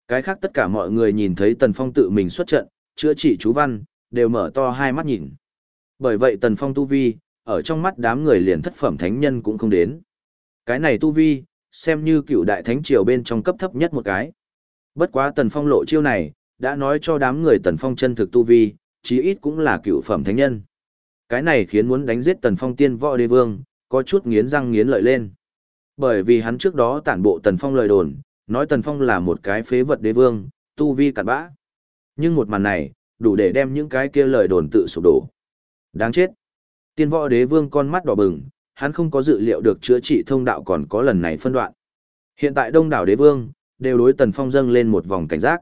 Speaker 1: Cái khác tất cả mọi người nhìn thấy Tần Phong tự mình xuất trận, chữa trị chú văn, đều mở to hai mắt nhìn. Bởi vậy Tần Phong tu vi, ở trong mắt đám người liền thất phẩm thánh nhân cũng không đến. Cái này tu vi, xem như cựu đại thánh triều bên trong cấp thấp nhất một cái. Bất quá Tần Phong lộ chiêu này, đã nói cho đám người Tần Phong chân thực tu vi, chí ít cũng là cựu phẩm thánh nhân. Cái này khiến muốn đánh giết Tần Phong tiên võ đế vương, có chút nghiến răng nghiến lợi lên. Bởi vì hắn trước đó tản bộ Tần Phong lời đồn, nói Tần Phong là một cái phế vật đế vương, tu vi cặn bã. Nhưng một màn này, đủ để đem những cái kia lời đồn tự sụp đổ. Đáng chết. Tiên võ đế vương con mắt đỏ bừng, hắn không có dự liệu được chữa trị thông đạo còn có lần này phân đoạn. Hiện tại đông đảo đế vương, đều đối Tần Phong dâng lên một vòng cảnh giác.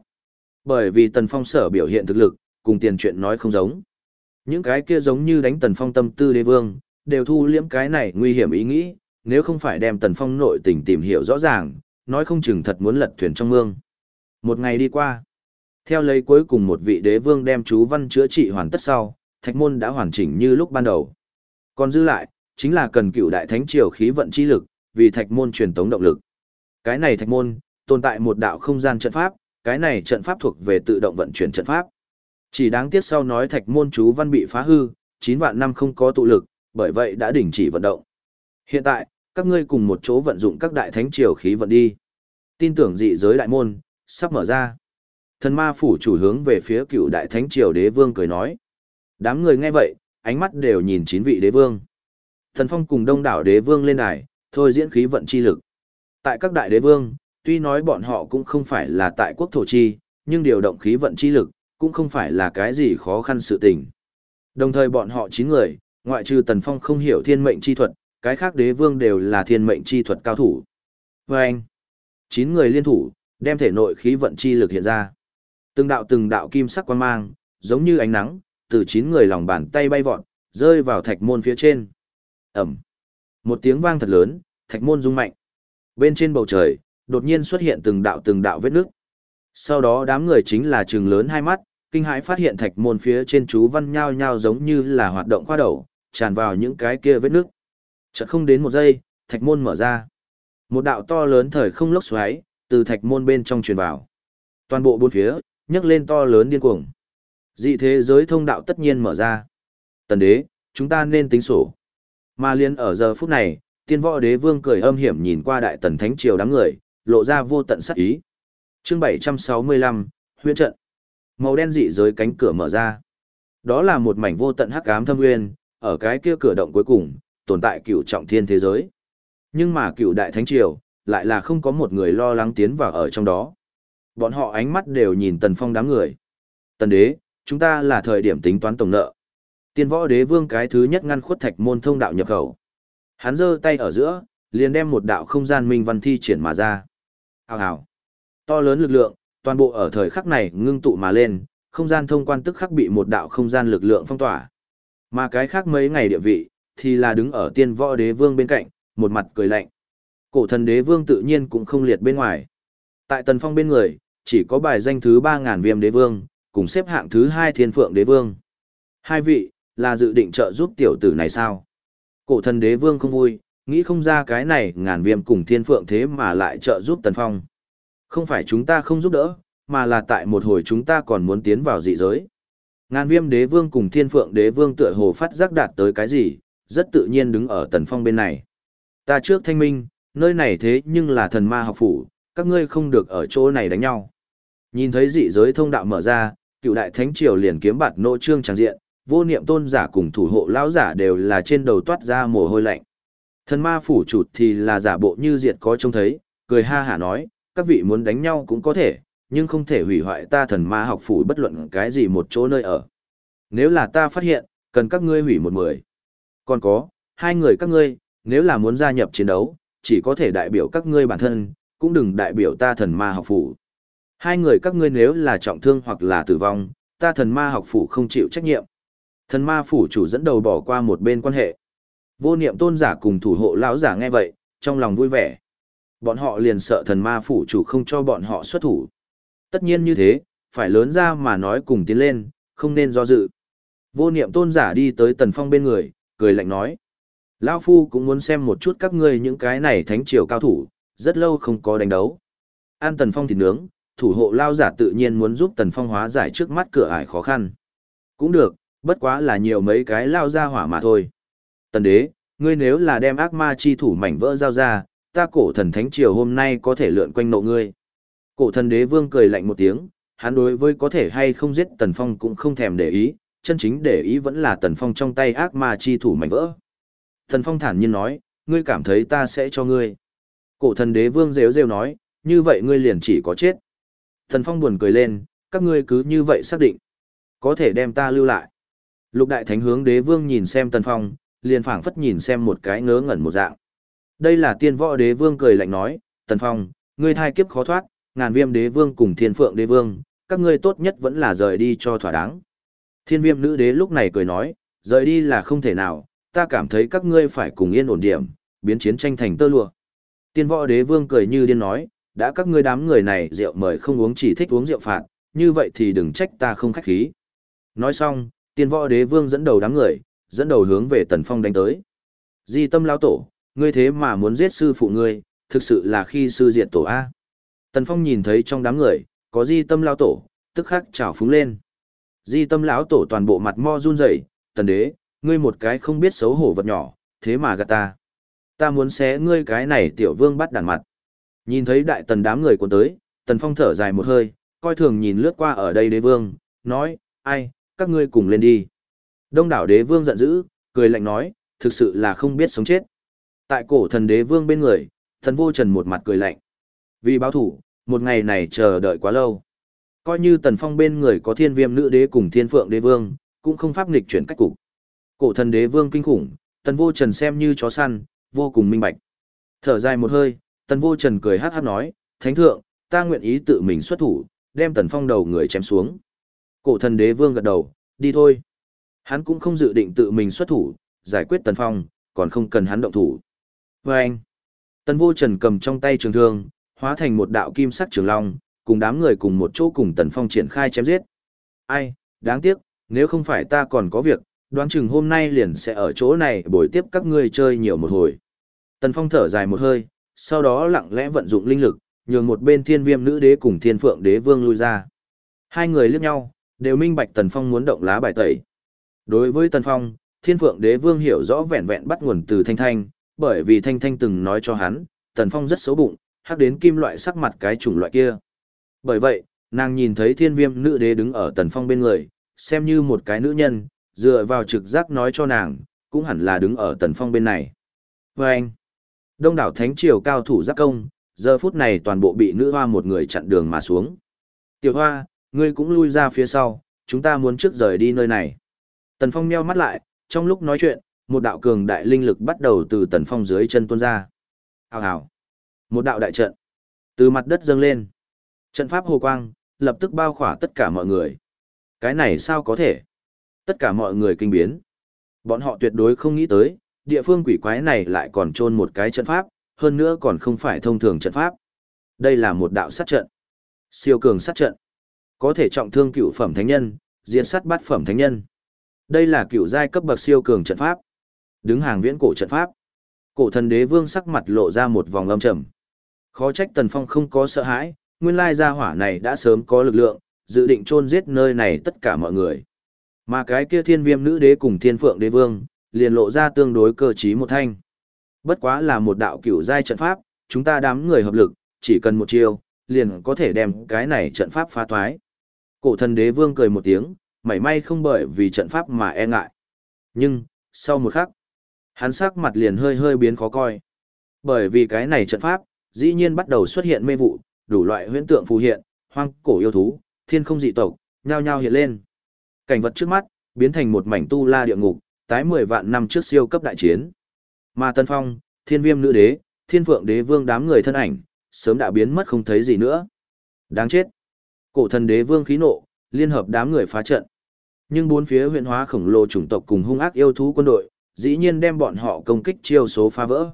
Speaker 1: Bởi vì Tần Phong sở biểu hiện thực lực, cùng tiền chuyện nói không giống. Những cái kia giống như đánh Tần Phong tâm tư đế vương, đều thu liễm cái này nguy hiểm ý nghĩ, nếu không phải đem Tần Phong nội tình tìm hiểu rõ ràng, nói không chừng thật muốn lật thuyền trong mương. Một ngày đi qua, theo lấy cuối cùng một vị đế vương đem chú văn chữa trị hoàn tất sau, thạch môn đã hoàn chỉnh như lúc ban đầu. Còn dư lại, chính là cần cựu đại thánh triều khí vận chi lực, vì thạch môn truyền tống động lực. Cái này thạch môn, tồn tại một đạo không gian trận pháp, cái này trận pháp thuộc về tự động vận chuyển trận pháp. Chỉ đáng tiếc sau nói thạch môn chú văn bị phá hư, 9 vạn năm không có tụ lực, bởi vậy đã đình chỉ vận động. Hiện tại, các ngươi cùng một chỗ vận dụng các đại thánh triều khí vận đi. Tin tưởng dị giới đại môn, sắp mở ra. Thần ma phủ chủ hướng về phía cựu đại thánh triều đế vương cười nói. Đám người nghe vậy, ánh mắt đều nhìn chín vị đế vương. Thần phong cùng đông đảo đế vương lên đài, thôi diễn khí vận chi lực. Tại các đại đế vương, tuy nói bọn họ cũng không phải là tại quốc thổ chi, nhưng điều động khí vận chi lực, cũng không phải là cái gì khó khăn sự tình. Đồng thời bọn họ chín người, ngoại trừ Tần Phong không hiểu thiên mệnh chi thuật, cái khác đế vương đều là thiên mệnh chi thuật cao thủ. Và anh, chín người liên thủ, đem thể nội khí vận chi lực hiện ra. Từng đạo từng đạo kim sắc quan mang, giống như ánh nắng, từ chín người lòng bàn tay bay vọt, rơi vào thạch môn phía trên. Ẩm. Một tiếng vang thật lớn, thạch môn rung mạnh. Bên trên bầu trời, đột nhiên xuất hiện từng đạo từng đạo vết nước. Sau đó đám người chính là trừng lớn hai mắt, kinh hãi phát hiện thạch môn phía trên chú văn nhao nhao giống như là hoạt động khoa đầu, tràn vào những cái kia vết nước. Chợt không đến một giây, thạch môn mở ra. Một đạo to lớn thời không lốc xoáy, từ thạch môn bên trong truyền vào. Toàn bộ bốn phía, nhấc lên to lớn điên cuồng. Dị thế giới thông đạo tất nhiên mở ra. Tần đế, chúng ta nên tính sổ. Mà liên ở giờ phút này, tiên võ đế vương cười âm hiểm nhìn qua đại tần thánh triều đám người, lộ ra vô tận sắc ý. Chương 765, huyễn trận. Màu đen dị giới cánh cửa mở ra. Đó là một mảnh vô tận hắc ám thâm nguyên, ở cái kia cửa động cuối cùng, tồn tại cựu trọng thiên thế giới. Nhưng mà cựu đại thánh triều, lại là không có một người lo lắng tiến vào ở trong đó. Bọn họ ánh mắt đều nhìn tần phong đám người. Tần đế, chúng ta là thời điểm tính toán tổng nợ. Tiên võ đế vương cái thứ nhất ngăn khuất thạch môn thông đạo nhập khẩu. Hắn giơ tay ở giữa, liền đem một đạo không gian minh văn thi triển mà ra. Hào hào. To lớn lực lượng, toàn bộ ở thời khắc này ngưng tụ mà lên, không gian thông quan tức khắc bị một đạo không gian lực lượng phong tỏa. Mà cái khác mấy ngày địa vị, thì là đứng ở tiên võ đế vương bên cạnh, một mặt cười lạnh. Cổ thần đế vương tự nhiên cũng không liệt bên ngoài. Tại tần phong bên người, chỉ có bài danh thứ 3.000 viêm đế vương, cùng xếp hạng thứ 2 thiên phượng đế vương. Hai vị, là dự định trợ giúp tiểu tử này sao? Cổ thần đế vương không vui, nghĩ không ra cái này ngàn viêm cùng thiên phượng thế mà lại trợ giúp tần phong. Không phải chúng ta không giúp đỡ, mà là tại một hồi chúng ta còn muốn tiến vào dị giới. Ngàn viêm đế vương cùng thiên phượng đế vương tựa hồ phát giác đạt tới cái gì, rất tự nhiên đứng ở tần phong bên này. Ta trước thanh minh, nơi này thế nhưng là thần ma học phủ, các ngươi không được ở chỗ này đánh nhau. Nhìn thấy dị giới thông đạo mở ra, cựu đại thánh triều liền kiếm bạt nỗ trương tràng diện, vô niệm tôn giả cùng thủ hộ lão giả đều là trên đầu toát ra mồ hôi lạnh. Thần ma phủ chủ thì là giả bộ như diệt có trông thấy, cười ha hả nói, các vị muốn đánh nhau cũng có thể, nhưng không thể hủy hoại ta thần ma học phủ bất luận cái gì một chỗ nơi ở. Nếu là ta phát hiện, cần các ngươi hủy một mười. Còn có, hai người các ngươi, nếu là muốn gia nhập chiến đấu, chỉ có thể đại biểu các ngươi bản thân, cũng đừng đại biểu ta thần ma học phủ. Hai người các ngươi nếu là trọng thương hoặc là tử vong, ta thần ma học phủ không chịu trách nhiệm. Thần ma phủ chủ dẫn đầu bỏ qua một bên quan hệ. Vô niệm tôn giả cùng thủ hộ lão giả nghe vậy, trong lòng vui vẻ. Bọn họ liền sợ thần ma phủ chủ không cho bọn họ xuất thủ. Tất nhiên như thế, phải lớn ra mà nói cùng tiến lên, không nên do dự. Vô niệm tôn giả đi tới tần phong bên người, cười lạnh nói. Lão Phu cũng muốn xem một chút các ngươi những cái này thánh triều cao thủ, rất lâu không có đánh đấu. An tần phong thịt nướng, thủ hộ lao giả tự nhiên muốn giúp tần phong hóa giải trước mắt cửa ải khó khăn. Cũng được, bất quá là nhiều mấy cái lao ra hỏa mà thôi. Tần đế, ngươi nếu là đem ác ma chi thủ mảnh vỡ giao ra, ta cổ thần thánh triều hôm nay có thể lượn quanh nộ ngươi. Cổ thần đế vương cười lạnh một tiếng, hắn đối với có thể hay không giết tần phong cũng không thèm để ý, chân chính để ý vẫn là tần phong trong tay ác ma chi thủ mảnh vỡ. Tần phong thản nhiên nói, ngươi cảm thấy ta sẽ cho ngươi. Cổ thần đế vương rêu rêu nói, như vậy ngươi liền chỉ có chết. Tần phong buồn cười lên, các ngươi cứ như vậy xác định. Có thể đem ta lưu lại. Lục đại thánh hướng đế vương nhìn xem tần phong, liền phảng phất nhìn xem một cái ngớ ngẩn một dạng. Đây là tiên võ đế vương cười lạnh nói, tần phong, ngươi thai kiếp khó thoát, ngàn viêm đế vương cùng thiên phượng đế vương, các ngươi tốt nhất vẫn là rời đi cho thỏa đáng. Thiên viêm nữ đế lúc này cười nói, rời đi là không thể nào, ta cảm thấy các ngươi phải cùng yên ổn điểm, biến chiến tranh thành tơ lụa. Tiên võ đế vương cười như điên nói, đã các ngươi đám người này rượu mời không uống chỉ thích uống rượu phạt, như vậy thì đừng trách ta không khách khí. Nói xong, tiên võ đế vương dẫn đầu đám người, dẫn đầu hướng về tần phong đánh tới. Di tâm lão tổ, ngươi thế mà muốn giết sư phụ ngươi, thực sự là khi sư diệt tổ A. Tần phong nhìn thấy trong đám người, có di tâm lão tổ, tức khắc trào phúng lên. Di tâm lão tổ toàn bộ mặt mo run rẩy, tần đế, ngươi một cái không biết xấu hổ vật nhỏ, thế mà gạt ta. Ta muốn xé ngươi cái này tiểu vương bắt đàn mặt. Nhìn thấy đại tần đám người cuốn tới, tần phong thở dài một hơi, coi thường nhìn lướt qua ở đây đế vương, nói, ai, các ngươi cùng lên đi. Đông đảo đế vương giận dữ, cười lạnh nói, thực sự là không biết sống chết. Tại cổ thần đế vương bên người, thần vô trần một mặt cười lạnh. Vì báo thủ, một ngày này chờ đợi quá lâu. Coi như tần phong bên người có thiên viêm nữ đế cùng thiên phượng đế vương, cũng không pháp nghịch chuyển cách cục. Cổ thần đế vương kinh khủng, tần vô trần xem như chó săn, vô cùng minh bạch. Thở dài một hơi, tần vô trần cười hát hát nói, thánh thượng, ta nguyện ý tự mình xuất thủ, đem tần phong đầu người chém xuống. Cổ thần đế vương gật đầu, đi thôi. Hắn cũng không dự định tự mình xuất thủ, giải quyết tần phong, còn không cần hắn động thủ. Và anh, tần vô trần cầm trong tay trường thương, hóa thành một đạo kim sắc trường long, cùng đám người cùng một chỗ cùng tần phong triển khai chém giết. Ai, đáng tiếc, nếu không phải ta còn có việc, đoán chừng hôm nay liền sẽ ở chỗ này bồi tiếp các ngươi chơi nhiều một hồi. Tần phong thở dài một hơi, sau đó lặng lẽ vận dụng linh lực, nhường một bên thiên viêm nữ đế cùng thiên phượng đế vương lui ra. Hai người liếc nhau, đều minh bạch tần phong muốn động lá bài tẩy. Đối với tần phong, thiên phượng đế vương hiểu rõ vẹn vẹn bắt nguồn từ thanh thanh, bởi vì thanh thanh từng nói cho hắn, tần phong rất xấu bụng, hắc đến kim loại sắc mặt cái chủng loại kia. Bởi vậy, nàng nhìn thấy thiên viêm nữ đế đứng ở tần phong bên người, xem như một cái nữ nhân, dựa vào trực giác nói cho nàng, cũng hẳn là đứng ở tần phong bên này. Và anh, đông đảo thánh triều cao thủ giác công, giờ phút này toàn bộ bị nữ hoa một người chặn đường mà xuống. Tiểu hoa, ngươi cũng lui ra phía sau, chúng ta muốn trước rời đi nơi này. Tần phong meo mắt lại, trong lúc nói chuyện, một đạo cường đại linh lực bắt đầu từ tần phong dưới chân tuôn ra. Hào hào. Một đạo đại trận. Từ mặt đất dâng lên. Trận pháp hồ quang, lập tức bao khỏa tất cả mọi người. Cái này sao có thể? Tất cả mọi người kinh biến. Bọn họ tuyệt đối không nghĩ tới, địa phương quỷ quái này lại còn trôn một cái trận pháp, hơn nữa còn không phải thông thường trận pháp. Đây là một đạo sát trận. Siêu cường sát trận. Có thể trọng thương cựu phẩm thánh nhân, diễn sát bát phẩm thánh nhân. Đây là cựu giai cấp bậc siêu cường trận pháp. Đứng hàng viễn cổ trận pháp. Cổ thần đế vương sắc mặt lộ ra một vòng lâm trầm. Khó trách Tần Phong không có sợ hãi, nguyên lai gia hỏa này đã sớm có lực lượng, dự định chôn giết nơi này tất cả mọi người. Mà cái kia thiên viêm nữ đế cùng thiên phượng đế vương, liền lộ ra tương đối cơ trí một thanh. Bất quá là một đạo cửu giai trận pháp, chúng ta đám người hợp lực, chỉ cần một chiêu, liền có thể đem cái này trận pháp phá toái. Cổ thần đế vương cười một tiếng, mảy may không bởi vì trận pháp mà e ngại. Nhưng, sau một khắc, hắn sắc mặt liền hơi hơi biến khó coi. Bởi vì cái này trận pháp, dĩ nhiên bắt đầu xuất hiện mê vụ, đủ loại huyễn tượng phù hiện, hoang cổ yêu thú, thiên không dị tộc, nhao nhao hiện lên. Cảnh vật trước mắt, biến thành một mảnh tu la địa ngục, tái 10 vạn năm trước siêu cấp đại chiến. Mà Tân Phong, Thiên Viêm Nữ Đế, Thiên Phượng Đế Vương đám người thân ảnh, sớm đã biến mất không thấy gì nữa. Đáng chết. Cổ thần đế vương khí nộ, liên hợp đám người phá trận. Nhưng bốn phía huyện hóa khổng lồ chủng tộc cùng hung ác yêu thú quân đội, dĩ nhiên đem bọn họ công kích chiêu số phá vỡ.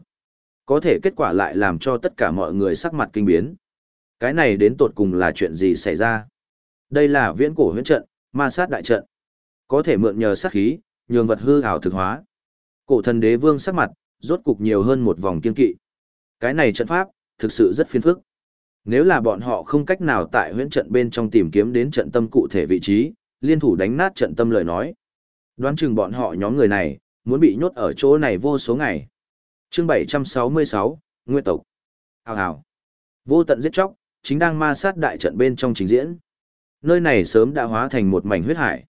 Speaker 1: Có thể kết quả lại làm cho tất cả mọi người sắc mặt kinh biến. Cái này đến tột cùng là chuyện gì xảy ra? Đây là viễn cổ huyễn trận, ma sát đại trận. Có thể mượn nhờ sát khí, nhường vật hư ảo thực hóa. Cổ thần đế vương sắc mặt, rốt cục nhiều hơn một vòng kiên kỵ. Cái này trận pháp, thực sự rất phiền phức. Nếu là bọn họ không cách nào tại huyễn trận bên trong tìm kiếm đến trận tâm cụ thể vị trí, liên thủ đánh nát trận tâm lời nói. Đoán chừng bọn họ nhóm người này, muốn bị nhốt ở chỗ này vô số ngày. chương 766, Nguyên tộc. Hào hào. Vô tận giết chóc, chính đang ma sát đại trận bên trong trình diễn. Nơi này sớm đã hóa thành một mảnh huyết hải.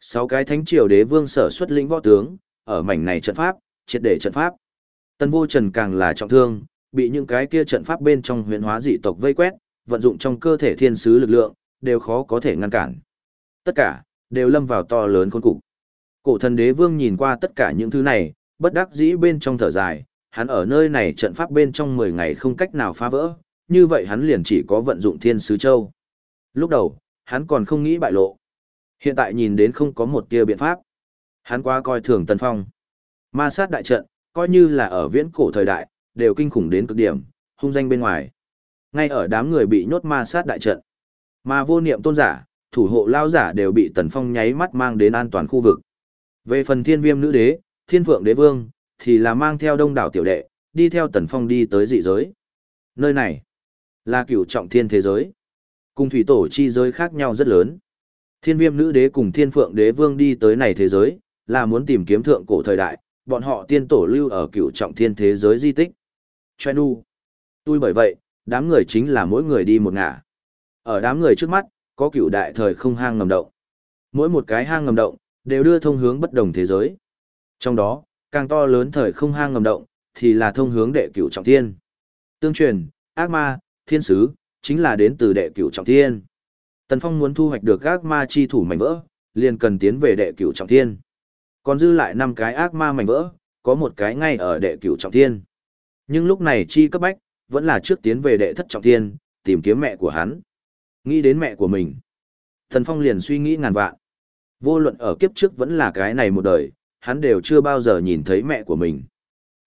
Speaker 1: Sáu cái thánh triều đế vương sở xuất lĩnh võ tướng, ở mảnh này trận pháp, triệt để trận pháp. Tân vô trần càng là trọng thương, bị những cái kia trận pháp bên trong huyền hóa dị tộc vây quét, vận dụng trong cơ thể thiên sứ lực lượng, đều khó có thể ngăn cản. Tất cả, đều lâm vào to lớn khốn cục. Cổ thần đế vương nhìn qua tất cả những thứ này, bất đắc dĩ bên trong thở dài, hắn ở nơi này trận pháp bên trong 10 ngày không cách nào phá vỡ, như vậy hắn liền chỉ có vận dụng thiên sứ châu. Lúc đầu, hắn còn không nghĩ bại lộ. Hiện tại nhìn đến không có một tia biện pháp. Hắn quá coi thường Tần Phong. Ma sát đại trận, coi như là ở viễn cổ thời đại, đều kinh khủng đến cực điểm, hung danh bên ngoài. Ngay ở đám người bị nhốt ma sát đại trận. Mà vô niệm tôn giả, thủ hộ lao giả đều bị Tần Phong nháy mắt mang đến an toàn khu vực. Về phần thiên viêm nữ đế, thiên phượng đế vương, thì là mang theo đông đảo tiểu đệ, đi theo Tần Phong đi tới dị giới. Nơi này, là cửu trọng thiên thế giới. Cùng thủy tổ chi giới khác nhau rất lớn. Thiên viêm nữ đế cùng thiên phượng đế vương đi tới này thế giới, là muốn tìm kiếm thượng cổ thời đại, bọn họ tiên tổ lưu ở cửu trọng thiên thế giới di tích. Choe nu. Tôi bởi vậy, đám người chính là mỗi người đi một ngả. Ở đám người trước mắt, có cửu đại thời không hang ngầm động. Mỗi một cái hang ngầm động, đều đưa thông hướng bất đồng thế giới. Trong đó, càng to lớn thời không hang ngầm động, thì là thông hướng đệ cửu trọng thiên. Tương truyền, ác ma, thiên sứ, chính là đến từ đệ cửu trọng thiên. Tần Phong muốn thu hoạch được ác ma chi thủ mảnh vỡ, liền cần tiến về đệ cửu trọng thiên. Còn dư lại năm cái ác ma mảnh vỡ, có một cái ngay ở đệ cửu trọng thiên. Nhưng lúc này chi cấp bách, vẫn là trước tiến về đệ thất trọng thiên, tìm kiếm mẹ của hắn. Nghĩ đến mẹ của mình. Thần Phong liền suy nghĩ ngàn vạn. Vô luận ở kiếp trước vẫn là cái này một đời, hắn đều chưa bao giờ nhìn thấy mẹ của mình.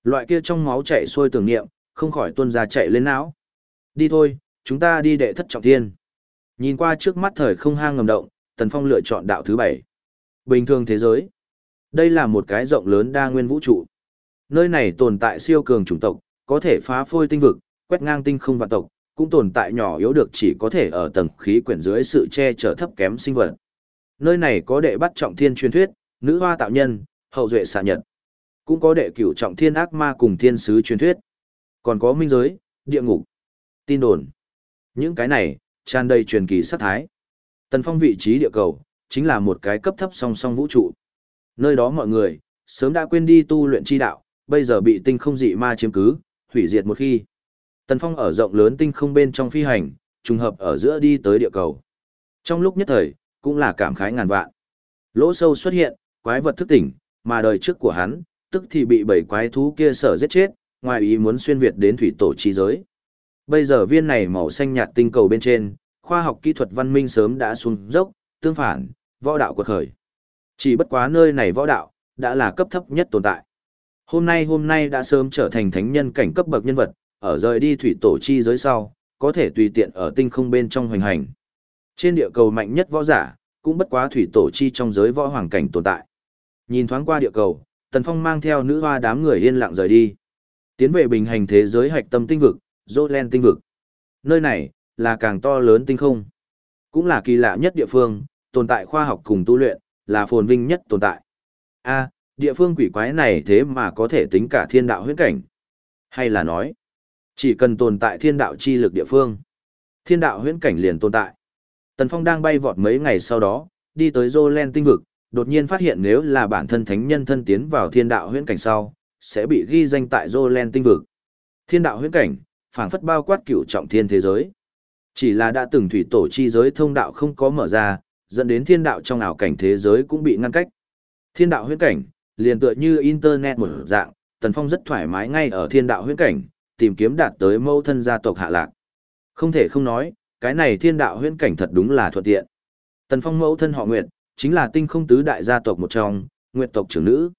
Speaker 1: Loại kia trong máu chạy xuôi tưởng niệm, không khỏi tuôn ra chạy lên não. Đi thôi, chúng ta đi đệ thất trọng thiên. Nhìn qua trước mắt thời không hang ngầm động, Tần Phong lựa chọn đạo thứ bảy. Bình thường thế giới. Đây là một cái rộng lớn đa nguyên vũ trụ. Nơi này tồn tại siêu cường chủng tộc, có thể phá phôi tinh vực, quét ngang tinh không vạn tộc, cũng tồn tại nhỏ yếu được chỉ có thể ở tầng khí quyển dưới sự che chở thấp kém sinh vật. Nơi này có đệ bắt trọng thiên truyền thuyết, nữ hoa tạo nhân, hậu duệ xạ nhật. Cũng có đệ cửu trọng thiên ác ma cùng thiên sứ truyền thuyết. Còn có minh giới, địa ngục, tin đồn. Những cái này, tràn đầy truyền kỳ sát thái. Tần phong vị trí địa cầu, chính là một cái cấp thấp song song vũ trụ. Nơi đó mọi người, sớm đã quên đi tu luyện chi đạo, bây giờ bị tinh không dị ma chiếm cứ, hủy diệt một khi. Tần Phong ở rộng lớn tinh không bên trong phi hành, trùng hợp ở giữa đi tới địa cầu. Trong lúc nhất thời, cũng là cảm khái ngàn vạn. Lỗ sâu xuất hiện, quái vật thức tỉnh, mà đời trước của hắn, tức thì bị bảy quái thú kia sở giết chết, ngoài ý muốn xuyên việt đến thủy tổ chi giới. Bây giờ viên này màu xanh nhạt tinh cầu bên trên, khoa học kỹ thuật văn minh sớm đã xuống dốc, tương phản, võ đạo quật khởi. Chỉ bất quá nơi này võ đạo, đã là cấp thấp nhất tồn tại. Hôm nay hôm nay đã sớm trở thành thánh nhân cảnh cấp bậc nhân vật, ở rời đi thủy tổ chi giới sau, có thể tùy tiện ở tinh không bên trong hoành hành. Trên địa cầu mạnh nhất võ giả, cũng bất quá thủy tổ chi trong giới võ hoàng cảnh tồn tại. Nhìn thoáng qua địa cầu, Tần Phong mang theo nữ hoa đám người yên lặng rời đi. Tiến về bình hành thế giới hạch tâm tinh vực, Jolen tinh vực. Nơi này, là càng to lớn tinh không. Cũng là kỳ lạ nhất địa phương, tồn tại khoa học cùng tu luyện, là phồn vinh nhất tồn tại. A, địa phương quỷ quái này thế mà có thể tính cả thiên đạo huyễn cảnh. Hay là nói, chỉ cần tồn tại thiên đạo chi lực địa phương, thiên đạo huyễn cảnh liền tồn tại. Tần Phong đang bay vọt mấy ngày sau đó, đi tới Jolen tinh vực, đột nhiên phát hiện nếu là bản thân thánh nhân thân tiến vào thiên đạo huyễn cảnh sau, sẽ bị ghi danh tại Jolen tinh vực. Thiên đạo huyễn cảnh, phảng phất bao quát cửu trọng thiên thế giới. Chỉ là đã từng thủy tổ chi giới thông đạo không có mở ra, dẫn đến thiên đạo trong ảo cảnh thế giới cũng bị ngăn cách. Thiên đạo huyễn cảnh, liền tựa như internet một dạng, Tần Phong rất thoải mái ngay ở thiên đạo huyễn cảnh, tìm kiếm đạt tới mâu thân gia tộc hạ lạc. Không thể không nói, cái này thiên đạo huyễn cảnh thật đúng là thuận tiện. Tần Phong mẫu thân họ Nguyệt, chính là tinh không tứ đại gia tộc một trong, Nguyệt tộc trưởng nữ.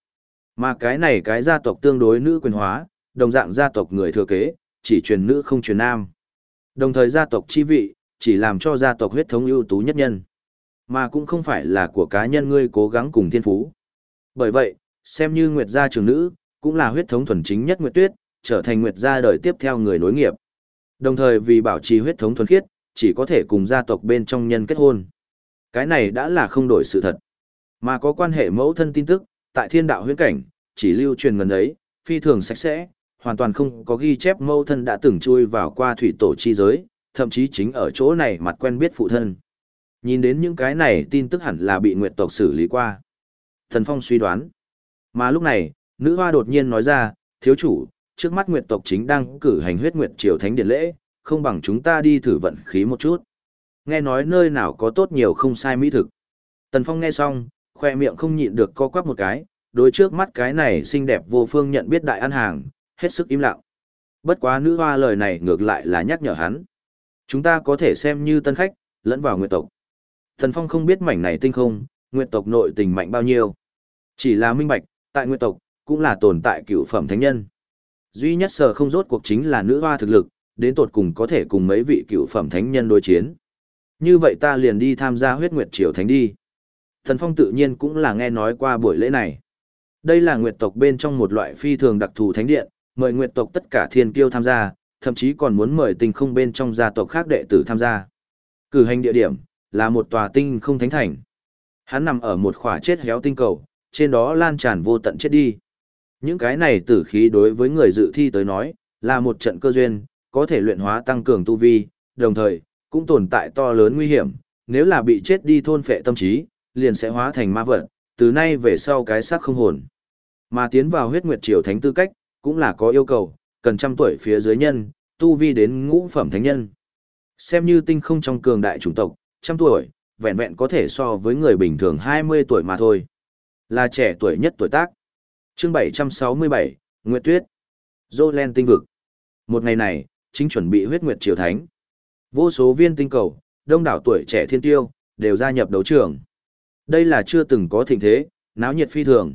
Speaker 1: Mà cái này cái gia tộc tương đối nữ quyền hóa, đồng dạng gia tộc người thừa kế, chỉ truyền nữ không truyền nam. Đồng thời gia tộc chi vị, chỉ làm cho gia tộc huyết thống ưu tú nhất nhân. Mà cũng không phải là của cá nhân ngươi cố gắng cùng thiên phú. Bởi vậy, xem như Nguyệt gia trưởng nữ, cũng là huyết thống thuần chính nhất Nguyệt Tuyết, trở thành Nguyệt gia đời tiếp theo người nối nghiệp. Đồng thời vì bảo trì huyết thống thuần khiết, chỉ có thể cùng gia tộc bên trong nhân kết hôn. Cái này đã là không đổi sự thật. Mà có quan hệ mẫu thân tin tức, tại thiên đạo huyễn cảnh, chỉ lưu truyền gần ấy, phi thường sạch sẽ, hoàn toàn không có ghi chép mẫu thân đã từng chui vào qua thủy tổ chi giới, thậm chí chính ở chỗ này mặt quen biết phụ thân. Nhìn đến những cái này tin tức hẳn là bị nguyệt tộc xử lý qua. Thần Phong suy đoán. Mà lúc này, nữ hoa đột nhiên nói ra, thiếu chủ, trước mắt nguyệt tộc chính đang cử hành huyết nguyệt triều thánh điện lễ, không bằng chúng ta đi thử vận khí một chút. Nghe nói nơi nào có tốt nhiều không sai mỹ thực. Tần Phong nghe xong, khoe miệng không nhịn được co quắp một cái, đối trước mắt cái này xinh đẹp vô phương nhận biết đại ăn hàng, hết sức im lặng. Bất quá nữ hoa lời này ngược lại là nhắc nhở hắn. Chúng ta có thể xem như tân khách, lẫn vào nguyệt tộc. tần Phong không biết mảnh này tinh không, nguyệt tộc nội tình mạnh bao nhiêu. Chỉ là minh bạch, tại nguyệt tộc, cũng là tồn tại cựu phẩm thánh nhân. Duy nhất sở không rốt cuộc chính là nữ hoa thực lực, đến tột cùng có thể cùng mấy vị cựu phẩm thánh nhân đối chiến. Như vậy ta liền đi tham gia huyết nguyệt triều thánh đi. Thần Phong tự nhiên cũng là nghe nói qua buổi lễ này. Đây là nguyệt tộc bên trong một loại phi thường đặc thù thánh điện, mời nguyệt tộc tất cả thiên kiêu tham gia, thậm chí còn muốn mời tinh không bên trong gia tộc khác đệ tử tham gia. Cử hành địa điểm là một tòa tinh không thánh thành. Hắn nằm ở một khỏa chết héo tinh cầu, trên đó lan tràn vô tận chết đi. Những cái này tử khí đối với người dự thi tới nói, là một trận cơ duyên, có thể luyện hóa tăng cường tu vi, đồng thời, cũng tồn tại to lớn nguy hiểm, nếu là bị chết đi thôn phệ tâm trí, liền sẽ hóa thành ma vật, từ nay về sau cái xác không hồn. Mà tiến vào huyết nguyệt triều thánh tư cách, cũng là có yêu cầu, cần trăm tuổi phía dưới nhân, tu vi đến ngũ phẩm thánh nhân. Xem như tinh không trong cường đại chủng tộc, trăm tuổi, vẹn vẹn có thể so với người bình thường 20 tuổi mà thôi. Là trẻ tuổi nhất tuổi tác. Chương 767, Nguyệt Tuyết. Jolen tinh vực. Một ngày này, chính chuẩn bị huyết nguyệt triều thánh. Vô số viên tinh cầu, đông đảo tuổi trẻ thiên tiêu, đều gia nhập đấu trường. Đây là chưa từng có thịnh thế, náo nhiệt phi thường.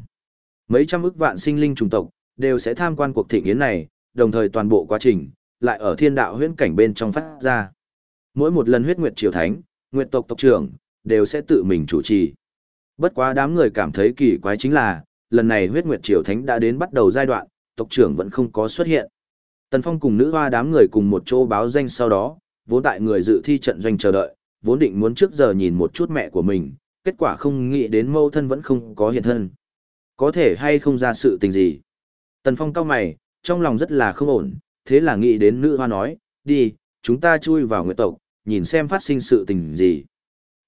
Speaker 1: Mấy trăm ức vạn sinh linh trùng tộc, đều sẽ tham quan cuộc thịnh yến này, đồng thời toàn bộ quá trình, lại ở thiên đạo huyễn cảnh bên trong phát ra. Mỗi một lần huyết nguyệt triều thánh, nguyệt tộc tộc trưởng, đều sẽ tự mình chủ trì. Bất quá đám người cảm thấy kỳ quái chính là, lần này huyết nguyệt triều thánh đã đến bắt đầu giai đoạn, tộc trưởng vẫn không có xuất hiện. Tần Phong cùng nữ hoa đám người cùng một chỗ báo danh sau đó, vốn tại người dự thi trận doanh chờ đợi, vốn định muốn trước giờ nhìn một chút mẹ của mình, kết quả không nghĩ đến mâu thân vẫn không có hiện thân. Có thể hay không ra sự tình gì. Tần Phong cao mày, trong lòng rất là không ổn, thế là nghĩ đến nữ hoa nói, đi, chúng ta chui vào nguyệt tộc, nhìn xem phát sinh sự tình gì.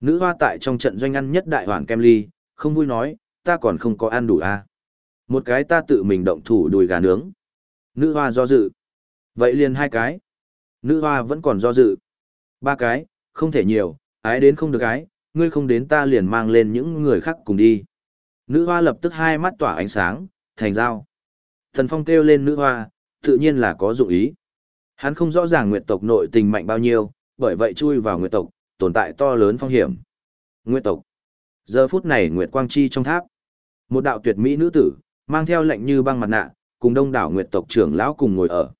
Speaker 1: Nữ hoa tại trong trận doanh ăn nhất đại hoàn kem ly, không vui nói, ta còn không có ăn đủ à. Một cái ta tự mình động thủ đùi gà nướng. Nữ hoa do dự. Vậy liền hai cái. Nữ hoa vẫn còn do dự. Ba cái, không thể nhiều, ái đến không được ái, ngươi không đến ta liền mang lên những người khác cùng đi. Nữ hoa lập tức hai mắt tỏa ánh sáng, thành dao. Thần Phong kêu lên nữ hoa, tự nhiên là có dụng ý. Hắn không rõ ràng nguyệt tộc nội tình mạnh bao nhiêu, bởi vậy chui vào nguyệt tộc, tồn tại to lớn phong hiểm. Nguyệt tộc. Giờ phút này nguyệt quang chi trong tháp. Một đạo tuyệt mỹ nữ tử, mang theo lệnh như băng mặt nạ, cùng đông đảo nguyệt tộc trưởng lão cùng ngồi ở.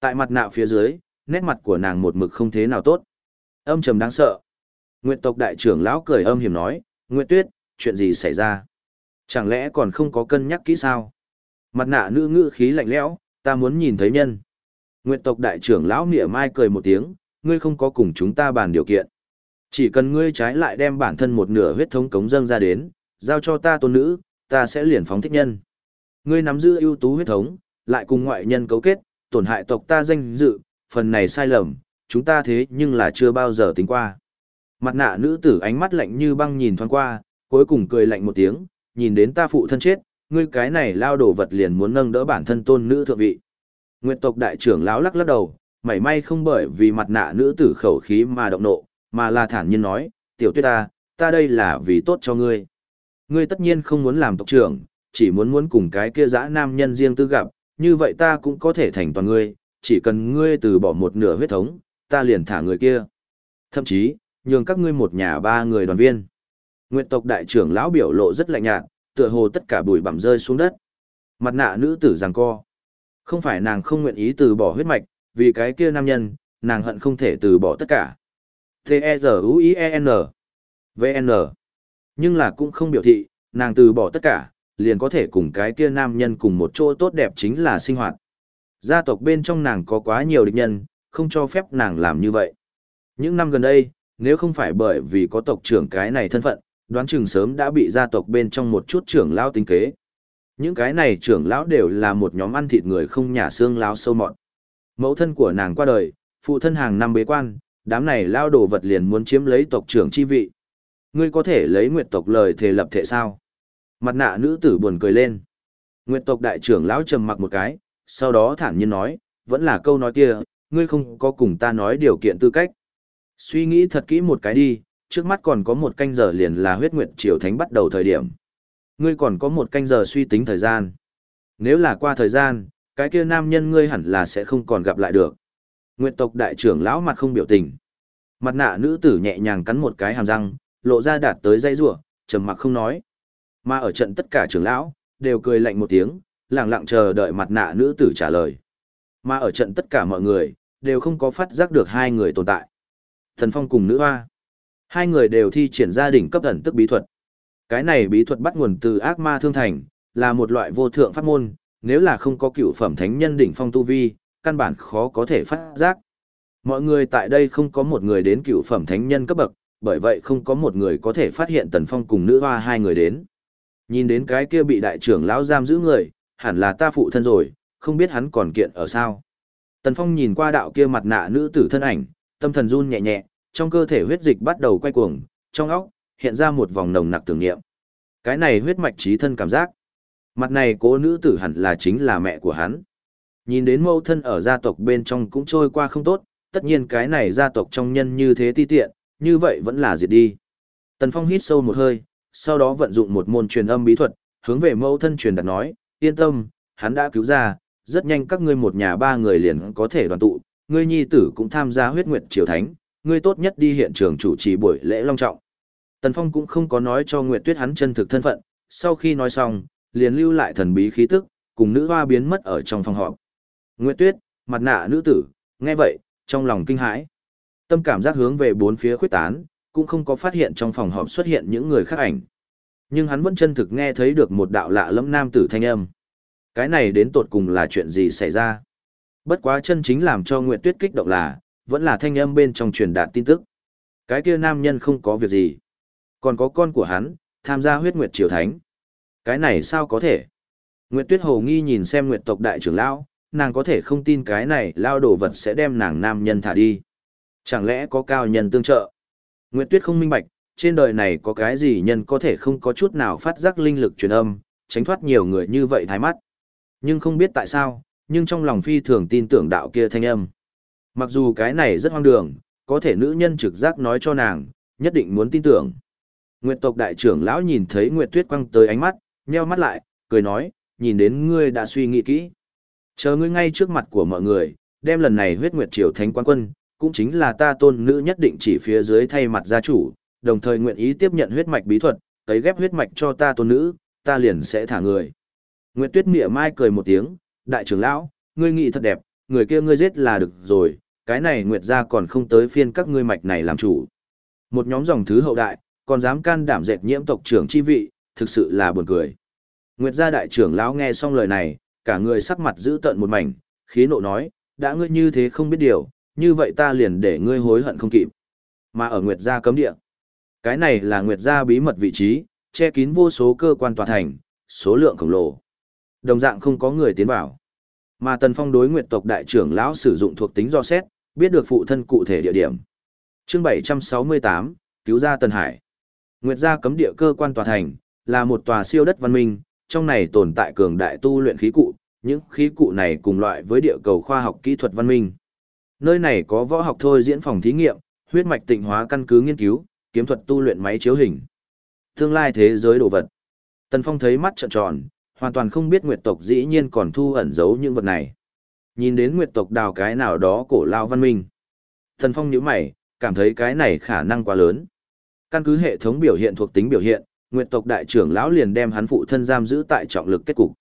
Speaker 1: Tại mặt nạ phía dưới, nét mặt của nàng một mực không thế nào tốt. Âm trầm đáng sợ. Nguyệt tộc đại trưởng lão cười âm hiểm nói, Nguyệt tuyết, chuyện gì xảy ra? Chẳng lẽ còn không có cân nhắc kỹ sao? Mặt nạ nữ ngữ khí lạnh lẽo, ta muốn nhìn thấy nhân. Nguyệt tộc đại trưởng lão mỉa mai cười một tiếng, ngươi không có cùng chúng ta bàn điều kiện. Chỉ cần ngươi trái lại đem bản thân một nửa huyết thống cống dâng ra đến, giao cho ta tôn nữ, ta sẽ liền phóng thích nhân. Ngươi nắm giữ ưu tú huyết thống, lại cùng ngoại nhân cấu kết, tổn hại tộc ta danh dự, phần này sai lầm, chúng ta thế nhưng là chưa bao giờ tính qua. Mặt nạ nữ tử ánh mắt lạnh như băng nhìn thoáng qua, cuối cùng cười lạnh một tiếng, nhìn đến ta phụ thân chết, ngươi cái này lao đổ vật liền muốn nâng đỡ bản thân tôn nữ thượng vị. Nguyệt tộc đại trưởng lão lắc lắc đầu, mảy may không bởi vì mặt nạ nữ tử khẩu khí mà động nộ, mà là thản nhiên nói, tiểu tuyết ta, ta đây là vì tốt cho ngươi. Ngươi tất nhiên không muốn làm tộc trưởng, chỉ muốn muốn cùng cái kia dã nam nhân riêng tư gặp, như vậy ta cũng có thể thành toàn ngươi, chỉ cần ngươi từ bỏ một nửa huyết thống, ta liền thả người kia. Thậm chí, nhường các ngươi một nhà ba người đoàn viên. Nguyệt tộc đại trưởng lão biểu lộ rất lạnh nhạt, tựa hồ tất cả bụi bặm rơi xuống đất. Mặt nạ nữ tử giằng co. Không phải nàng không nguyện ý từ bỏ huyết mạch, vì cái kia nam nhân, nàng hận không thể từ bỏ tất cả. T-E-Z-U-I-E-N V-N Nhưng là cũng không biểu thị, nàng từ bỏ tất cả, liền có thể cùng cái kia nam nhân cùng một chỗ tốt đẹp chính là sinh hoạt. Gia tộc bên trong nàng có quá nhiều địch nhân, không cho phép nàng làm như vậy. Những năm gần đây, nếu không phải bởi vì có tộc trưởng cái này thân phận, đoán chừng sớm đã bị gia tộc bên trong một chút trưởng lão tính kế. Những cái này trưởng lão đều là một nhóm ăn thịt người không nhả xương lão sâu mọn. Mẫu thân của nàng qua đời, phụ thân hàng năm bế quan, đám này lao đồ vật liền muốn chiếm lấy tộc trưởng chi vị. Ngươi có thể lấy nguyệt tộc lời thề lập thể sao? Mặt nạ nữ tử buồn cười lên. Nguyệt tộc đại trưởng lão trầm mặc một cái, sau đó thản nhiên nói, vẫn là câu nói kia, ngươi không có cùng ta nói điều kiện tư cách. Suy nghĩ thật kỹ một cái đi, trước mắt còn có một canh giờ liền là huyết nguyệt triều thánh bắt đầu thời điểm. Ngươi còn có một canh giờ suy tính thời gian. Nếu là qua thời gian, cái kia nam nhân ngươi hẳn là sẽ không còn gặp lại được. Nguyệt tộc đại trưởng lão mặt không biểu tình. Mặt nạ nữ tử nhẹ nhàng cắn một cái hàm răng, lộ ra đạt tới dây rủa, trầm mặc không nói. Mà ở trận tất cả trưởng lão đều cười lạnh một tiếng, lặng lặng chờ đợi mặt nạ nữ tử trả lời. Mà ở trận tất cả mọi người đều không có phát giác được hai người tồn tại. Thần Phong cùng nữ hoa. Hai người đều thi triển gia đình cấp thần tức bí thuật. Cái này bí thuật bắt nguồn từ ác ma thương thành, là một loại vô thượng pháp môn, nếu là không có cựu phẩm thánh nhân đỉnh phong tu vi, căn bản khó có thể phát giác. Mọi người tại đây không có một người đến cựu phẩm thánh nhân cấp bậc, bởi vậy không có một người có thể phát hiện Tần Phong cùng nữ hoa hai người đến. Nhìn đến cái kia bị đại trưởng lão giam giữ người, hẳn là ta phụ thân rồi, không biết hắn còn kiện ở sao. Tần Phong nhìn qua đạo kia mặt nạ nữ tử thân ảnh, tâm thần run nhẹ nhẹ, trong cơ thể huyết dịch bắt đầu quay cuồng, trong óc hiện ra một vòng nồng nặc tưởng niệm. Cái này huyết mạch trí thân cảm giác. Mặt này cố nữ tử hẳn là chính là mẹ của hắn. Nhìn đến mẫu thân ở gia tộc bên trong cũng trôi qua không tốt, tất nhiên cái này gia tộc trong nhân như thế ti tiện, như vậy vẫn là diệt đi. Tần Phong hít sâu một hơi, sau đó vận dụng một môn truyền âm bí thuật, hướng về mẫu thân truyền đạt nói, yên tâm, hắn đã cứu ra, rất nhanh các ngươi một nhà ba người liền có thể đoàn tụ, ngươi nhi tử cũng tham gia huyết nguyệt triều thánh, ngươi tốt nhất đi hiện trường chủ trì buổi lễ long trọng. Tần Phong cũng không có nói cho Nguyệt Tuyết hắn chân thực thân phận, sau khi nói xong, liền lưu lại thần bí khí tức, cùng nữ hoa biến mất ở trong phòng họp. Nguyệt Tuyết, mặt nạ nữ tử, nghe vậy, trong lòng kinh hãi. Tâm cảm giác hướng về bốn phía khuyết tán, cũng không có phát hiện trong phòng họp xuất hiện những người khác ảnh. Nhưng hắn vẫn chân thực nghe thấy được một đạo lạ lẫm nam tử thanh âm. Cái này đến tột cùng là chuyện gì xảy ra? Bất quá chân chính làm cho Nguyệt Tuyết kích động là, vẫn là thanh âm bên trong truyền đạt tin tức. Cái kia nam nhân không có việc gì. Còn có con của hắn, tham gia huyết nguyệt triều thánh. Cái này sao có thể? Nguyệt Tuyết Hồ nghi nhìn xem Nguyệt tộc đại trưởng lão, nàng có thể không tin cái này lao đồ vật sẽ đem nàng nam nhân thả đi. Chẳng lẽ có cao nhân tương trợ? Nguyệt Tuyết không minh bạch, trên đời này có cái gì nhân có thể không có chút nào phát giác linh lực truyền âm, tránh thoát nhiều người như vậy thái mắt. Nhưng không biết tại sao, nhưng trong lòng phi thường tin tưởng đạo kia thanh âm. Mặc dù cái này rất hoang đường, có thể nữ nhân trực giác nói cho nàng, nhất định muốn tin tưởng. Nguyệt tộc đại trưởng lão nhìn thấy Nguyệt Tuyết quăng tới ánh mắt, nheo mắt lại, cười nói, nhìn đến ngươi đã suy nghĩ kỹ. Chờ ngươi ngay trước mặt của mọi người, đem lần này huyết nguyệt triều thánh quan quân, cũng chính là ta tôn nữ nhất định chỉ phía dưới thay mặt gia chủ, đồng thời nguyện ý tiếp nhận huyết mạch bí thuật, tấy ghép huyết mạch cho ta tôn nữ, ta liền sẽ thả người. Nguyệt Tuyết mỉa mai cười một tiếng, đại trưởng lão, ngươi nghĩ thật đẹp, người kia ngươi giết là được rồi, cái này Nguyệt gia còn không tới phiên các ngươi mạch này làm chủ. Một nhóm dòng thứ hậu đại, còn dám can đảm dệt nhiễm tộc trưởng chi vị, thực sự là buồn cười. Nguyệt gia đại trưởng lão nghe xong lời này, cả người sắc mặt giữ tận một mảnh, khí nộ nói, đã ngươi như thế không biết điều, như vậy ta liền để ngươi hối hận không kịp. Mà ở Nguyệt gia cấm địa, cái này là Nguyệt gia bí mật vị trí, che kín vô số cơ quan tòa thành, số lượng khổng lồ. Đồng dạng không có người tiến vào. Mà Tần Phong đối Nguyệt tộc đại trưởng lão sử dụng thuộc tính do xét, biết được phụ thân cụ thể địa điểm. Chương 768, cứu ra Tần Hải. Nguyệt gia cấm địa cơ quan tòa thành, là một tòa siêu đất văn minh, trong này tồn tại cường đại tu luyện khí cụ, những khí cụ này cùng loại với địa cầu khoa học kỹ thuật văn minh. Nơi này có võ học thôi diễn phòng thí nghiệm, huyết mạch tịnh hóa căn cứ nghiên cứu, kiếm thuật tu luyện máy chiếu hình. Tương lai thế giới đồ vật. Tần Phong thấy mắt trợn tròn, hoàn toàn không biết nguyệt tộc dĩ nhiên còn thu ẩn giấu những vật này. Nhìn đến nguyệt tộc đào cái nào đó cổ lao văn minh. Tần Phong nhíu mày, cảm thấy cái này khả năng quá lớn. Căn cứ hệ thống biểu hiện thuộc tính biểu hiện, nguyệt tộc đại trưởng lão liền đem hắn phụ thân giam giữ tại trọng lực kết cục.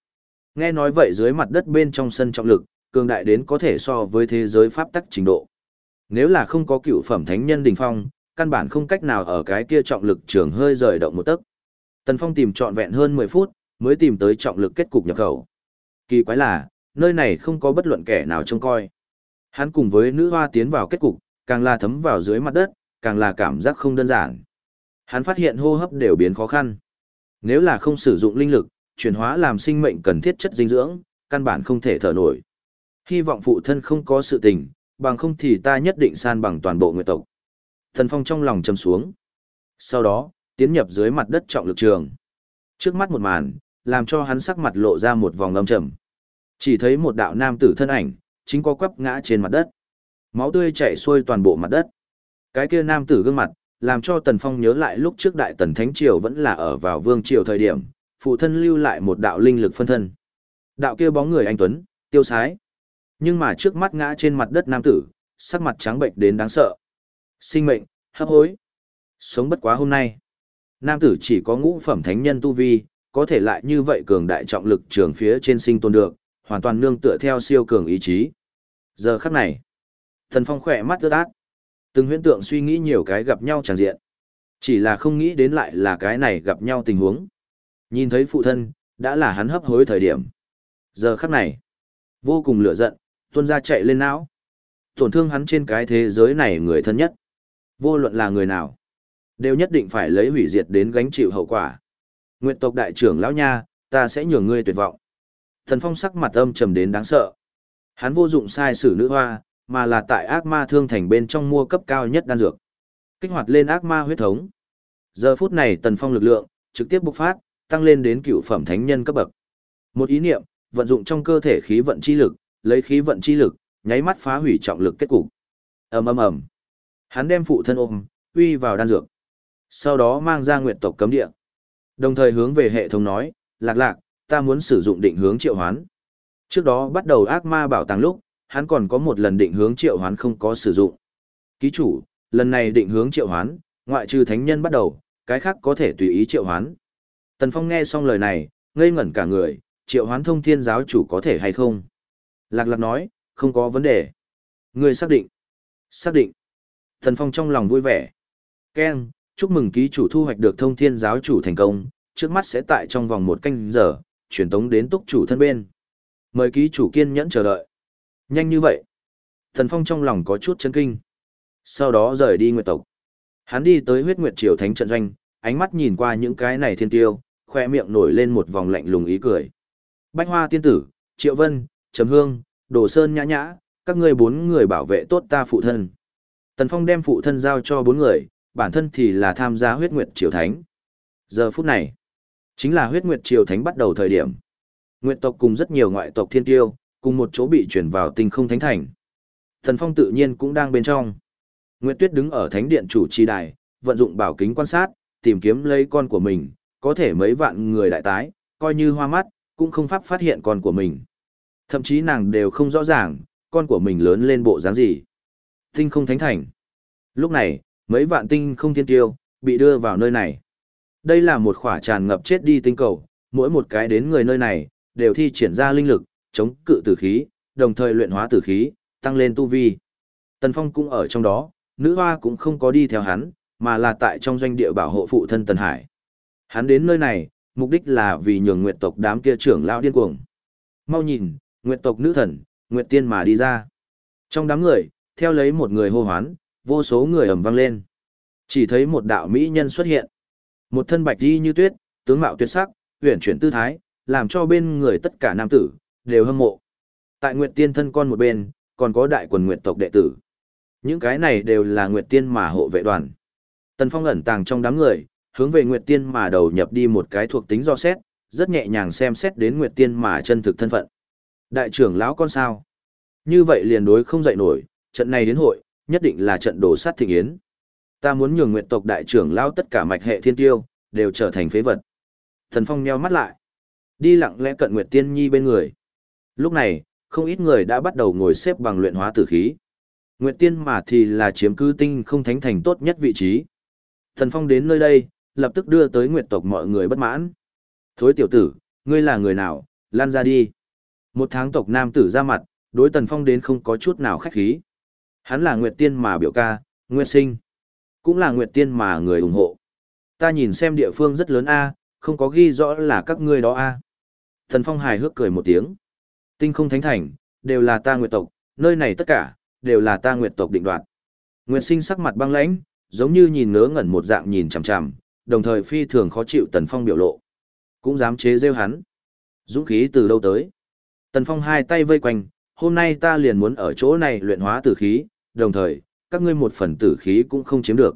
Speaker 1: Nghe nói vậy dưới mặt đất bên trong sân trọng lực, cường đại đến có thể so với thế giới pháp tắc trình độ. Nếu là không có cựu phẩm thánh nhân đỉnh phong, căn bản không cách nào ở cái kia trọng lực trường hơi rời động một tấc. Tần Phong tìm trọn vẹn hơn 10 phút, mới tìm tới trọng lực kết cục nhập khẩu. Kỳ quái là, nơi này không có bất luận kẻ nào trông coi. Hắn cùng với nữ hoa tiến vào kết cục, càng là thấm vào dưới mặt đất, càng là cảm giác không đơn giản. Hắn phát hiện hô hấp đều biến khó khăn. Nếu là không sử dụng linh lực, chuyển hóa làm sinh mệnh cần thiết chất dinh dưỡng, căn bản không thể thở nổi. Hy vọng phụ thân không có sự tình, bằng không thì ta nhất định san bằng toàn bộ nguyệt tộc. Thần Phong trong lòng trầm xuống. Sau đó, tiến nhập dưới mặt đất trọng lực trường. Trước mắt một màn, làm cho hắn sắc mặt lộ ra một vòng âm trầm. Chỉ thấy một đạo nam tử thân ảnh, chính có quắp ngã trên mặt đất. Máu tươi chảy xuôi toàn bộ mặt đất. Cái kia nam tử gương mặt, làm cho Tần Phong nhớ lại lúc trước Đại Tần Thánh Triều vẫn là ở vào Vương Triều thời điểm, phụ thân lưu lại một đạo linh lực phân thân. Đạo kia bóng người anh Tuấn, tiêu sái. Nhưng mà trước mắt ngã trên mặt đất nam tử, sắc mặt trắng bệnh đến đáng sợ. Sinh mệnh, hấp hối. Sống bất quá hôm nay. Nam tử chỉ có ngũ phẩm thánh nhân tu vi, có thể lại như vậy cường đại trọng lực trường phía trên sinh tồn được, hoàn toàn nương tựa theo siêu cường ý chí. Giờ khắc này, thần phong khỏe mắt ướt át. Từng huyễn tượng suy nghĩ nhiều cái gặp nhau tràn diện. Chỉ là không nghĩ đến lại là cái này gặp nhau tình huống. Nhìn thấy phụ thân, đã là hắn hấp hối thời điểm. Giờ khắc này, vô cùng lửa giận, tuôn ra chạy lên não. Tổn thương hắn trên cái thế giới này người thân nhất. Vô luận là người nào, đều nhất định phải lấy hủy diệt đến gánh chịu hậu quả. Nguyện tộc đại trưởng lão nha, ta sẽ nhường ngươi tuyệt vọng. Thần phong sắc mặt âm trầm đến đáng sợ. Hắn vô dụng sai sử nữ hoa, mà là tại ác ma thương thành bên trong mua cấp cao nhất đan dược. Kích hoạt lên ác ma huyết thống. Giờ phút này tần phong lực lượng, trực tiếp bộc phát, tăng lên đến cựu phẩm thánh nhân cấp bậc. Một ý niệm, vận dụng trong cơ thể khí vận chi lực, lấy khí vận chi lực, nháy mắt phá hủy trọng lực kết cục. Ầm ầm ầm. Hắn đem phụ thân ôm, uy vào đan dược. Sau đó mang ra nguyện tộc cấm địa. Đồng thời hướng về hệ thống nói, lạc lạc, ta muốn sử dụng định hướng triệu hoán. Trước đó bắt đầu ác ma bảo tàng lúc, hắn còn có một lần định hướng triệu hoán không có sử dụng. Ký chủ, lần này định hướng triệu hoán, ngoại trừ thánh nhân bắt đầu, cái khác có thể tùy ý triệu hoán. Tần Phong nghe xong lời này, ngây ngẩn cả người, triệu hoán thông thiên giáo chủ có thể hay không? Lạc lạc nói, không có vấn đề. Người xác định. Xác định. Tần Phong trong lòng vui vẻ. Ken, chúc mừng ký chủ thu hoạch được thông thiên giáo chủ thành công, trước mắt sẽ tại trong vòng một canh giờ, truyền tống đến túc chủ thân bên. Mời ký chủ kiên nhẫn chờ đợi. Nhanh như vậy. Thần Phong trong lòng có chút chấn kinh. Sau đó rời đi nguyệt tộc. Hắn đi tới huyết nguyệt triều thánh trận doanh, ánh mắt nhìn qua những cái này thiên tiêu, khoe miệng nổi lên một vòng lạnh lùng ý cười. Bách hoa tiên tử, triệu vân, trầm hương, đồ sơn nhã nhã, các ngươi bốn người bảo vệ tốt ta phụ thân. Tần Phong đem phụ thân giao cho bốn người, bản thân thì là tham gia huyết nguyệt triều thánh. Giờ phút này, chính là huyết nguyệt triều thánh bắt đầu thời điểm. Nguyệt tộc cùng rất nhiều ngoại tộc thiên tiêu, cùng một chỗ bị chuyển vào tinh không thánh thành. Thần Phong tự nhiên cũng đang bên trong. Nguyệt Tuyết đứng ở thánh điện chủ trì đài, vận dụng bảo kính quan sát, tìm kiếm lấy con của mình, có thể mấy vạn người đại tái, coi như hoa mắt, cũng không pháp phát hiện con của mình. Thậm chí nàng đều không rõ ràng, con của mình lớn lên bộ dáng gì. Tinh không thánh thành. Lúc này, mấy vạn tinh không thiên tiêu, bị đưa vào nơi này. Đây là một khỏa tràn ngập chết đi tinh cầu, mỗi một cái đến người nơi này, đều thi triển ra linh lực, chống cự tử khí, đồng thời luyện hóa tử khí, tăng lên tu vi. Tần Phong cũng ở trong đó, nữ hoa cũng không có đi theo hắn, mà là tại trong doanh địa bảo hộ phụ thân Tần Hải. Hắn đến nơi này, mục đích là vì nhường nguyệt tộc đám kia trưởng lão điên cuồng. Mau nhìn, nguyệt tộc nữ thần, nguyệt tiên mà đi ra. Trong đám người, theo lấy một người hô hoán, vô số người ầm vang lên. Chỉ thấy một đạo mỹ nhân xuất hiện. Một thân bạch đi như tuyết, tướng mạo tuyệt sắc, huyền chuyển tư thái, làm cho bên người tất cả nam tử đều hâm mộ. Tại Nguyệt Tiên thân con một bên, còn có đại quần Nguyệt tộc đệ tử. Những cái này đều là Nguyệt Tiên mà hộ vệ đoàn. Tần Phong ẩn tàng trong đám người, hướng về Nguyệt Tiên mà đầu nhập đi một cái thuộc tính do xét, rất nhẹ nhàng xem xét đến Nguyệt Tiên mà chân thực thân phận. Đại trưởng lão con sao? Như vậy liền đối không dậy nổi, trận này đến hội, nhất định là trận đổ sát thịnh yến. Ta muốn nhường nguyệt tộc đại trưởng lão tất cả mạch hệ thiên tiêu, đều trở thành phế vật. Thần Phong nheo mắt lại, đi lặng lẽ cận Nguyệt Tiên Nhi bên người. Lúc này, không ít người đã bắt đầu ngồi xếp bằng luyện hóa tử khí. Nguyệt Tiên mà thì là chiếm cứ tinh không thánh thành tốt nhất vị trí. Thần Phong đến nơi đây, lập tức đưa tới Nguyệt tộc mọi người bất mãn. Thối tiểu tử, ngươi là người nào, lan ra đi. Một tháng tộc nam tử ra mặt, đối Tần Phong đến không có chút nào khách khí. Hắn là Nguyệt Tiên mà biểu ca, Nguyệt Sinh. Cũng là Nguyệt Tiên mà người ủng hộ. Ta nhìn xem địa phương rất lớn A, không có ghi rõ là các ngươi đó A. thần Phong hài hước cười một tiếng. Tinh không thánh thành, đều là ta Nguyệt tộc, nơi này tất cả, đều là ta Nguyệt tộc định đoạt. Nguyệt Sinh sắc mặt băng lãnh, giống như nhìn ngớ ngẩn một dạng nhìn chằm chằm, đồng thời phi thường khó chịu Tần Phong biểu lộ. Cũng dám chế rêu hắn. Dũng khí từ đâu tới? Tần Phong hai tay vây quanh, hôm nay ta liền muốn ở chỗ này luyện hóa tử khí, đồng thời, các ngươi một phần tử khí cũng không chiếm được.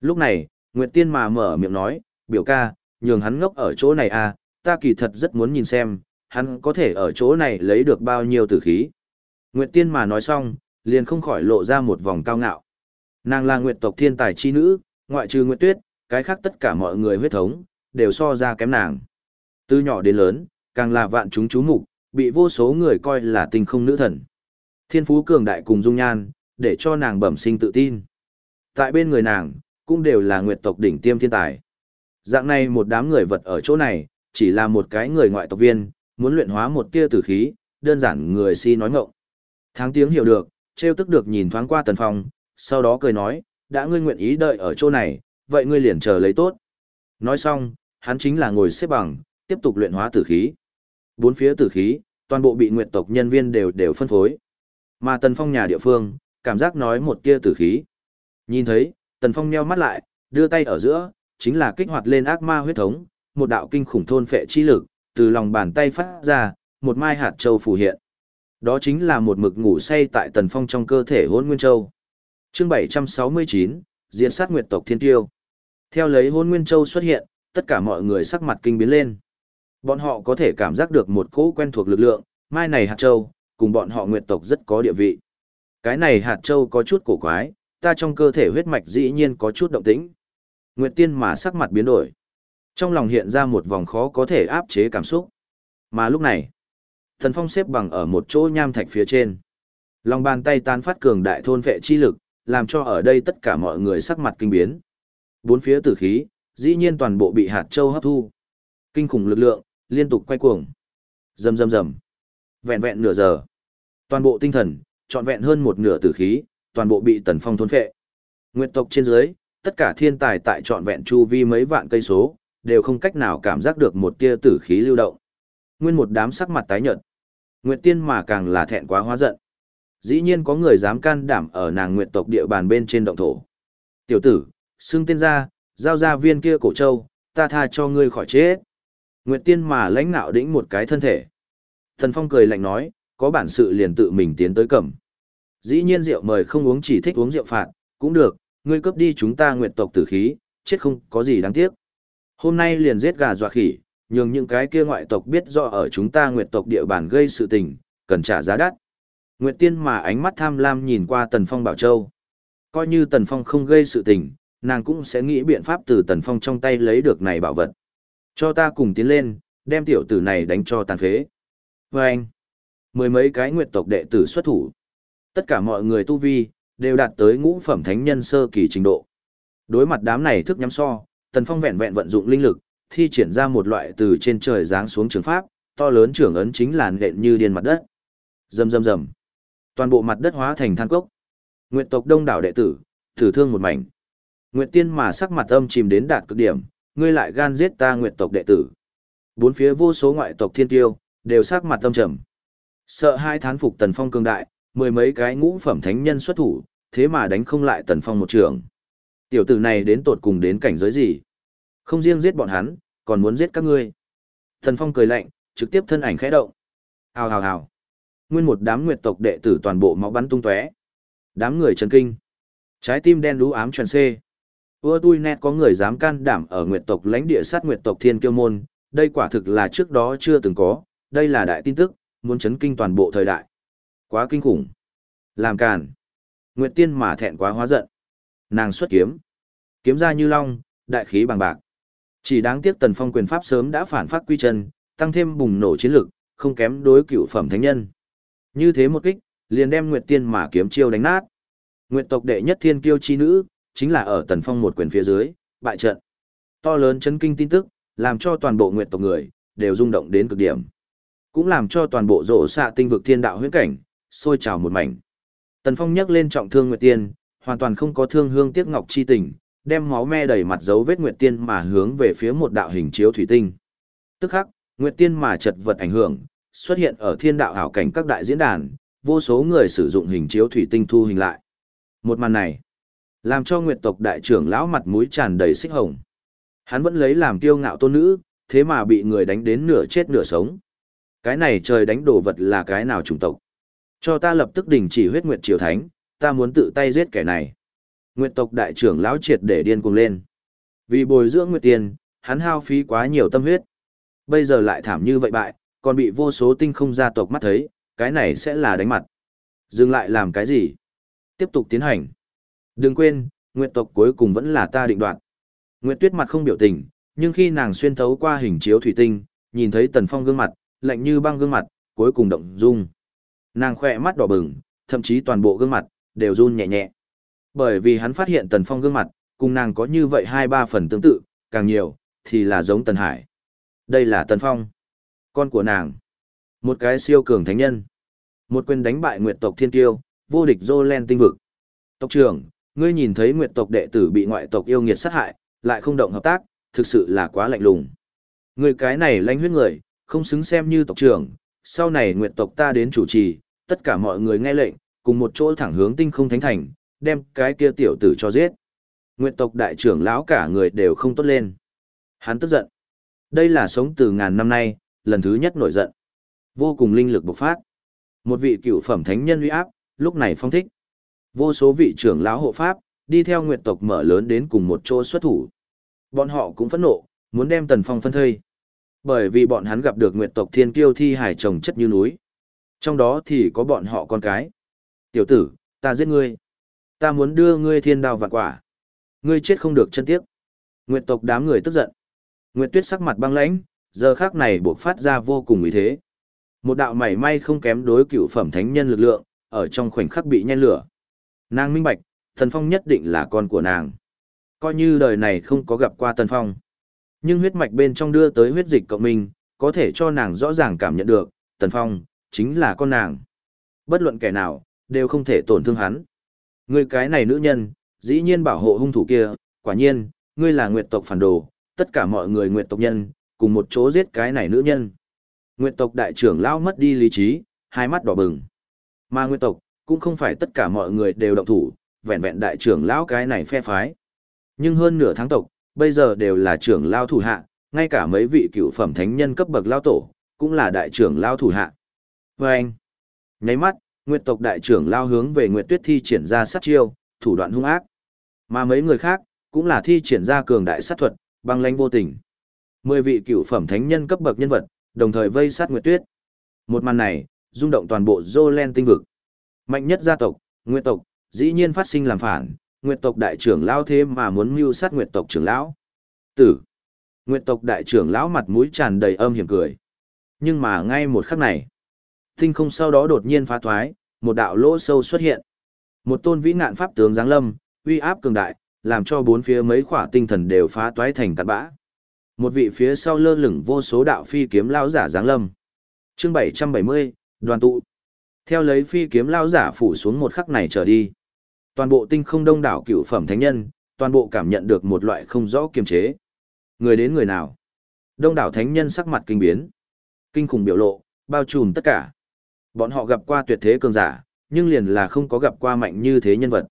Speaker 1: Lúc này, Nguyệt Tiên mà mở miệng nói, biểu ca, nhường hắn ngốc ở chỗ này à, ta kỳ thật rất muốn nhìn xem, hắn có thể ở chỗ này lấy được bao nhiêu tử khí. Nguyệt Tiên mà nói xong, liền không khỏi lộ ra một vòng cao ngạo. Nàng là Nguyệt tộc thiên tài chi nữ, ngoại trừ Nguyệt Tuyết, cái khác tất cả mọi người huyết thống, đều so ra kém nàng. Từ nhỏ đến lớn, càng là vạn chúng chú mục, bị vô số người coi là tình không nữ thần. Thiên phú cường đại cùng dung nhan, để cho nàng bẩm sinh tự tin. Tại bên người nàng, cũng đều là nguyệt tộc đỉnh tiêm thiên tài. Dạng này một đám người vật ở chỗ này, chỉ là một cái người ngoại tộc viên, muốn luyện hóa một tia tử khí, đơn giản người si nói ngọng. Tháng tiếng hiểu được, trêu tức được nhìn thoáng qua tần phong, sau đó cười nói, đã ngươi nguyện ý đợi ở chỗ này, vậy ngươi liền chờ lấy tốt. Nói xong, hắn chính là ngồi xếp bằng, tiếp tục luyện hóa tử khí. Bốn phía tử khí, toàn bộ bị nguyện tộc nhân viên đều đều phân phối. Mà Tần Phong nhà địa phương, cảm giác nói một tia tử khí. Nhìn thấy, Tần Phong nheo mắt lại, đưa tay ở giữa, chính là kích hoạt lên ác ma huyết thống, một đạo kinh khủng thôn phệ chi lực, từ lòng bàn tay phát ra, một mai hạt châu phù hiện. Đó chính là một mực ngủ say tại Tần Phong trong cơ thể hôn nguyên châu. Chương 769, Diễn sát nguyệt tộc thiên tiêu. Theo lấy hôn nguyên châu xuất hiện, tất cả mọi người sắc mặt kinh biến lên. Bọn họ có thể cảm giác được một cỗ quen thuộc lực lượng, mai này hạt châu, cùng bọn họ nguyệt tộc rất có địa vị. Cái này hạt châu có chút cổ quái, ta trong cơ thể huyết mạch dĩ nhiên có chút động tĩnh. Nguyệt tiên mà sắc mặt biến đổi. Trong lòng hiện ra một vòng khó có thể áp chế cảm xúc. Mà lúc này, thần phong xếp bằng ở một chỗ nham thạch phía trên. Lòng bàn tay tán phát cường đại thôn vệ chi lực, làm cho ở đây tất cả mọi người sắc mặt kinh biến. Bốn phía tử khí, dĩ nhiên toàn bộ bị hạt châu hấp thu. Kinh khủng lực lượng, liên tục quay cuồng. Rầm rầm rầm. Vẹn vẹn nửa giờ. Toàn bộ tinh thần, trọn vẹn hơn một nửa tử khí, toàn bộ bị Tần Phong thôn phệ. Nguyệt tộc trên dưới, tất cả thiên tài tại trọn vẹn chu vi mấy vạn cây số, đều không cách nào cảm giác được một tia tử khí lưu động. Nguyên một đám sắc mặt tái nhợt. Nguyệt tiên mà càng là thẹn quá hóa giận. Dĩ nhiên có người dám can đảm ở nàng nguyệt tộc địa bàn bên trên động thổ. Tiểu tử, xưng tên ra, giao ra viên kia cổ châu, ta tha cho ngươi khỏi chết. Nguyệt Tiên mà lãnh nạo đĩnh một cái thân thể. Thần Phong cười lạnh nói, có bản sự liền tự mình tiến tới cầm. Dĩ nhiên rượu mời không uống chỉ thích uống rượu phạt, cũng được, ngươi cướp đi chúng ta nguyệt tộc tử khí, chết không có gì đáng tiếc. Hôm nay liền giết gà dọa khỉ, nhường những cái kia ngoại tộc biết do ở chúng ta nguyệt tộc địa bàn gây sự tình, cần trả giá đắt. Nguyệt Tiên mà ánh mắt tham lam nhìn qua Tần Phong Bảo Châu. Coi như Tần Phong không gây sự tình, nàng cũng sẽ nghĩ biện pháp từ Tần Phong trong tay lấy được này bảo vật. Cho ta cùng tiến lên, đem tiểu tử này đánh cho tàn phế. Và anh, mười mấy cái nguyệt tộc đệ tử xuất thủ. Tất cả mọi người tu vi, đều đạt tới ngũ phẩm thánh nhân sơ kỳ trình độ. Đối mặt đám này thức nhắm so, Tần Phong vẹn vẹn vận dụng linh lực, thi triển ra một loại từ trên trời giáng xuống trường pháp, to lớn trưởng ấn chính là nện như điên mặt đất. Rầm rầm rầm. Toàn bộ mặt đất hóa thành than cốc. Nguyệt tộc đông đảo đệ tử, thử thương một mảnh. Nguyệt tiên mà sắc mặt âm chìm đến đạt cực điểm, ngươi lại gan giết ta nguyệt tộc đệ tử. Bốn phía vô số ngoại tộc thiên tiêu, đều sắc mặt âm trầm. Sợ hai thán phục tần phong cường đại, mười mấy cái ngũ phẩm thánh nhân xuất thủ, thế mà đánh không lại tần phong một trường. Tiểu tử này đến tột cùng đến cảnh giới gì? Không riêng giết bọn hắn, còn muốn giết các ngươi. Thần phong cười lạnh, trực tiếp thân ảnh khẽ động. Hào hào hào. Nguyên một đám nguyệt tộc đệ tử toàn bộ máu bắn tung tóe. Đám người chấn kinh. Trái tim đen đú ám tròn xê. Ưa tui nét có người dám can đảm ở nguyệt tộc lãnh địa sát nguyệt tộc thiên kiêu môn, đây quả thực là trước đó chưa từng có, đây là đại tin tức, muốn chấn kinh toàn bộ thời đại. Quá kinh khủng. Làm càn. Nguyệt tiên mà thẹn quá hóa giận. Nàng xuất kiếm. Kiếm ra như long, đại khí bằng bạc. Chỉ đáng tiếc tần phong quyền pháp sớm đã phản phát quy chân, tăng thêm bùng nổ chiến lực, không kém đối cựu phẩm thánh nhân. Như thế một kích, liền đem Nguyệt tiên mà kiếm chiêu đánh nát. Nguyệt tộc đệ nhất thiên kiêu chi nữ, chính là ở tần phong một quyền phía dưới, bại trận. To lớn chấn kinh tin tức, làm cho toàn bộ Nguyệt tộc người, đều rung động đến cực điểm. Cũng làm cho toàn bộ rổ xạ tinh vực thiên đạo huyễn cảnh, sôi trào một mảnh. Tần Phong nhấc lên trọng thương Nguyệt Tiên, hoàn toàn không có thương hương tiếc ngọc chi tình, đem máu me đầy mặt dấu vết Nguyệt Tiên mà hướng về phía một đạo hình chiếu thủy tinh. Tức khắc, Nguyệt Tiên mà chật vật ảnh hưởng, xuất hiện ở thiên đạo hảo cảnh các đại diễn đàn, vô số người sử dụng hình chiếu thủy tinh thu hình lại. Một màn này, làm cho Nguyệt tộc đại trưởng lão mặt mũi tràn đầy xích hồng. Hắn vẫn lấy làm kiêu ngạo tôn nữ, thế mà bị người đánh đến nửa chết nửa sống. Cái này trời đánh đồ vật là cái nào chủng tộc? Cho ta lập tức đình chỉ huyết nguyệt triều thánh, ta muốn tự tay giết kẻ này. Nguyệt tộc đại trưởng lão triệt để điên cuồng lên. Vì bồi dưỡng nguyệt tiền, hắn hao phí quá nhiều tâm huyết. Bây giờ lại thảm như vậy bại, còn bị vô số tinh không gia tộc mắt thấy, cái này sẽ là đánh mặt. Dừng lại làm cái gì? Tiếp tục tiến hành. Đừng quên, nguyệt tộc cuối cùng vẫn là ta định đoạt. Nguyệt tuyết mặt không biểu tình, nhưng khi nàng xuyên thấu qua hình chiếu thủy tinh, nhìn thấy tần phong gương mặt, lạnh như băng gương mặt, cuối cùng động dung. Nàng khỏe mắt đỏ bừng, thậm chí toàn bộ gương mặt, đều run nhẹ nhẹ. Bởi vì hắn phát hiện Tần Phong gương mặt, cùng nàng có như vậy hai ba phần tương tự, càng nhiều, thì là giống Tần Hải. Đây là Tần Phong, con của nàng. Một cái siêu cường thánh nhân. Một quyền đánh bại nguyệt tộc thiên tiêu, vô địch dô len tinh vực. Tộc trưởng, ngươi nhìn thấy nguyệt tộc đệ tử bị ngoại tộc yêu nghiệt sát hại, lại không động hợp tác, thực sự là quá lạnh lùng. Người cái này lãnh huyết người, không xứng xem như tộc trưởng, sau này nguyệt tộc ta đến chủ trì, tất cả mọi người nghe lệnh, cùng một chỗ thẳng hướng tinh không thánh thành, đem cái kia tiểu tử cho giết. Nguyệt tộc đại trưởng lão cả người đều không tốt lên. Hắn tức giận. Đây là sống từ ngàn năm nay, lần thứ nhất nổi giận. Vô cùng linh lực bộc phát. Một vị cựu phẩm thánh nhân uy áp, lúc này phong thích. Vô số vị trưởng lão hộ pháp, đi theo nguyệt tộc mở lớn đến cùng một chỗ xuất thủ. Bọn họ cũng phẫn nộ, muốn đem tần phong phân thây. Bởi vì bọn hắn gặp được nguyệt tộc thiên kiêu thi hải trồng chất như núi. Trong đó thì có bọn họ con cái. Tiểu tử, ta giết ngươi. Ta muốn đưa ngươi thiên đao vạn quả. Ngươi chết không được chân tiếc. Nguyệt tộc đám người tức giận. Nguyệt tuyết sắc mặt băng lãnh, giờ khác này buộc phát ra vô cùng ý thế. Một đạo mảy may không kém đối cựu phẩm thánh nhân lực lượng, ở trong khoảnh khắc bị nhen lửa. Nàng minh bạch, thần phong nhất định là con của nàng. Coi như đời này không có gặp qua tần phong. Nhưng huyết mạch bên trong đưa tới huyết dịch cộng minh, có thể cho nàng rõ ràng cảm nhận được, tần phong, chính là con nàng. Bất luận kẻ nào, đều không thể tổn thương hắn. Ngươi cái này nữ nhân, dĩ nhiên bảo hộ hung thủ kia, quả nhiên, ngươi là nguyệt tộc phản đồ, tất cả mọi người nguyệt tộc nhân, cùng một chỗ giết cái này nữ nhân. Nguyệt tộc đại trưởng lao mất đi lý trí, hai mắt đỏ bừng. Mà nguyệt tộc, cũng không phải tất cả mọi người đều động thủ, vẹn vẹn đại trưởng lão cái này phe phái. Nhưng hơn nửa tháng tộc, bây giờ đều là trưởng lao thủ hạ, ngay cả mấy vị cựu phẩm thánh nhân cấp bậc lao tổ, cũng là đại trưởng lao thủ hạ. Và anh, nháy mắt, Nguyệt tộc đại trưởng lao hướng về Nguyệt Tuyết thi triển ra sát chiêu, thủ đoạn hung ác. Mà mấy người khác, cũng là thi triển ra cường đại sát thuật, băng lãnh vô tình. Mười vị cựu phẩm thánh nhân cấp bậc nhân vật, đồng thời vây sát Nguyệt Tuyết. Một màn này, rung động toàn bộ Zolen tinh vực. Mạnh nhất gia tộc, Nguyệt tộc, dĩ nhiên phát sinh làm phản, Nguyệt tộc đại trưởng lao thế mà muốn mưu sát Nguyệt tộc trưởng lão. Tử. Nguyệt tộc đại trưởng lão mặt mũi tràn đầy âm hiểm cười. Nhưng mà ngay một khắc này, tinh không sau đó đột nhiên phá thoái, một đạo lỗ sâu xuất hiện. Một tôn vĩ ngạn pháp tướng giáng lâm, uy áp cường đại, làm cho bốn phía mấy khỏa tinh thần đều phá toái thành cát bã. Một vị phía sau lơ lửng vô số đạo phi kiếm lao giả giáng lâm. Chương 770, đoàn tụ. Theo lấy phi kiếm lao giả phủ xuống một khắc này trở đi. Toàn bộ tinh không đông đảo cựu phẩm thánh nhân, toàn bộ cảm nhận được một loại không rõ kiềm chế. Người đến người nào? Đông đảo thánh nhân sắc mặt kinh biến. Kinh khủng biểu lộ, bao trùm tất cả. Bọn họ gặp qua tuyệt thế cường giả, nhưng liền là không có gặp qua mạnh như thế nhân vật.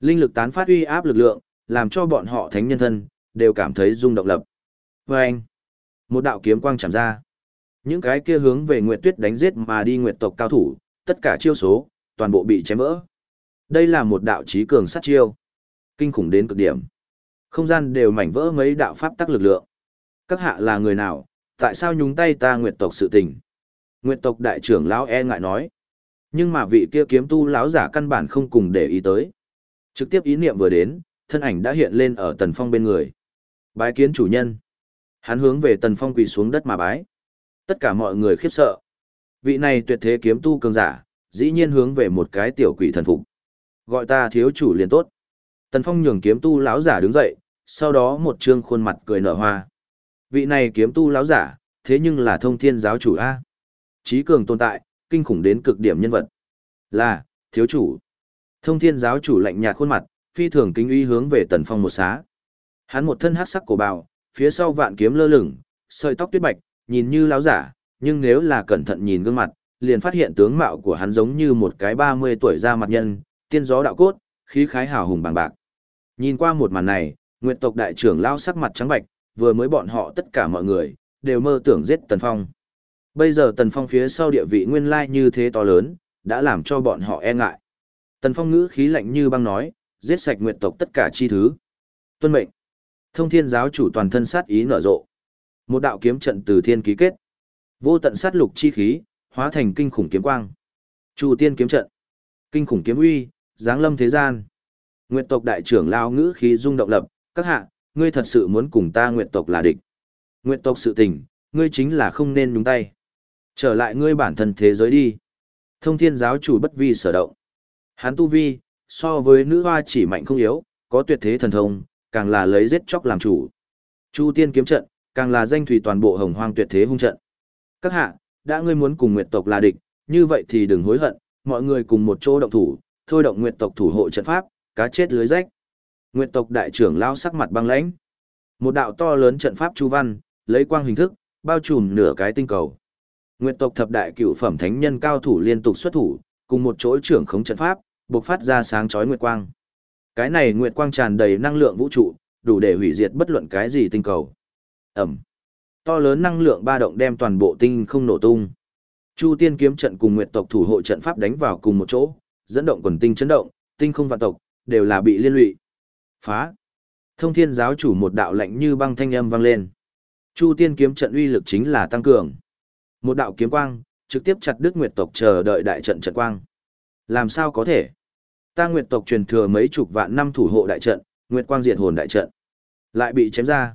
Speaker 1: Linh lực tán phát uy áp lực lượng, làm cho bọn họ thánh nhân thân, đều cảm thấy rung động lập. Và anh, một đạo kiếm quang chạm ra. Những cái kia hướng về Nguyệt Tuyết đánh giết mà đi Nguyệt tộc cao thủ, tất cả chiêu số, toàn bộ bị chém vỡ. Đây là một đạo trí cường sát chiêu. Kinh khủng đến cực điểm. Không gian đều mảnh vỡ mấy đạo pháp tắc lực lượng. Các hạ là người nào, tại sao nhúng tay ta nguyệt tộc sự tình? Nguyệt tộc đại trưởng lão e ngại nói. Nhưng mà vị kia kiếm tu lão giả căn bản không cùng để ý tới. Trực tiếp ý niệm vừa đến, thân ảnh đã hiện lên ở tần phong bên người. Bái kiến chủ nhân. Hắn hướng về tần phong quỳ xuống đất mà bái. Tất cả mọi người khiếp sợ. Vị này tuyệt thế kiếm tu cường giả, dĩ nhiên hướng về một cái tiểu quỷ thần phục. Gọi ta thiếu chủ liền tốt. Tần Phong nhường kiếm tu lão giả đứng dậy, sau đó một trương khuôn mặt cười nở hoa. Vị này kiếm tu lão giả, thế nhưng là thông thiên giáo chủ A. Trí cường tồn tại, kinh khủng đến cực điểm nhân vật. Là, thiếu chủ. Thông thiên giáo chủ lạnh nhạt khuôn mặt, phi thường kính uy hướng về Tần Phong một xá. Hắn một thân hắc sắc cổ bào, phía sau vạn kiếm lơ lửng, sợi tóc tuyết bạch, nhìn như lão giả, nhưng nếu là cẩn thận nhìn gương mặt, liền phát hiện tướng mạo của hắn giống như một cái 30 tuổi ra mặt nhân, tiên gió đạo cốt, khí khái hào hùng bằng bạc. Nhìn qua một màn này, Nguyệt tộc đại trưởng lao sắc mặt trắng bạch, vừa mới bọn họ tất cả mọi người, đều mơ tưởng giết Tần Phong. Bây giờ Tần Phong phía sau địa vị nguyên lai như thế to lớn, đã làm cho bọn họ e ngại. Tần Phong ngữ khí lạnh như băng nói, giết sạch Nguyệt tộc tất cả chi thứ. Tuân mệnh. Thông thiên giáo chủ toàn thân sát ý nở rộ. Một đạo kiếm trận từ thiên ký kết. Vô tận sát lục chi khí, hóa thành kinh khủng kiếm quang. Chu tiên kiếm trận. Kinh khủng kiếm uy, giáng lâm thế gian. Nguyệt tộc đại trưởng lao ngữ khí rung động lập, các hạ, ngươi thật sự muốn cùng ta nguyệt tộc là địch. Nguyệt tộc sự tình, ngươi chính là không nên nhúng tay. Trở lại ngươi bản thân thế giới đi. Thông thiên giáo chủ bất vi sở động. hắn tu vi, so với nữ hoa chỉ mạnh không yếu, có tuyệt thế thần thông, càng là lấy giết chóc làm chủ. Chu tiên kiếm trận, càng là danh thủy toàn bộ hồng hoang tuyệt thế hung trận. Các hạ, đã ngươi muốn cùng nguyệt tộc là địch, như vậy thì đừng hối hận, mọi người cùng một chỗ động thủ, thôi động nguyệt tộc thủ hộ trận pháp, cá chết lưới rách. Nguyệt tộc đại trưởng lao sắc mặt băng lãnh. Một đạo to lớn trận pháp chu văn, lấy quang hình thức, bao trùm nửa cái tinh cầu. Nguyệt tộc thập đại cựu phẩm thánh nhân cao thủ liên tục xuất thủ, cùng một chỗ trưởng khống trận pháp, bộc phát ra sáng chói nguyệt quang. Cái này nguyệt quang tràn đầy năng lượng vũ trụ, đủ để hủy diệt bất luận cái gì tinh cầu. Ẩm. To lớn năng lượng ba động đem toàn bộ tinh không nổ tung. Chu Tiên kiếm trận cùng Nguyệt tộc thủ hộ trận pháp đánh vào cùng một chỗ, dẫn động quần tinh chấn động, tinh không vạn tộc đều là bị liên lụy. Phá. Thông Thiên giáo chủ một đạo lạnh như băng thanh âm vang lên. Chu Tiên kiếm trận uy lực chính là tăng cường. Một đạo kiếm quang trực tiếp chặt đứt Nguyệt tộc chờ đợi đại trận trận quang. Làm sao có thể? Ta Nguyệt tộc truyền thừa mấy chục vạn năm thủ hộ đại trận, Nguyệt quang diệt hồn đại trận, lại bị chém ra.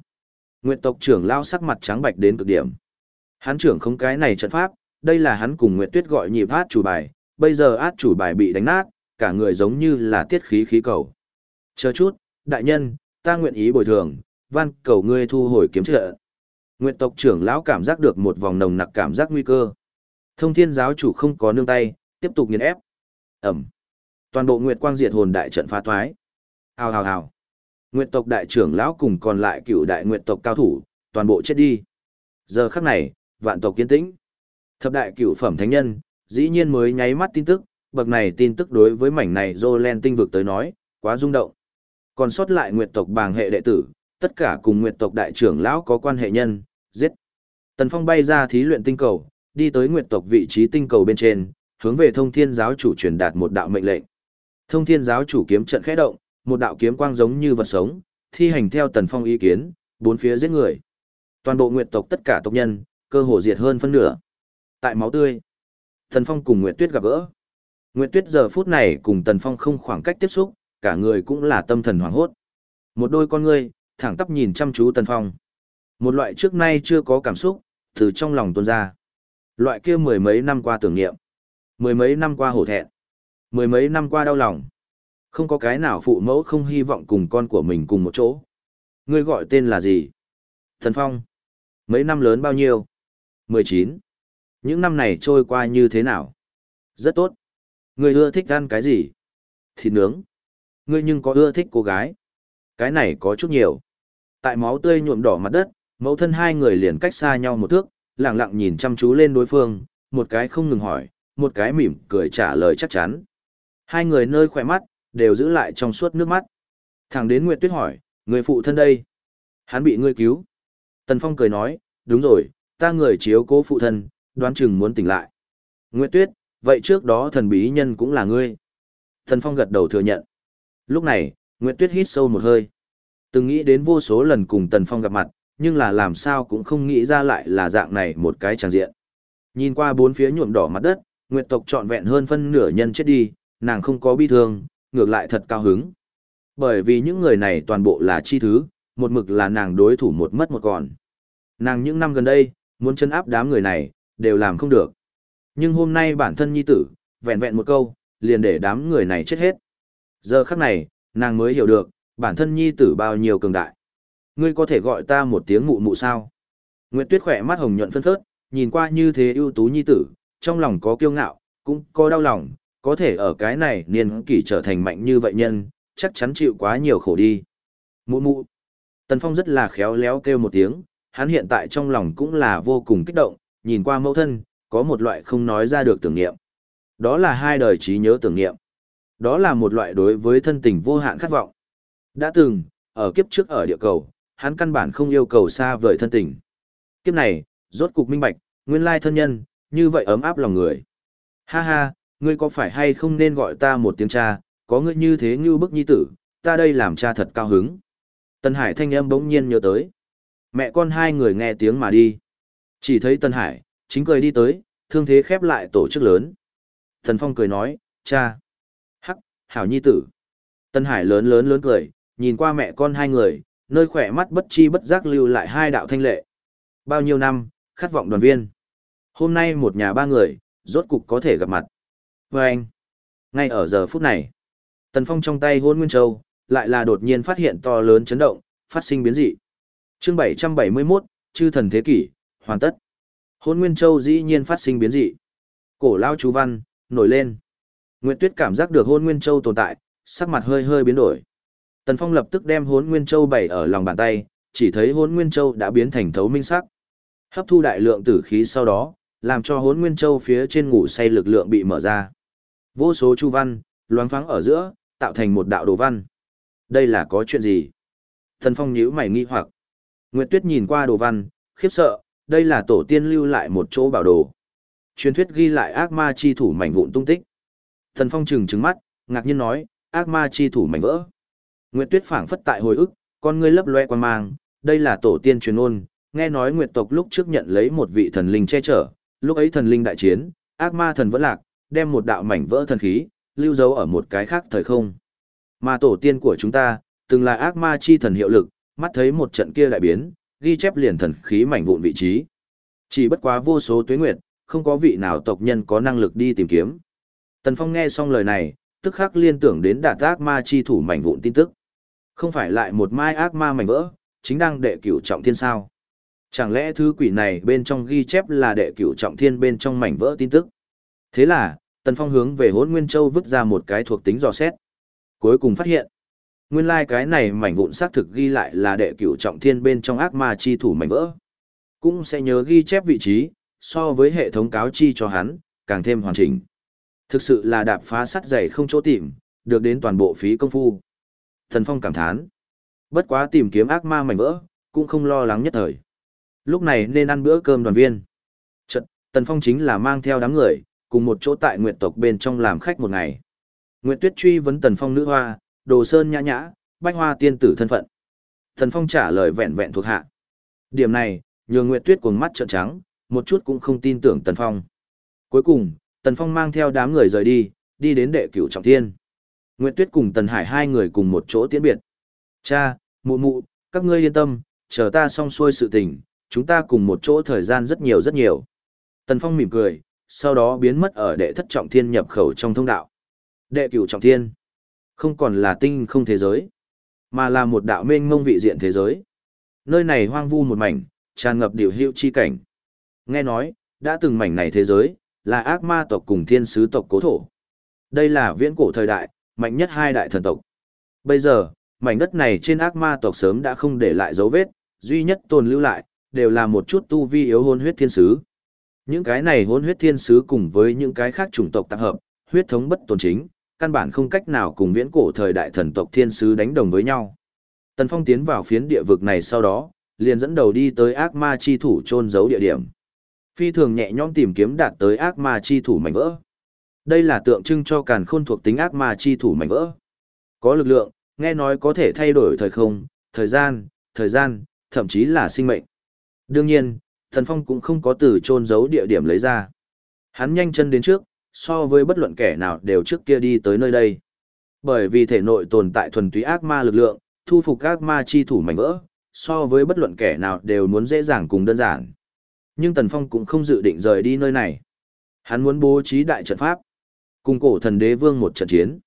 Speaker 1: Nguyệt tộc trưởng lao sắc mặt trắng bạch đến cực điểm. Hắn trưởng không cái này trận pháp, đây là hắn cùng Nguyệt Tuyết gọi nhịp át chủ bài, bây giờ át chủ bài bị đánh nát, cả người giống như là tiết khí khí cầu. Chờ chút, đại nhân, ta nguyện ý bồi thường, van cầu ngươi thu hồi kiếm trợ. Nguyệt tộc trưởng lão cảm giác được một vòng nồng nặc cảm giác nguy cơ. Thông thiên giáo chủ không có nương tay, tiếp tục nghiền ép. Ẩm. Toàn bộ Nguyệt quang diệt hồn đại trận phá thoái. Hào hào hào. Nguyệt tộc đại trưởng lão cùng còn lại cựu đại nguyệt tộc cao thủ, toàn bộ chết đi. Giờ khắc này, vạn tộc kiên tĩnh. Thập đại cựu phẩm thánh nhân, dĩ nhiên mới nháy mắt tin tức, bậc này tin tức đối với mảnh này Jolen tinh vực tới nói, quá rung động. Còn sót lại nguyệt tộc bàng hệ đệ tử, tất cả cùng nguyệt tộc đại trưởng lão có quan hệ nhân, giết. Tần Phong bay ra thí luyện tinh cầu, đi tới nguyệt tộc vị trí tinh cầu bên trên, hướng về thông thiên giáo chủ truyền đạt một đạo mệnh lệnh. Thông thiên giáo chủ kiếm trận khẽ động, một đạo kiếm quang giống như vật sống, thi hành theo Tần Phong ý kiến, bốn phía giết người. Toàn bộ nguyệt tộc tất cả tộc nhân, cơ hồ diệt hơn phân nửa. Tại máu tươi, Tần Phong cùng Nguyệt Tuyết gặp gỡ. Nguyệt Tuyết giờ phút này cùng Tần Phong không khoảng cách tiếp xúc, cả người cũng là tâm thần hoảng hốt. Một đôi con ngươi, thẳng tắp nhìn chăm chú Tần Phong. Một loại trước nay chưa có cảm xúc, từ trong lòng tuôn ra. Loại kia mười mấy năm qua tưởng niệm, mười mấy năm qua hổ thẹn, mười mấy năm qua đau lòng. Không có cái nào phụ mẫu không hy vọng cùng con của mình cùng một chỗ. Ngươi gọi tên là gì? Thần Phong. Mấy năm lớn bao nhiêu? Mười chín. Những năm này trôi qua như thế nào? Rất tốt. Ngươi ưa thích ăn cái gì? Thịt nướng. Ngươi nhưng có ưa thích cô gái? Cái này có chút nhiều. Tại máu tươi nhuộm đỏ mặt đất, mẫu thân hai người liền cách xa nhau một thước, lặng lặng nhìn chăm chú lên đối phương, một cái không ngừng hỏi, một cái mỉm cười trả lời chắc chắn. Hai người nơi khỏe mắt, đều giữ lại trong suốt nước mắt. Thẳng đến Nguyệt Tuyết hỏi, người phụ thân đây? Hắn bị ngươi cứu. Tần Phong cười nói, đúng rồi, ta người chiếu cố phụ thân, đoán chừng muốn tỉnh lại. Nguyệt Tuyết, vậy trước đó thần bí nhân cũng là ngươi. Tần Phong gật đầu thừa nhận. Lúc này, Nguyệt Tuyết hít sâu một hơi. Từng nghĩ đến vô số lần cùng Tần Phong gặp mặt, nhưng là làm sao cũng không nghĩ ra lại là dạng này một cái tràng diện. Nhìn qua bốn phía nhuộm đỏ mặt đất, Nguyệt tộc trọn vẹn hơn phân nửa nhân chết đi, nàng không có bi thương, ngược lại thật cao hứng. Bởi vì những người này toàn bộ là chi thứ, một mực là nàng đối thủ một mất một còn. Nàng những năm gần đây, muốn chân áp đám người này, đều làm không được. Nhưng hôm nay bản thân nhi tử, vẹn vẹn một câu, liền để đám người này chết hết. Giờ khắc này, nàng mới hiểu được, bản thân nhi tử bao nhiêu cường đại. Ngươi có thể gọi ta một tiếng mụ mụ sao? Nguyệt Tuyết khỏe mắt hồng nhuận phân phớt, nhìn qua như thế ưu tú nhi tử, trong lòng có kiêu ngạo, cũng có đau lòng, có thể ở cái này niên kỷ trở thành mạnh như vậy nhân, chắc chắn chịu quá nhiều khổ đi. Mụ mụ. Tần Phong rất là khéo léo kêu một tiếng, hắn hiện tại trong lòng cũng là vô cùng kích động, nhìn qua mẫu thân, có một loại không nói ra được tưởng niệm. Đó là hai đời trí nhớ tưởng niệm. Đó là một loại đối với thân tình vô hạn khát vọng. Đã từng, ở kiếp trước ở địa cầu, hắn căn bản không yêu cầu xa vời thân tình. Kiếp này, rốt cục minh bạch, nguyên lai thân nhân, như vậy ấm áp lòng người. Ha ha, ngươi có phải hay không nên gọi ta một tiếng cha, có ngươi như thế như bức nhi tử, ta đây làm cha thật cao hứng. Tân Hải thanh âm bỗng nhiên nhớ tới. Mẹ con hai người nghe tiếng mà đi. Chỉ thấy Tân Hải, chính cười đi tới, thương thế khép lại tổ chức lớn. Thần Phong cười nói, cha. Hắc, hảo nhi tử. Tân Hải lớn lớn lớn cười, nhìn qua mẹ con hai người, nơi khỏe mắt bất chi bất giác lưu lại hai đạo thanh lệ. Bao nhiêu năm, khát vọng đoàn viên. Hôm nay một nhà ba người, rốt cục có thể gặp mặt. Và anh, ngay ở giờ phút này, Tần Phong trong tay hôn Nguyên Châu, lại là đột nhiên phát hiện to lớn chấn động, phát sinh biến dị. chương 771, chư thần thế kỷ, hoàn tất. Hôn Nguyên Châu dĩ nhiên phát sinh biến dị. Cổ lao chú văn, nổi lên. Nguyệt Tuyết cảm giác được hôn Nguyên Châu tồn tại, sắc mặt hơi hơi biến đổi. Tần Phong lập tức đem hốn Nguyên Châu bày ở lòng bàn tay, chỉ thấy hốn Nguyên Châu đã biến thành thấu minh sắc. Hấp thu đại lượng tử khí sau đó, làm cho hốn Nguyên Châu phía trên ngủ say lực lượng bị mở ra. Vô số chu văn, loáng thoáng ở giữa, tạo thành một đạo đồ văn. Đây là có chuyện gì? Tần Phong nhíu mày nghi hoặc. Nguyệt Tuyết nhìn qua đồ văn, khiếp sợ, đây là tổ tiên lưu lại một chỗ bảo đồ. Truyền thuyết ghi lại ác ma chi thủ mảnh vụn tung tích. Tần Phong trừng trừng mắt, ngạc nhiên nói, ác ma chi thủ mảnh vỡ. Nguyệt Tuyết phảng phất tại hồi ức, con ngươi lấp loe quan mang, đây là tổ tiên truyền ôn, nghe nói Nguyệt tộc lúc trước nhận lấy một vị thần linh che chở, lúc ấy thần linh đại chiến, ác ma thần vẫn lạc, đem một đạo mảnh vỡ thần khí, lưu dấu ở một cái khác thời không. Mà tổ tiên của chúng ta, từng là ác ma chi thần hiệu lực, mắt thấy một trận kia lại biến, ghi chép liền thần khí mảnh vụn vị trí. Chỉ bất quá vô số tuế nguyệt, không có vị nào tộc nhân có năng lực đi tìm kiếm. Tần Phong nghe xong lời này, tức khắc liên tưởng đến đạt ác ma chi thủ mảnh vụn tin tức. Không phải lại một mai ác ma mảnh vỡ, chính đang đệ cửu trọng thiên sao. Chẳng lẽ thứ quỷ này bên trong ghi chép là đệ cửu trọng thiên bên trong mảnh vỡ tin tức. Thế là, Tần Phong hướng về hốn Nguyên Châu vứt ra một cái thuộc tính dò xét. Cuối cùng phát hiện, nguyên lai like cái này mảnh vụn xác thực ghi lại là đệ cửu trọng thiên bên trong ác ma chi thủ mảnh vỡ. Cũng sẽ nhớ ghi chép vị trí, so với hệ thống cáo chi cho hắn, càng thêm hoàn chỉnh. Thực sự là đạp phá sắt dày không chỗ tìm, được đến toàn bộ phí công phu. Thần Phong cảm thán. Bất quá tìm kiếm ác ma mảnh vỡ, cũng không lo lắng nhất thời. Lúc này nên ăn bữa cơm đoàn viên. Chật, Tần Phong chính là mang theo đám người, cùng một chỗ tại nguyệt tộc bên trong làm khách một ngày. Nguyệt Tuyết truy vấn Tần Phong nữ hoa, đồ sơn nhã nhã, bách hoa tiên tử thân phận. Tần Phong trả lời vẹn vẹn thuộc hạ. Điểm này, nhường Nguyệt Tuyết cuồng mắt trợn trắng, một chút cũng không tin tưởng Tần Phong. Cuối cùng, Tần Phong mang theo đám người rời đi, đi đến đệ cửu trọng thiên. Nguyệt Tuyết cùng Tần Hải hai người cùng một chỗ tiễn biệt. Cha, mụ mụ, các ngươi yên tâm, chờ ta xong xuôi sự tình, chúng ta cùng một chỗ thời gian rất nhiều rất nhiều. Tần Phong mỉm cười, sau đó biến mất ở đệ thất trọng thiên nhập khẩu trong thông đạo. Đệ cửu trọng thiên, không còn là tinh không thế giới, mà là một đạo mênh mông vị diện thế giới. Nơi này hoang vu một mảnh, tràn ngập điều hữu chi cảnh. Nghe nói, đã từng mảnh này thế giới, là ác ma tộc cùng thiên sứ tộc cố thổ. Đây là viễn cổ thời đại, mạnh nhất hai đại thần tộc. Bây giờ, mảnh đất này trên ác ma tộc sớm đã không để lại dấu vết, duy nhất tồn lưu lại, đều là một chút tu vi yếu hôn huyết thiên sứ. Những cái này hôn huyết thiên sứ cùng với những cái khác chủng tộc tập hợp, huyết thống bất tồn chính, căn bản không cách nào cùng viễn cổ thời đại thần tộc thiên sứ đánh đồng với nhau. Tần Phong tiến vào phiến địa vực này sau đó, liền dẫn đầu đi tới ác ma chi thủ trôn giấu địa điểm. Phi thường nhẹ nhõm tìm kiếm đạt tới ác ma chi thủ mảnh vỡ. Đây là tượng trưng cho càn khôn thuộc tính ác ma chi thủ mảnh vỡ. Có lực lượng, nghe nói có thể thay đổi thời không, thời gian, thời gian, thậm chí là sinh mệnh. Đương nhiên, Thần Phong cũng không có từ chôn giấu địa điểm lấy ra. Hắn nhanh chân đến trước, so với bất luận kẻ nào đều trước kia đi tới nơi đây. Bởi vì thể nội tồn tại thuần túy ác ma lực lượng, thu phục ác ma chi thủ mảnh vỡ, so với bất luận kẻ nào đều muốn dễ dàng cùng đơn giản. Nhưng Tần Phong cũng không dự định rời đi nơi này. Hắn muốn bố trí đại trận pháp, cùng cổ thần đế vương một trận chiến.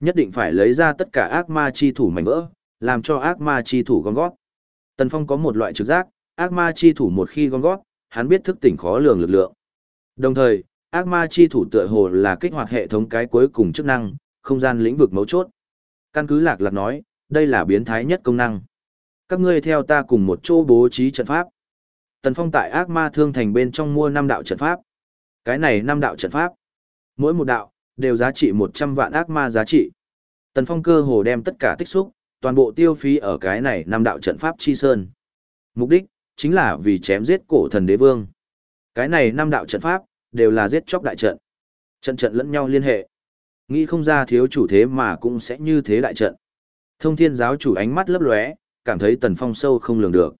Speaker 1: Nhất định phải lấy ra tất cả ác ma chi thủ mảnh vỡ, làm cho ác ma chi thủ gom gót. Tần Phong có một loại trực giác, ác ma chi thủ một khi gom gót, hắn biết thức tỉnh khó lường lực lượng. Đồng thời, ác ma chi thủ tựa hồ là kích hoạt hệ thống cái cuối cùng chức năng, không gian lĩnh vực mấu chốt. Căn cứ lạc lạc nói, đây là biến thái nhất công năng. Các ngươi theo ta cùng một chỗ bố trí trận pháp. Tần Phong tại ác ma thương thành bên trong mua năm đạo trận pháp. Cái này năm đạo trận pháp. Mỗi một đạo, đều giá trị 100 vạn ác ma giá trị. Tần Phong cơ hồ đem tất cả tích xúc, toàn bộ tiêu phí ở cái này năm đạo trận pháp chi sơn. Mục đích, chính là vì chém giết cổ thần đế vương. Cái này năm đạo trận pháp, đều là giết chóc đại trận. Trận trận lẫn nhau liên hệ. Nghĩ không ra thiếu chủ thế mà cũng sẽ như thế đại trận. Thông thiên giáo chủ ánh mắt lấp lóe, cảm thấy tần phong sâu không lường được.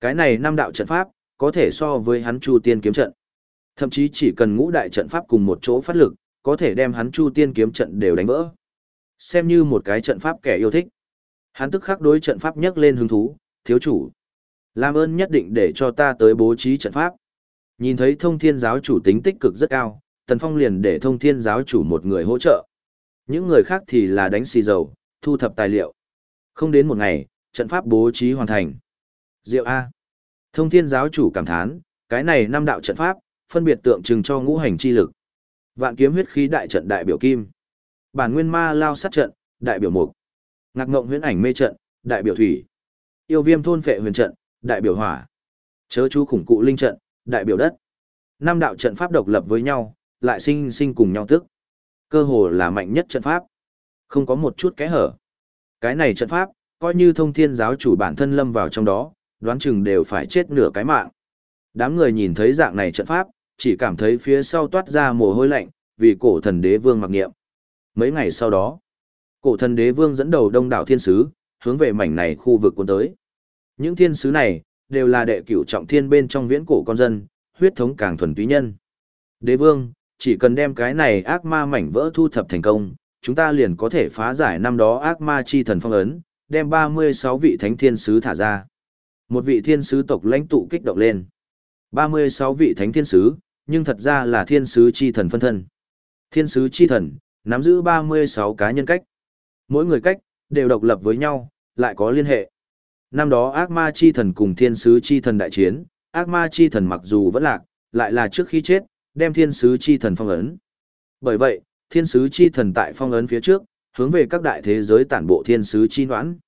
Speaker 1: Cái này năm đạo trận pháp, có thể so với hắn chu tiên kiếm trận. Thậm chí chỉ cần ngũ đại trận pháp cùng một chỗ phát lực, có thể đem hắn chu tiên kiếm trận đều đánh vỡ. Xem như một cái trận pháp kẻ yêu thích. Hắn tức khắc đối trận pháp nhấc lên hứng thú, thiếu chủ. Làm ơn nhất định để cho ta tới bố trí trận pháp. Nhìn thấy thông thiên giáo chủ tính tích cực rất cao, Tần Phong liền để thông thiên giáo chủ một người hỗ trợ. Những người khác thì là đánh xì dầu, thu thập tài liệu. Không đến một ngày, trận pháp bố trí hoàn thành. Diệu A. Thông thiên giáo chủ cảm thán, cái này năm đạo trận pháp, phân biệt tượng trưng cho ngũ hành chi lực. Vạn kiếm huyết khí đại trận đại biểu kim. Bản nguyên ma lao sát trận, đại biểu mục. Ngạc ngộng huyễn ảnh mê trận, đại biểu thủy. Yêu viêm thôn phệ huyền trận, đại biểu hỏa. Chớ chú khủng cụ linh trận, đại biểu đất. Năm đạo trận pháp độc lập với nhau, lại sinh sinh cùng nhau tức. Cơ hồ là mạnh nhất trận pháp. Không có một chút kẽ hở. Cái này trận pháp, coi như thông thiên giáo chủ bản thân lâm vào trong đó, đoán chừng đều phải chết nửa cái mạng. Đám người nhìn thấy dạng này trận pháp, chỉ cảm thấy phía sau toát ra mồ hôi lạnh, vì cổ thần đế vương mặc nghiệm. Mấy ngày sau đó, cổ thần đế vương dẫn đầu đông đảo thiên sứ, hướng về mảnh này khu vực quân tới. Những thiên sứ này, đều là đệ cửu trọng thiên bên trong viễn cổ con dân, huyết thống càng thuần túy nhân. Đế vương, chỉ cần đem cái này ác ma mảnh vỡ thu thập thành công, chúng ta liền có thể phá giải năm đó ác ma chi thần phong ấn, đem 36 vị thánh thiên sứ thả ra. Một vị thiên sứ tộc lãnh tụ kích động lên. 36 vị thánh thiên sứ, nhưng thật ra là thiên sứ chi thần phân thân. Thiên sứ chi thần, nắm giữ 36 cá nhân cách. Mỗi người cách, đều độc lập với nhau, lại có liên hệ. Năm đó ác ma chi thần cùng thiên sứ chi thần đại chiến, ác ma chi thần mặc dù vẫn lạc, lại là trước khi chết, đem thiên sứ chi thần phong ấn. Bởi vậy, thiên sứ chi thần tại phong ấn phía trước, hướng về các đại thế giới tản bộ thiên sứ chi noãn.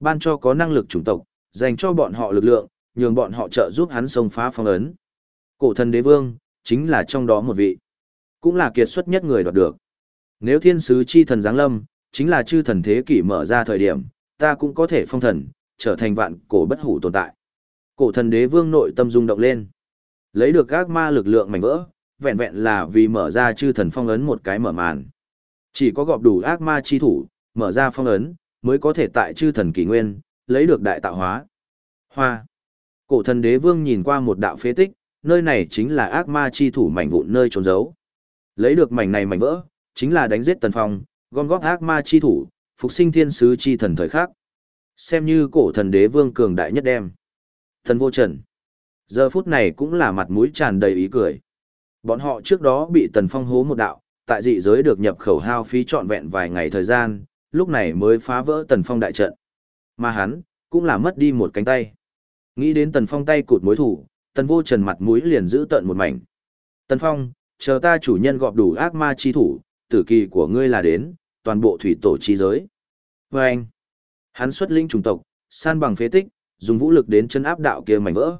Speaker 1: Ban cho có năng lực chủng tộc, dành cho bọn họ lực lượng, nhường bọn họ trợ giúp hắn xông phá phong ấn. Cổ thần đế vương, chính là trong đó một vị. Cũng là kiệt xuất nhất người đoạt được. Nếu thiên sứ chi thần giáng lâm, chính là chư thần thế kỷ mở ra thời điểm, ta cũng có thể phong thần, trở thành vạn cổ bất hủ tồn tại. Cổ thần đế vương nội tâm rung động lên. Lấy được các ma lực lượng mảnh vỡ, vẹn vẹn là vì mở ra chư thần phong ấn một cái mở màn. Chỉ có gọp đủ ác ma chi thủ, mở ra phong ấn, mới có thể tại chư thần kỷ nguyên, lấy được đại tạo hóa. Hoa. Cổ thần đế vương nhìn qua một đạo phế tích, nơi này chính là ác ma chi thủ mảnh vụn nơi trốn giấu. Lấy được mảnh này mảnh vỡ, chính là đánh giết tần phong, gom góp ác ma chi thủ, phục sinh thiên sứ chi thần thời khắc. Xem như cổ thần đế vương cường đại nhất đem. Thần vô trần. Giờ phút này cũng là mặt mũi tràn đầy ý cười. Bọn họ trước đó bị tần phong hố một đạo, tại dị giới được nhập khẩu hao phí trọn vẹn vài ngày thời gian, lúc này mới phá vỡ tần phong đại trận. Mà hắn, cũng là mất đi một cánh tay. Nghĩ đến tần phong tay cụt mối thủ, tần vô trần mặt mũi liền giữ tận một mảnh. Tần phong, chờ ta chủ nhân gọp đủ ác ma chi thủ, tử kỳ của ngươi là đến, toàn bộ thủy tổ chi giới. Và anh, hắn xuất linh trùng tộc, san bằng phế tích, dùng vũ lực đến chân áp đạo kia mảnh vỡ.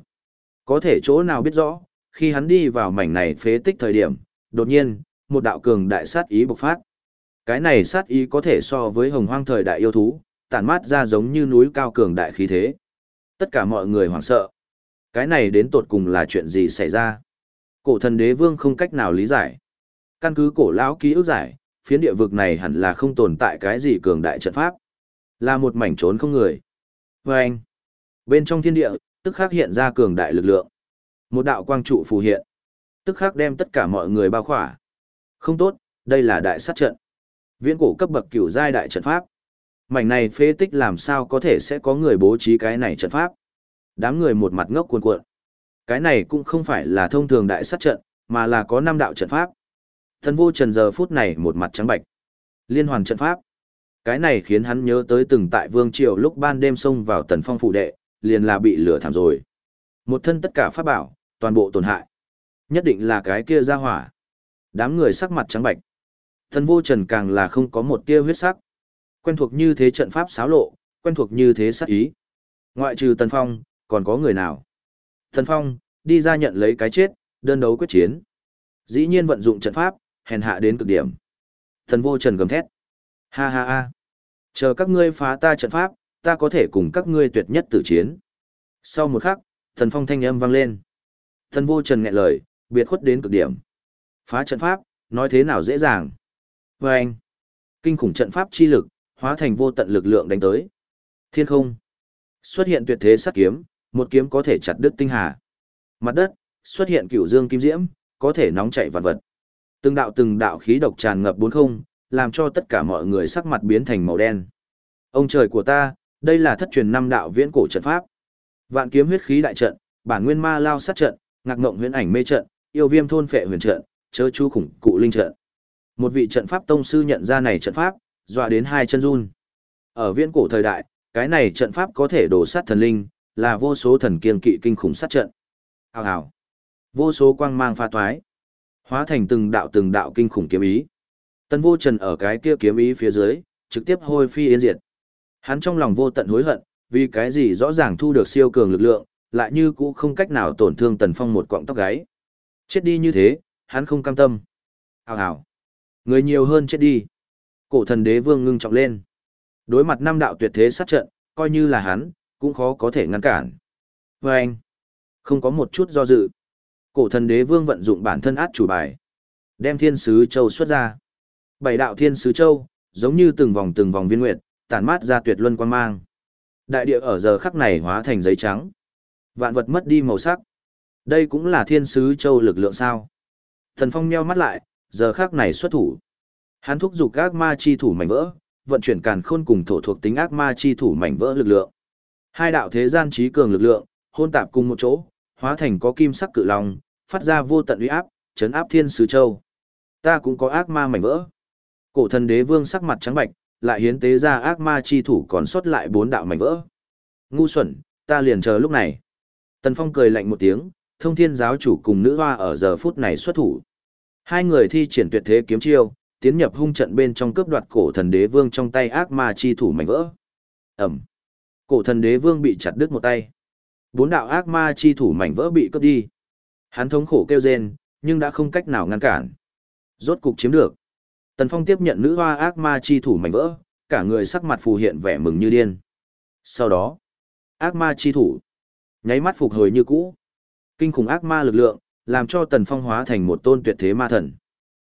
Speaker 1: Có thể chỗ nào biết rõ, khi hắn đi vào mảnh này phế tích thời điểm, đột nhiên, một đạo cường đại sát ý bộc phát. Cái này sát ý có thể so với hồng hoang thời đại yêu thú, tản mát ra giống như núi cao cường đại khí thế. Tất cả mọi người hoảng sợ. Cái này đến tột cùng là chuyện gì xảy ra? Cổ thần đế vương không cách nào lý giải. Căn cứ cổ lão ký ức giải, phiến địa vực này hẳn là không tồn tại cái gì cường đại trận pháp. Là một mảnh trốn không người. Và anh, bên trong thiên địa, tức khắc hiện ra cường đại lực lượng. Một đạo quang trụ phù hiện, tức khắc đem tất cả mọi người bao khỏa. Không tốt, đây là đại sát trận. Viễn cổ cấp bậc cửu giai đại trận pháp. Mảnh này phế tích làm sao có thể sẽ có người bố trí cái này trận pháp. Đám người một mặt ngốc cuồn cuộn. Cái này cũng không phải là thông thường đại sát trận, mà là có năm đạo trận pháp. Thần vô trần giờ phút này một mặt trắng bạch. Liên hoàn trận pháp. Cái này khiến hắn nhớ tới từng tại vương triều lúc ban đêm xông vào tần phong phủ đệ, liền là bị lửa thảm rồi. Một thân tất cả pháp bảo, toàn bộ tổn hại. Nhất định là cái kia ra hỏa. Đám người sắc mặt trắng bạch. Thần vô trần càng là không có một tia huyết sắc. Quen thuộc như thế trận pháp xáo lộ, quen thuộc như thế sát ý. Ngoại trừ tần phong, còn có người nào? thần phong, đi ra nhận lấy cái chết, đơn đấu quyết chiến. Dĩ nhiên vận dụng trận pháp, hèn hạ đến cực điểm. Thần vô trần gầm thét. Ha ha ha. Chờ các ngươi phá ta trận pháp, ta có thể cùng các ngươi tuyệt nhất tử chiến. Sau một khắc, thần phong thanh âm vang lên. Thần vô trần nghẹn lời, biệt khuất đến cực điểm. Phá trận pháp, nói thế nào dễ dàng. Và anh, kinh khủng trận pháp chi lực, hóa thành vô tận lực lượng đánh tới. Thiên không, xuất hiện tuyệt thế sát kiếm, một kiếm có thể chặt đứt tinh hà. Mặt đất, xuất hiện cửu dương kim diễm, có thể nóng chảy vạn vật. Từng đạo từng đạo khí độc tràn ngập bốn không, làm cho tất cả mọi người sắc mặt biến thành màu đen. Ông trời của ta, đây là thất truyền năm đạo viễn cổ trận pháp. Vạn kiếm huyết khí đại trận, bản nguyên ma lao sát trận, ngạc ngộng huyễn ảnh mê trận, yêu viêm thôn phệ huyền trận, chớ chú khủng cụ linh trận. Một vị trận pháp tông sư nhận ra này trận pháp, dọa đến hai chân run. Ở viễn cổ thời đại, cái này trận pháp có thể đổ sát thần linh, là vô số thần kiên kỵ kinh khủng sát trận. Hào hào. Vô số quang mang pha toái, hóa thành từng đạo từng đạo kinh khủng kiếm ý. Tân vô trần ở cái kia kiếm ý phía dưới, trực tiếp hôi phi yên diệt. Hắn trong lòng vô tận hối hận, vì cái gì rõ ràng thu được siêu cường lực lượng, lại như cũ không cách nào tổn thương tần phong một quọng tóc gáy. Chết đi như thế, hắn không cam tâm. Hào hào. Người nhiều hơn chết đi. Cổ thần đế vương ngưng trọng lên. Đối mặt năm đạo tuyệt thế sát trận, coi như là hắn, cũng khó có thể ngăn cản. Và anh, không có một chút do dự. Cổ thần đế vương vận dụng bản thân át chủ bài. Đem thiên sứ châu xuất ra. Bảy đạo thiên sứ châu, giống như từng vòng từng vòng viên nguyệt, tản mát ra tuyệt luân quang mang. Đại địa ở giờ khắc này hóa thành giấy trắng. Vạn vật mất đi màu sắc. Đây cũng là thiên sứ châu lực lượng sao. Thần Phong meo mắt lại, giờ khắc này xuất thủ. Hắn thúc giục ác ma chi thủ mảnh vỡ, vận chuyển càn khôn cùng thổ thuộc tính ác ma chi thủ mảnh vỡ lực lượng. Hai đạo thế gian trí cường lực lượng, hôn tạp cùng một chỗ, hóa thành có kim sắc cự long, phát ra vô tận uy áp, chấn áp thiên sứ châu. Ta cũng có ác ma mảnh vỡ. Cổ thần đế vương sắc mặt trắng bạch, lại hiến tế ra ác ma chi thủ còn sót lại bốn đạo mảnh vỡ. Ngu xuẩn, ta liền chờ lúc này. Tần Phong cười lạnh một tiếng, thông thiên giáo chủ cùng nữ hoa ở giờ phút này xuất thủ. Hai người thi triển tuyệt thế kiếm chiêu, tiến nhập hung trận bên trong cướp đoạt cổ thần đế vương trong tay ác ma chi thủ mảnh vỡ. Ẩm. Cổ thần đế vương bị chặt đứt một tay. Bốn đạo ác ma chi thủ mảnh vỡ bị cướp đi. Hắn thống khổ kêu rên, nhưng đã không cách nào ngăn cản. Rốt cục chiếm được. Tần Phong tiếp nhận nữ hoa ác ma chi thủ mảnh vỡ, cả người sắc mặt phù hiện vẻ mừng như điên. Sau đó, ác ma chi thủ, nháy mắt phục hồi như cũ. Kinh khủng ác ma lực lượng, làm cho Tần Phong hóa thành một tôn tuyệt thế ma thần.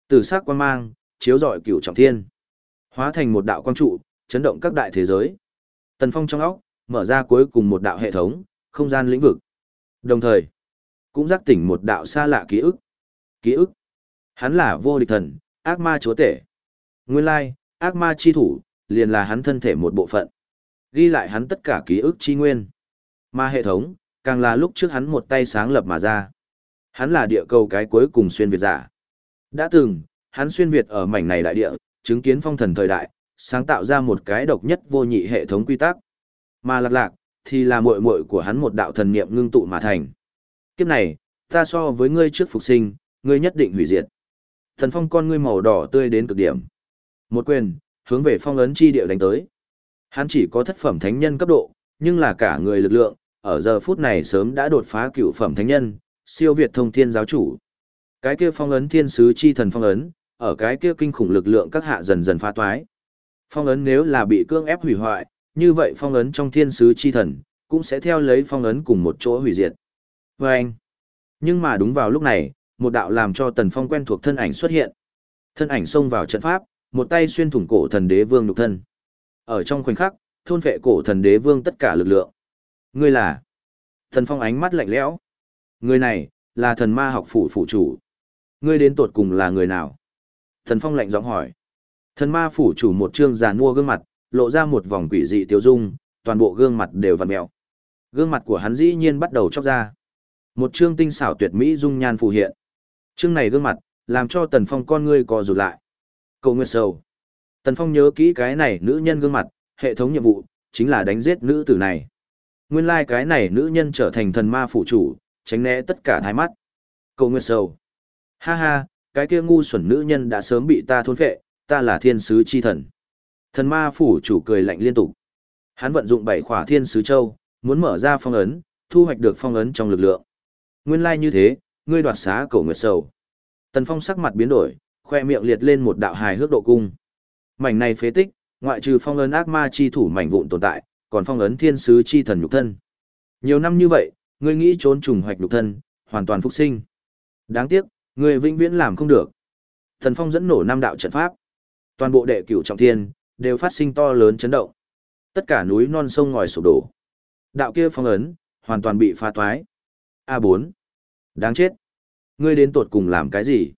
Speaker 1: Từ sắc quan mang, chiếu rọi cửu trọng thiên, hóa thành một đạo quang trụ, chấn động các đại thế giới. Tần Phong trong óc, mở ra cuối cùng một đạo hệ thống, không gian lĩnh vực. Đồng thời, cũng giác tỉnh một đạo xa lạ ký ức. Ký ức. Hắn là vô địch thần, ác ma chúa tể. Nguyên lai, ác ma chi thủ, liền là hắn thân thể một bộ phận. Ghi lại hắn tất cả ký ức chi nguyên. Ma hệ thống, càng là lúc trước hắn một tay sáng lập mà ra. Hắn là địa cầu cái cuối cùng xuyên Việt giả. Đã từng, hắn xuyên Việt ở mảnh này đại địa, chứng kiến phong thần thời đại, sáng tạo ra một cái độc nhất vô nhị hệ thống quy tắc. Mà lạc lạc, thì là muội muội của hắn một đạo thần niệm ngưng tụ mà thành. Kiếp này, ta so với ngươi trước phục sinh, ngươi nhất định hủy diệt. Thần phong con ngươi màu đỏ tươi đến cực điểm. Một quyền, hướng về phong ấn chi địa đánh tới. Hắn chỉ có thất phẩm thánh nhân cấp độ, nhưng là cả người lực lượng, ở giờ phút này sớm đã đột phá cựu phẩm thánh nhân, siêu việt thông thiên giáo chủ. Cái kia phong ấn thiên sứ chi thần phong ấn, ở cái kia kinh khủng lực lượng các hạ dần dần phá toái. Phong ấn nếu là bị cương ép hủy hoại, như vậy phong ấn trong thiên sứ chi thần, cũng sẽ theo lấy phong ấn cùng một chỗ hủy diệt. Và anh, nhưng mà đúng vào lúc này, một đạo làm cho tần phong quen thuộc thân ảnh xuất hiện. Thân ảnh xông vào trận pháp, một tay xuyên thủng cổ thần đế vương nhục thân. Ở trong khoảnh khắc, thôn vệ cổ thần đế vương tất cả lực lượng. Ngươi là? Thần Phong ánh mắt lạnh lẽo. Người này, là thần ma học phủ phủ chủ. Ngươi đến tột cùng là người nào? Thần Phong lạnh giọng hỏi. Thần ma phủ chủ một trương giàn mua gương mặt, lộ ra một vòng quỷ dị tiêu dung, toàn bộ gương mặt đều vặn mèo. Gương mặt của hắn dĩ nhiên bắt đầu chóc ra. Một trương tinh xảo tuyệt mỹ dung nhan phù hiện. Trương này gương mặt, làm cho Tần Phong con ngươi co rụt lại. Cầu Nguyệt Sầu. Tần Phong nhớ kỹ cái này nữ nhân gương mặt, hệ thống nhiệm vụ, chính là đánh giết nữ tử này. Nguyên lai like cái này nữ nhân trở thành thần ma phụ chủ, tránh né tất cả thái mắt. Cầu Nguyệt Sầu. Ha ha, cái kia ngu xuẩn nữ nhân đã sớm bị ta thôn phệ, ta là thiên sứ chi thần. Thần ma phủ chủ cười lạnh liên tục. Hắn vận dụng bảy khỏa thiên sứ châu, muốn mở ra phong ấn, thu hoạch được phong ấn trong lực lượng. Nguyên lai like như thế, ngươi đoạt xá cổ nguyệt sầu. Tần Phong sắc mặt biến đổi, khoe miệng liệt lên một đạo hài hước độ cung. Mảnh này phế tích, ngoại trừ phong ấn ác ma chi thủ mảnh vụn tồn tại, còn phong ấn thiên sứ chi thần nhục thân. Nhiều năm như vậy, ngươi nghĩ trốn trùng hoạch nhục thân, hoàn toàn phục sinh. Đáng tiếc, ngươi vĩnh viễn làm không được. Thần Phong dẫn nổ năm đạo trận pháp. Toàn bộ đệ cửu trọng thiên đều phát sinh to lớn chấn động. Tất cả núi non sông ngòi sụp đổ. Đạo kia phong ấn hoàn toàn bị phá toái. A4. Đáng chết. Ngươi đến tuột cùng làm cái gì?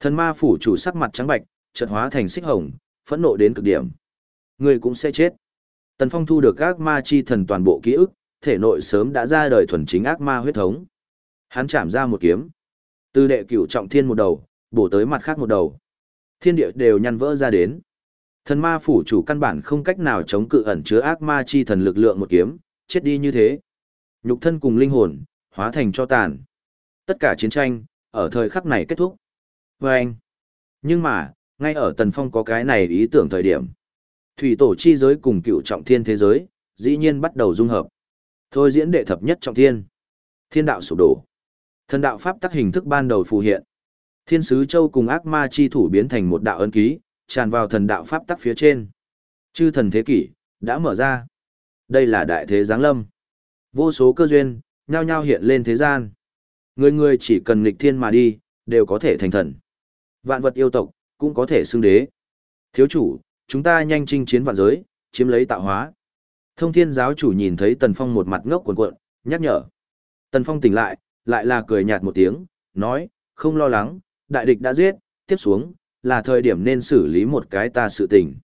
Speaker 1: Thần ma phủ chủ sắc mặt trắng bạch, chợt hóa thành xích hồng, phẫn nộ đến cực điểm. Ngươi cũng sẽ chết. Tần Phong thu được ác ma chi thần toàn bộ ký ức, thể nội sớm đã ra đời thuần chính ác ma huyết thống. Hắn chạm ra một kiếm. Từ đệ cửu trọng thiên một đầu, bổ tới mặt khác một đầu. Thiên địa đều nhăn vỡ ra đến. Thần ma phủ chủ căn bản không cách nào chống cự ẩn chứa ác ma chi thần lực lượng một kiếm, chết đi như thế. Nhục thân cùng linh hồn, hóa thành cho tàn. Tất cả chiến tranh, ở thời khắc này kết thúc. Và anh. Nhưng mà, ngay ở Tần Phong có cái này ý tưởng thời điểm. Thủy tổ chi giới cùng cựu trọng thiên thế giới, dĩ nhiên bắt đầu dung hợp. Thôi diễn đệ thập nhất trọng thiên. Thiên đạo sụp đổ. Thần đạo pháp tắc hình thức ban đầu phù hiện. Thiên sứ châu cùng ác ma chi thủ biến thành một đạo ấn ký, tràn vào thần đạo pháp tắc phía trên. Chư thần thế kỷ, đã mở ra. Đây là đại thế giáng lâm. Vô số cơ duyên, nhao nhao hiện lên thế gian. Người người chỉ cần nghịch thiên mà đi, đều có thể thành thần. Vạn vật yêu tộc, cũng có thể xưng đế. Thiếu chủ, chúng ta nhanh chinh chiến vạn giới, chiếm lấy tạo hóa. Thông thiên giáo chủ nhìn thấy Tần Phong một mặt ngốc cuộn cuộn, nhắc nhở. Tần Phong tỉnh lại, lại là cười nhạt một tiếng, nói, không lo lắng, đại địch đã giết, tiếp xuống, là thời điểm nên xử lý một cái ta sự tình.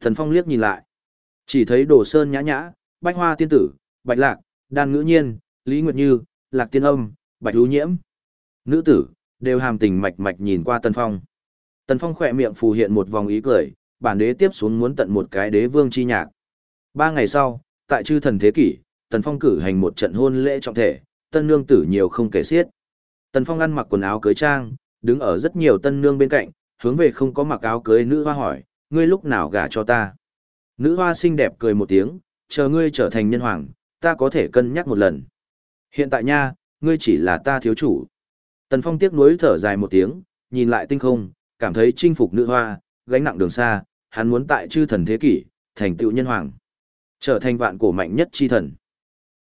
Speaker 1: Tần Phong liếc nhìn lại, chỉ thấy đồ sơn nhã nhã, bách hoa tiên tử, bạch lạc, đan ngữ nhiên, lý nguyệt như, lạc tiên âm, bạch hữu nhiễm. Nữ tử, đều hàm tình mạch mạch nhìn qua Tần Phong. Tần Phong khỏe miệng phù hiện một vòng ý cười, bản đế tiếp xuống muốn tận một cái đế vương chi nhạc. Ba ngày sau, tại chư thần thế kỷ, Tần Phong cử hành một trận hôn lễ trọng thể, tân nương tử nhiều không kể xiết. Tần Phong ăn mặc quần áo cưới trang, đứng ở rất nhiều tân nương bên cạnh, hướng về không có mặc áo cưới nữ hoa hỏi, ngươi lúc nào gả cho ta? Nữ hoa xinh đẹp cười một tiếng, chờ ngươi trở thành nhân hoàng, ta có thể cân nhắc một lần. Hiện tại nha, ngươi chỉ là ta thiếu chủ. Tần Phong tiếc nuối thở dài một tiếng, nhìn lại tinh không, cảm thấy chinh phục nữ hoa, gánh nặng đường xa, hắn muốn tại chư thần thế kỷ, thành tựu nhân hoàng. Trở thành vạn cổ mạnh nhất chi thần.